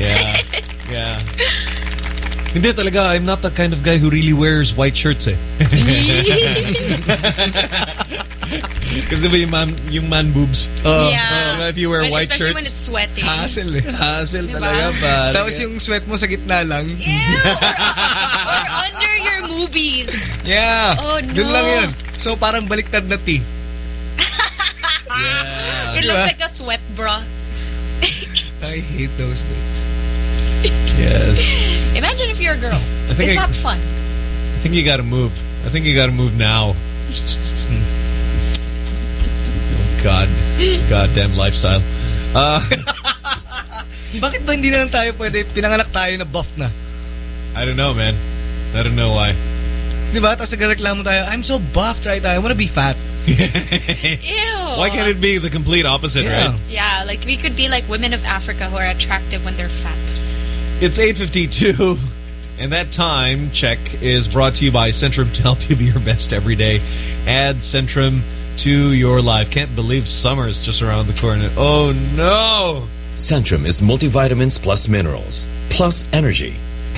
Yeah. Yeah. Hindi talaga, I'm not the kind of guy who really wears white shirts eh. Kasi diba yung man, yung man boobs? yeah. Oh, if you wear When- white especially shirts. when it's sweating. Hassle eh. Hassle Diba? talaga ba? Tapos yung sweat mo sa gitna lang. or under your movies. Yeah. Oh, Dun no. lang yun. So parang baliktad na T. It looks like a sweat bra. I hate those things. Yes. Imagine if you're a girl. I think it's I- not fun. I think you gotta move. I think you gotta move now. Oh, God. Goddamn lifestyle. Uh, Bakit ba hindi na lang tayo pwede pinanganak tayo na buff na? I don't know, man. I don't know why. Di ba? Tapos nagreklamo tayo, I'm so buffed right now. I wanna be fat. Ew. Why can't it be the complete opposite, Yeah. right? Yeah, like we could be like women of Africa who are attractive when they're fat. It's 8.52, and that time check is brought to you by Centrum to help you be your best every day. Add Centrum to your life. Can't believe summer is just around the corner. Oh, no! Centrum is multivitamins plus minerals, plus energy,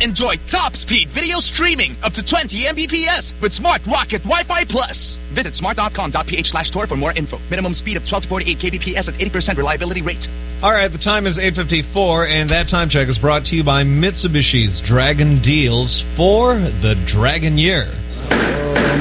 Enjoy top speed video streaming up to 20 Mbps with Smart Rocket Wi-Fi Plus. Visit smart.com.ph slash tour for more info. Minimum speed of 12 to 48 kbps at 80% reliability rate. All right, the time is 8.54, and that time check is brought to you by Mitsubishi's Dragon Deals for the Dragon Year.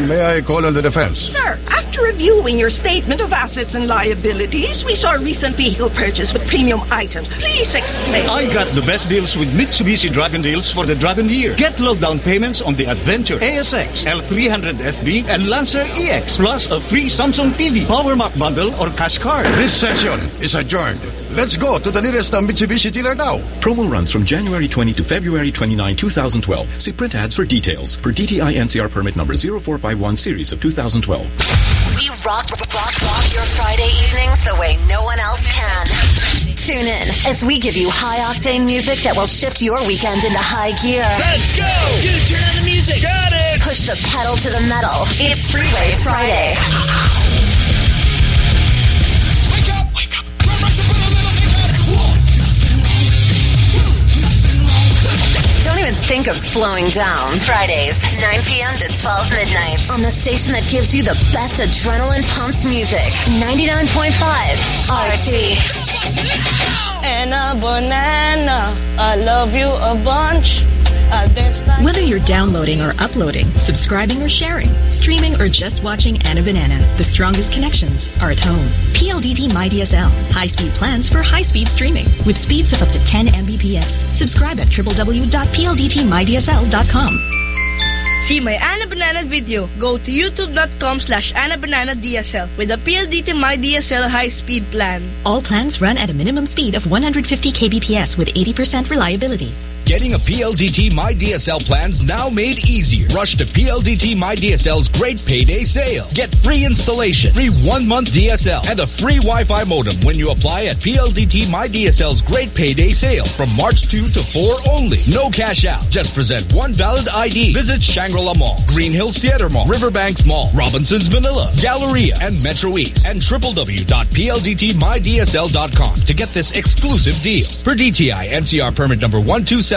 May I call on the defense? Sir, after reviewing your statement of assets and liabilities, we saw a recent vehicle purchase with premium items. Please explain. I got the best deals with Mitsubishi Dragon Deals for the Dragon Year. Get low down payments on the Adventure, ASX, L300 FB, and Lancer EX, plus a free Samsung TV, Power Mac bundle, or cash card. This session is adjourned. Let's go to the nearest uh, Mitsubishi dealer now. Promo runs from January 20 to February 29, 2012. See print ads for details. For DTI NCR permit number 0451 series of 2012. We rock, rock, rock your Friday evenings the way no one else can. Tune in as we give you high octane music that will shift your weekend into high gear. Let's go! Dude, turn on the music. Got it! Push the pedal to the metal. It's Freeway Friday. Even think of slowing down. Fridays, 9 p.m. to 12 midnight on the station that gives you the best adrenaline pumped music. 99.5 RT. And a banana. I love you a bunch. I dance like Whether you're downloading or uploading, subscribing or sharing, streaming or just watching Anna Banana, the strongest connections are at home. PLDT MyDSL, high-speed plans for high-speed streaming with speeds of up to 10 Mbps. Subscribe at www.pldtmydsl.com. See my Anna Banana video. Go to youtube.com slash Anna Banana DSL with a PLDT My DSL high-speed plan. All plans run at a minimum speed of 150 kbps with 80% reliability. Getting a PLDT My DSL plans now made easier. Rush to PLDT My DSL's great payday sale. Get free installation, free one month DSL, and a free Wi-Fi modem when you apply at PLDT My DSL's great payday sale from March 2 to 4 only. No cash out. Just present one valid ID. Visit Shangri-La Mall, Greenhills Theater Mall, Riverbanks Mall, Robinsons Manila, Galleria, and Metro East, and www.pldtmydsl.com to get this exclusive deal. For DTI NCR permit number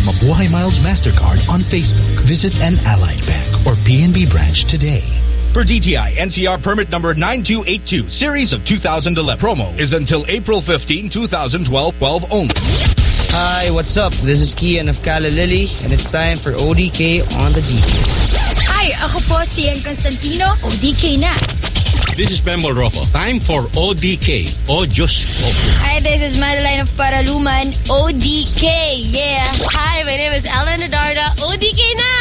Mabuhay Miles MasterCard on Facebook. Visit an Allied Bank or PNB branch today. Per DTI NCR permit number 9282 series of 2011. Promo is until April 15, 2012, 12 only. Hi, what's up? This is Kean of Callalily, and it's time for ODK on the DK. Hi, ako po si Yeng Constantino, ODK na. This is Bembol Roco. Time for ODK. O Diyos ko. Hi, this is Madeline of Paraluman, ODK, yeah. Hi, my name is Ellen Adarna, ODK na!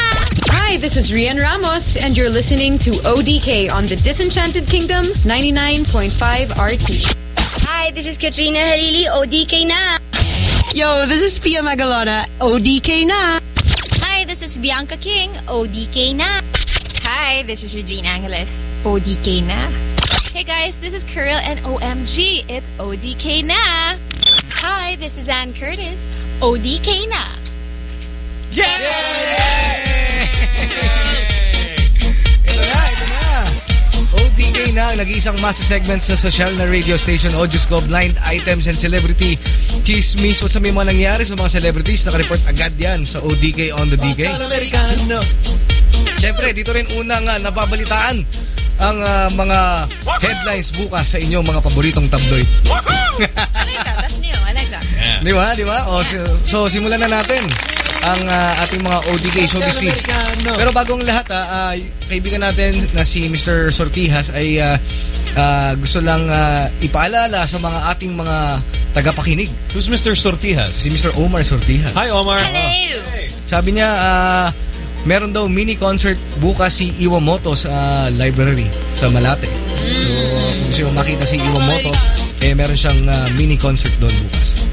Hi, this is Rhian Ramos, and you're listening to ODK on the Disenchanted Kingdom 99.5 RT. Hi, this is Katrina Halili, ODK na. Yo, this is Pia Magalona, ODK na. Hi, this is Bianca King, ODK na. Hi, this is Regina Angeles, ODK na. Hey guys, this is Kuriel and OMG, it's ODK na. Hi, this is Ann Curtis, ODK na. Ito na, ito na. ODK na ang nag-iisang masa segments na social na radio station Audioscope Blind Items and Celebrity Chismis. What's may mga nangyari sa mga celebrities? Naka-report agad yan sa ODK on the DK. Americano. Siyempre, dito rin unang uh, nababalitaan ang ah, mga headlines bukas sa inyong mga paboritong tabloid. I like that. That's new. I like that. Di ba? Di ba? O, so, so, simulan na natin ang ah, ating mga ODK showbiz feeds. Pero bagong lahat, ah, ah, kaibigan natin na si Mr. Sortihas ay ah, ah, gusto lang ah, ipaalala sa mga ating mga tagapakinig. Who's Mr. Sortihas? Si Mr. Omar Sortihas. Hi, Omar. Hello. Sabi niya, ah, meron daw mini concert bukas si Iwamoto sa library sa Malate. So, kung gusto nyo makita si Iwamoto, eh meron siyang ah, mini concert doon bukas.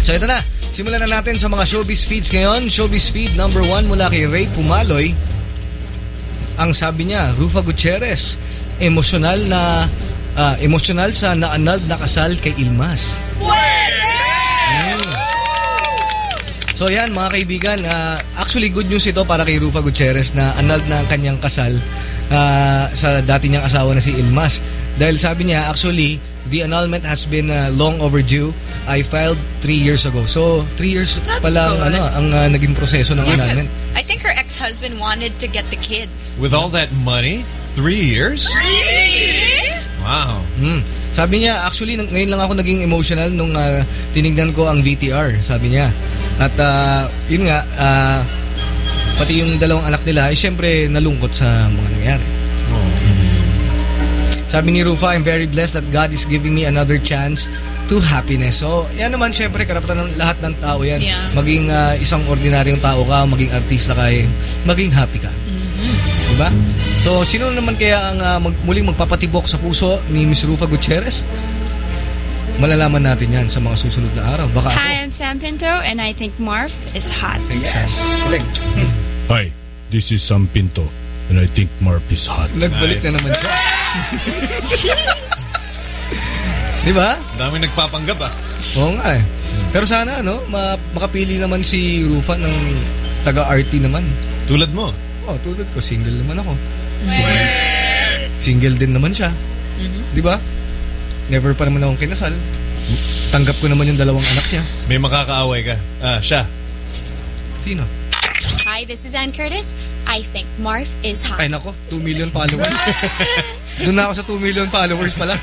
So, ito na. Simulan na natin sa mga showbiz feeds ngayon. Showbiz feed number one mula kay Ray Pumaloy. Ang sabi niya, Rufa Gutierrez, emosyonal na ah, emosyonal sa naanald na kasal kay Ilmas. Mm. So yan mga kaibigan, ah, actually good news ito para kay Rufa Gutierrez na annulled na ang kanyang kasal ah, sa dati niyang asawa na si Ilmas. Dahil sabi niya, actually, the annulment has been ah, long overdue. I filed three years ago. So, three years That's pala ang, good. ano, ang ah, naging proseso ng annulment. I think her ex-husband wanted to get the kids. With all that money? Three years? Wow. Mm. Sabi niya, actually, ngayon lang ako naging emotional nung ah, tinignan ko ang VTR, sabi niya. At ah, yun nga, ah, pati yung dalawang anak nila, ay syempre nalungkot sa mga nangyari. Sabi ni Rufa, I'm very blessed that God is giving me another chance to happiness. So, yan naman syempre, karapatan ng lahat ng tao yan. Yeah. Maging ah, isang ordinaryong tao ka, maging artista ka, eh, maging happy ka. Diba? So, sino naman kaya ang ah, mag, muling magpapatibok sa puso ni Miss Rufa Gutierrez? Malalaman natin yan sa mga susunod na araw. Baka ako. Hi, I'm Sam Pinto, and I think Marf is hot. Yes. Galing. Hi, this is Sam Pinto, and I think Marp is hot. Nagbalik na naman siya. Di ba? Dami nagpapanggap ah. Oo nga eh. Pero sana, ano, ma- makapili naman si Rufa ng taga-RT naman. Tulad mo. Oh, tulad ko, single naman ako. Single, single din naman siya. Di ba? Never pa naman akong kinasal. Tanggap ko naman yung dalawang anak niya. May makakaaway ka. Ah, siya. Sino? Hi, this is Ann Curtis. I think Marf is hot. Ay nako, 2 million followers. Doon na ako sa 2 million followers pala.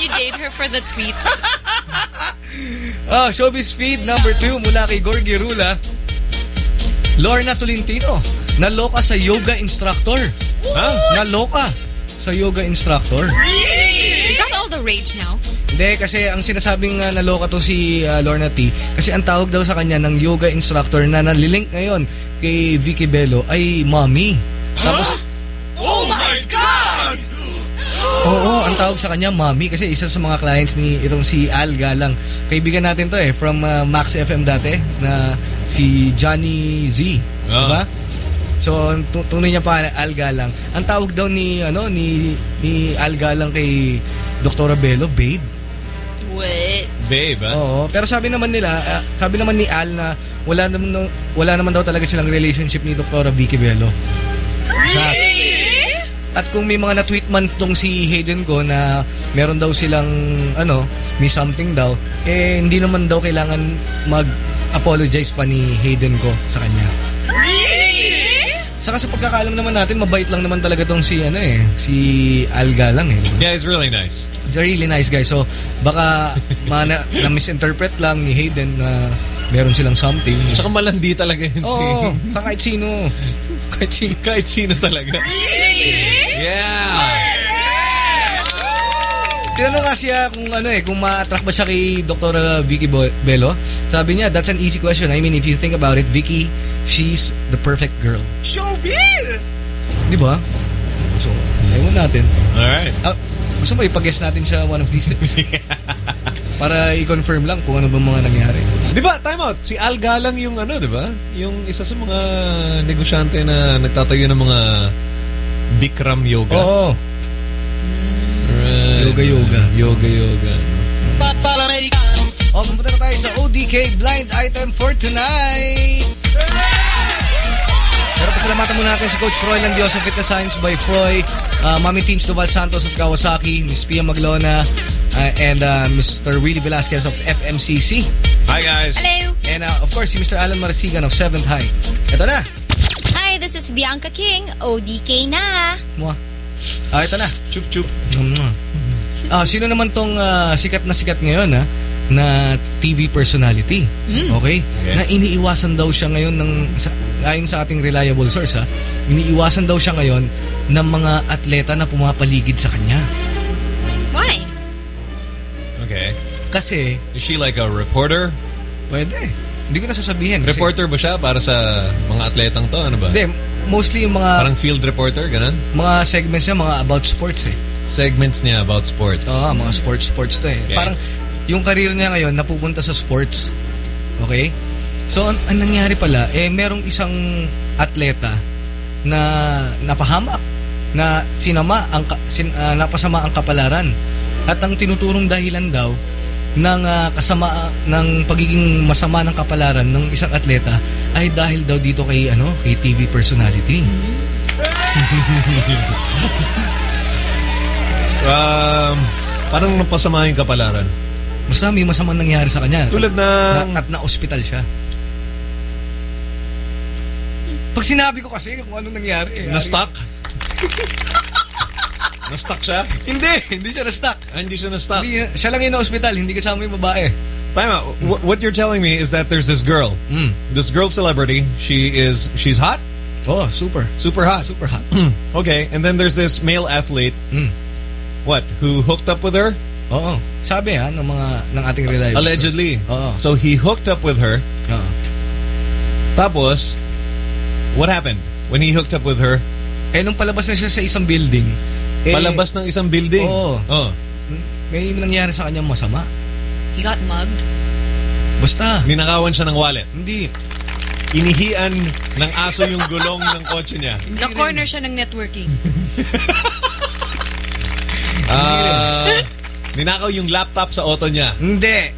you date her for the tweets. Ah, showbiz feed number 2 mula kay Gorgie Rula. Lorna Tolentino, naloka sa yoga instructor. Ha? Naloka sa yoga instructor. That all the rage now? Hindi, kasi ang sinasabing uh, naloka to si uh, Lorna T, kasi ang tawag daw sa kanya ng yoga instructor na nalilink ngayon kay Vicky Bello ay mommy. Tapos, Oh my God! oo, ang tawag sa kanya mommy kasi isa sa mga clients ni itong si Al Galang. Kaibigan natin to eh, from uh, Max FM dati, na si Johnny Z. Ah. Diba? So, tunay niya pa Al Galang. Ang tawag daw ni ano ni ni Al Galang kay Dr. Bello, babe. What? Babe, ah. Oo, pero sabi naman nila, ah, sabi naman ni Al na wala naman wala naman daw talaga silang relationship ni Dr. Vicky Bello. Sa, at kung may mga na-tweet man tong si Hayden ko na meron daw silang ano, may something daw, eh hindi naman daw kailangan mag-apologize pa ni Hayden ko sa kanya. Saka sa pagkakaalam naman natin, mabait lang naman talaga tong si ano eh, si Al Galang eh. Yeah, he's really nice. He's a really nice guy. So, baka ma- na, na-misinterpret lang ni Hayden na meron silang something. Tsaka malandi talaga yun si... Oo, sa kahit sino. Kahit sino. Kahit sino talaga. Yeah! Tinanong nga siya kung ano eh, kung ma-attract ba siya kay Dr. Vicky Bo- Bello. Sabi niya, that's an easy question. I mean, if you think about it, Vicky, she's the perfect girl. Showbiz! Di ba? So, ewan natin. Alright. Ah, gusto mo ipag-guess natin siya one of these days? Para i-confirm lang kung ano ba mga nangyari. Di ba, time out. Si Al Galang yung ano, di ba? Yung isa sa mga negosyante na nagtatayo ng mga Bikram Yoga. Oo. Right. Yoga, yoga. Yoga, yoga. O, pumunta na tayo sa ODK blind item for tonight. Pero pasalamatan muna natin si Coach Froy Landiosa Fitness Science by Froy, uh, Mami Teams Duval Santos of Kawasaki, Miss Pia Maglona, uh, and uh, Mr. Willie Velasquez of FMCC. Hi, guys. Hello. And uh, of course, si Mr. Alan Marasigan of 7th High. Ito na. Hi, this is Bianca King. ODK na. Mwah. Ah, ito na. Chup chup. Ah, sino naman tong ah, sikat na sikat ngayon ha? na TV personality. Mm. Okay? Okay. Na iniiwasan daw siya ngayon ng sa, ayon sa ating reliable source ha. Iniiwasan daw siya ngayon ng mga atleta na pumapaligid sa kanya. Why? Okay. Kasi Is she like a reporter? Pwede. Hindi ko na sasabihin. Reporter ba siya para sa mga atletang to? Ano ba? Hindi, mostly yung mga Parang field reporter, ganun? mga segments niya mga about sports eh. Segments niya about sports. Oo, mga sports sports to eh. Okay. Parang yung career niya ngayon napupunta sa sports. Okay? So ang, ang nangyari pala eh merong isang atleta na napahamak na sinama ang sin, ah, napasama ang kapalaran. At ang tinuturong dahilan daw ng ah, kasama ng pagiging masama ng kapalaran ng isang atleta ay dahil daw dito kay ano, kay TV personality. Um, parang napasama yung kapalaran. Basta may masamang nangyari sa kanya. Tulad na, ng... at na-hospital siya. Pag sinabi ko kasi kung ano nangyari. eh, Na-stuck? Na-stuck siya? Hindi, hindi siya na-stuck. Ah, hindi siya na-stuck. Siya lang yung na-hospital, hindi kasama yung babae. Time out. What you're telling me is that there's this girl. This girl celebrity. She is... She's hot? Oh, super. Super hot. Super hot. okay, and then there's this male athlete. Mm. What? Who hooked up with her? Oo. Sabi ha, ng mga, ng ating reliable Allegedly. Oo. So he hooked up with her. Oo. Tapos, what happened when he hooked up with her? Eh, nung palabas na siya sa isang building. Eh, Palabas ng isang building. Oo. Oh. May nangyari sa kanyang masama. He got mugged? Basta. Ninakawan siya ng wallet. Hindi. Inihian ng aso yung gulong ng kotse niya. Na-corner siya ng networking. Ah, ninakaw yung laptop sa auto niya. Hindi.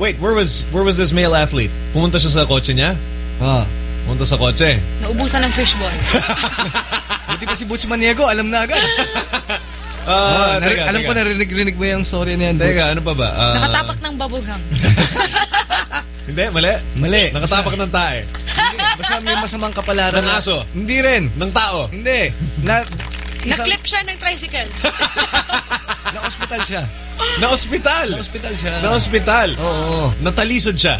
Wait, where was where was this male athlete? Pumunta siya sa kotse niya? Oo. Pumunta sa kotse. Naubusan ng fishball. Buti pa si Butch Maniego, alam na agad. Ah, Oh, nari- teka, alam teka. ko narinig-rinig mo yung story na yan, Butch. Teka, ano pa ba? Ah, Nakatapak ng bubblegum. Hindi, mali. Mali. Nakatapak ng tae. Hindi, Basta may masamang kapalaran. Ng na- aso. Hindi rin. Ng tao. Hindi. Na, isang, Na-clip siya ng tricycle. na-hospital siya. Na-hospital. Na-hospital siya. Na-hospital. Oo. Natalisod siya.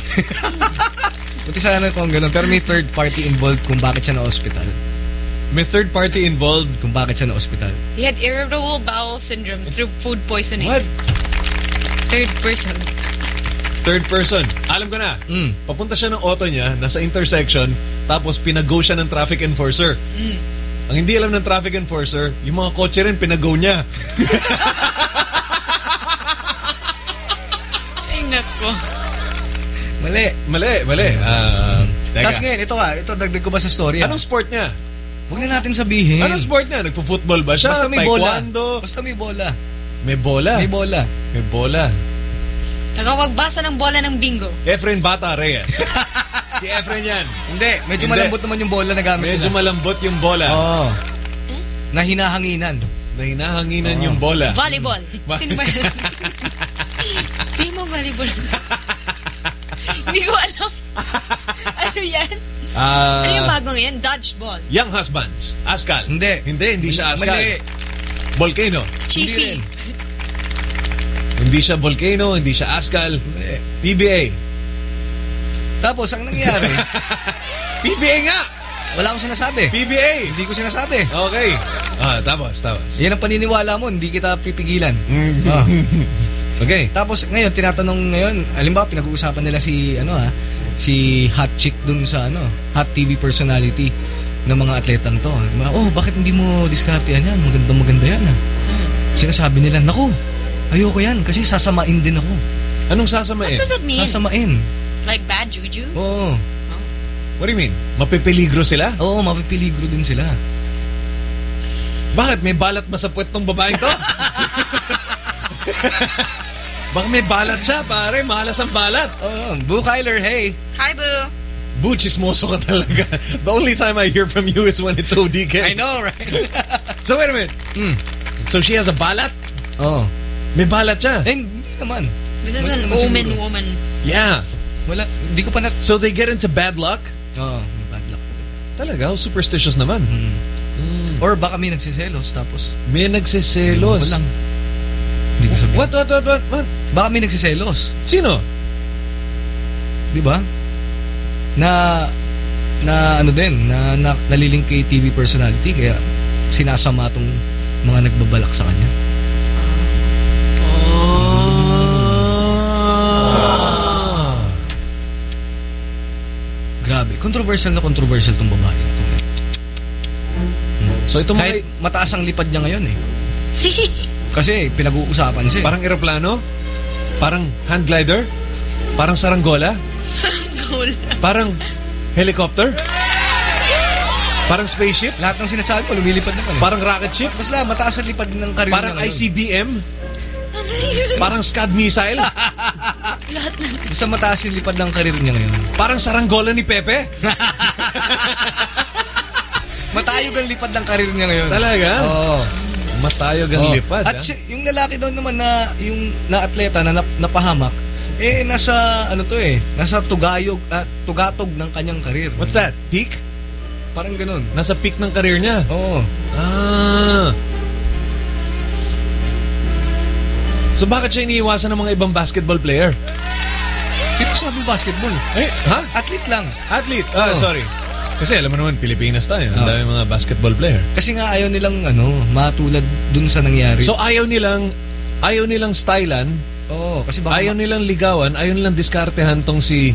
Buti sana kung ganun. Pero may third party involved kung bakit siya na-hospital. May third party involved. Kung bakit siya na-hospital. He had irritable bowel syndrome through food poisoning. What? Third person. Third person. Alam ko na. Mm. Papunta siya ng auto niya, nasa intersection, tapos pinago siya ng traffic enforcer. Mm. Ang hindi alam ng traffic enforcer, yung mga kotse rin pinago niya. Mali. Mali, mali. Ah, teka. Tapos ngayon, ito nga. Ito, dagdag ko ba sa story? ah? Anong sport niya? Huwag na natin sabihin. Anong sport niya? Nagpo-football ba siya? Basta may bola. Taekwondo? Basta may bola. May bola. May bola. May bola. Tagawagbasa ng bola ng bingo. Efren Bata Reyes. si Efren yan. Hindi. Medyo Hindi. malambot naman yung bola na gamit Medyo nila. malambot yung bola. Oo. Na hinahanginan. Na hinahanginan Oo. yung bola. Volleyball. Ba- Sino ba? Sino volleyball? Hindi ko alam. ano yan? Ah, ano yung bagong yan? Dodgeball. Young Husbands. Askal. Hindi. Hindi, hindi siya Askal. Mali. Volcano. Chiefy. Hindi siya Volcano, hindi siya Askal. PBA. Tapos, ang nangyari, PBA nga! wala akong sinasabi. PBA! Hindi ko sinasabi. Okay. Ah, tapos, tapos. Yan ang paniniwala mo, hindi kita pipigilan. Mm. Ah. Okay. Tapos ngayon, tinatanong ngayon, halimbawa pinag-uusapan nila si, ano ha, si hot chick dun sa, ano, hot TV personality ng mga atletang to. Oh, bakit hindi mo diskartehan yan? Maganda maganda yan ha. Sinasabi nila, naku, ayoko yan kasi sasamain din ako. Anong sasamain? What does it mean? Sasamain. Like bad juju? Oo. What do you mean? Mapipeligro sila? Oo, mapipiligro din sila. Bakit? May balat ba sa puwet ng babaeng to? Baka may balat siya, pare. Mahalas ang balat. Oo, Boo Kyler, hey. Hi, boo. Boo, chismoso ka talaga. The only time I hear from you is when it's ODK. I know, right? So wait a minute. Hmm. So she has a balat? Oo. May balat siya? Eh, hindi naman. This is Wala an omen siguro. woman. Yeah. Wala, hindi ko pa na... So they get into bad luck? Oo, bad luck. Talaga? How superstitious naman. Hmm. Mm. Or baka may nagsiselos tapos... May nagsiselos? Walang. Ko sabihin. What, what, what, what, what? Baka may nagsiselos. Sino? Di ba? Na na ano din, na, na naliling kay TV personality kaya sinasama tong mga nagbabalak sa kanya. Grabe. Controversial na controversial tong babae. So ito Kahit mataas ang lipad niya ngayon eh. Kasi pinag-uusapan siya. eh. Parang eroplano? Parang hand glider? Parang saranggola? Saranggola. Parang helicopter? Parang spaceship? Lahat ng sinasabi ko, lumilipad naman eh. Parang rocket ship? Basta mataas ang lipad ng karir Parang niya ngayon. ICBM? Parang Scud missile? Lahat na. Basta mataas yung lipad ng karir niya ngayon. Parang saranggola ni Pepe? Matayog ang lipad ng karir niya ngayon. Talaga? Oo. Matayog ang Oo. lipad. At si- yung lalaki daw naman na yung na atleta na nap- napahamak, eh nasa ano to eh, nasa tugayog at tugatog ng kanyang karir. What's that? Peak? Parang ganun. Nasa peak ng karir niya? Oo. Ah. So bakit siya iniiwasan ng mga ibang basketball player? Sino sabi basketball? Eh, ha? Athlete lang. Athlete? Ah, Oo. sorry. Kasi alam mo naman, Pilipinas tayo. Ang Oo. dami mga basketball player. Kasi nga ayaw nilang ano, matulad dun sa nangyari. So ayaw nilang ayaw nilang stylan, Oo, kasi baka ayaw nilang ligawan, ayaw nilang diskartehan tong si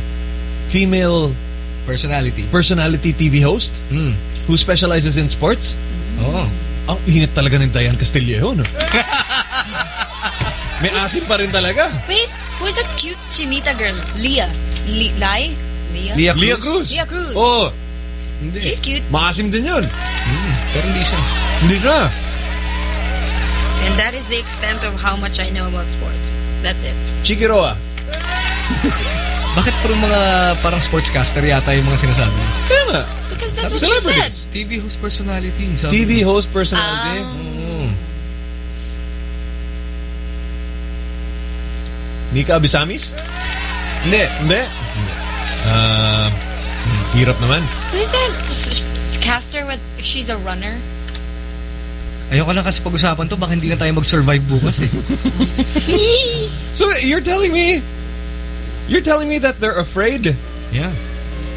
female personality. personality TV host Mm. who specializes in sports. Oo. Ang init talaga ni Diane Castillejo, no? May asim pa rin talaga. Wait, who's that cute chinita girl? Leah. Li Lai? Leah? Leah Leah Cruz. Leah Cruz. Oh, Hindi. She's cute. maasim din yun. Mm, pero hindi siya. Hindi siya. And that is the extent of how much I know about sports. That's it. Chikiroa. Bakit puro mga parang sportscaster yata yung mga sinasabi? Kaya nga. Because that's Sabi what you said. TV host personality. Sabi TV host personality. Ah. Oo. Nika Abisamis? Hindi. Hindi. Ah, hirap naman. Who's that caster with, she's a runner? Ayoko na kasi pag-usapan to, baka hindi na tayo mag-survive bukas eh. So you're telling me, you're telling me that they're afraid yeah.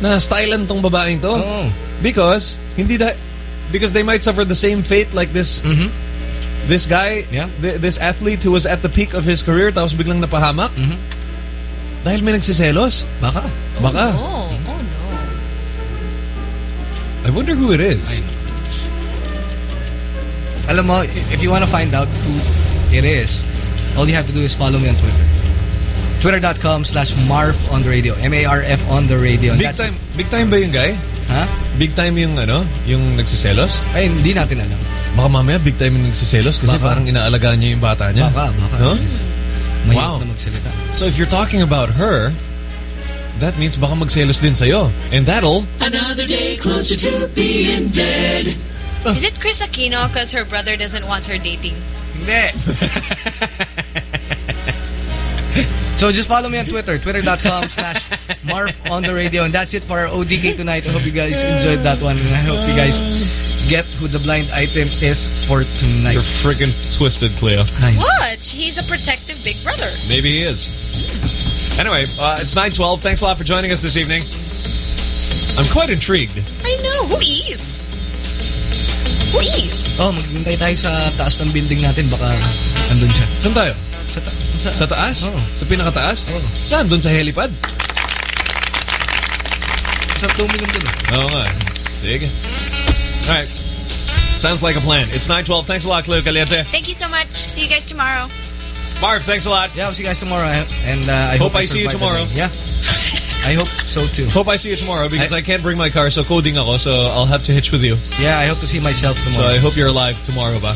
na stylan tong babaeng to? Oo. Because hindi da because they might suffer the same fate like this Mhm. this guy, Yeah. th- this athlete who was at the peak of his career tapos biglang napahamak Mhm. dahil may nagsiselos. Baka. Baka. Oh, oh no. I wonder who it is. Alam mo, if you wanna find out who it is, all you have to do is follow me on Twitter. Twitter.com slash Marf on the radio. M-A-R-F on the radio. And Big time, big time ba yung guy? Ha? Big time yung ano, yung nagsiselos? Ay, hindi natin alam. Baka mamaya big time yung nagsiselos kasi Baka. parang inaalagaan niya yung bata niya. Baka, baka. No? Mahirap Wow. na magsalita. So if you're talking about her, that means baka magselos din sa'yo. And that'll... Another day closer to being dead. Ah. Is it Kris Aquino because her brother doesn't want her dating? Hindi. so just follow me on Twitter, twitter.com slash Marf on the radio. And that's it for our ODK tonight. I hope you guys enjoyed that one. And I hope you guys get who the blind item is for tonight. You're freaking twisted, Cleo. What? He's a protective big brother. Maybe he is. Hmm. Anyway, uh, it's 912. Thanks a lot for joining us this evening. I'm quite intrigued. I know. Who is? Who is? Oh, maghintay tayo sa taas ng building natin. Baka andun siya. Saan tayo? Sa, ta sa, Sa taas? Oo. Sa pinakataas? Oo. Saan? Doon sa helipad? sa tumingin dun. Oo nga. Sige. Alright. Sounds like a plan. It's 912. Thanks a lot, Cleo Caliente. Thank you so much. See you guys tomorrow. Marf, thanks a lot. Yeah, I'll see you guys tomorrow. And uh, I Hope hope, I see you tomorrow. Yeah. I hope so too. Hope I see you tomorrow because I, I- can't bring my car, so coding ako, so I'll have to hitch with you. Yeah, I hope to see myself tomorrow. So. I hope you're alive tomorrow, ba?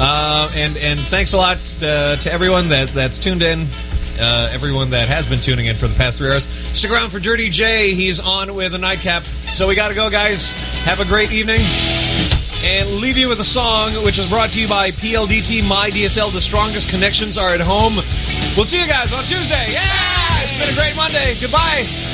Uh, and and thanks a lot uh, to everyone that that's tuned in, uh, everyone that has been tuning in for the past three hours. Stick around for Dirty J. He's on with a nightcap. So we got to go, guys. Have a great evening. And leave you with a song which is brought to you by PLDT My DSL. The strongest connections are at home. We'll see you guys on Tuesday. Yeah! It's been a great Monday. Goodbye.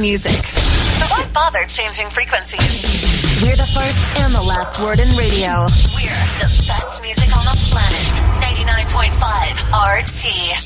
Music. So why bother changing frequencies?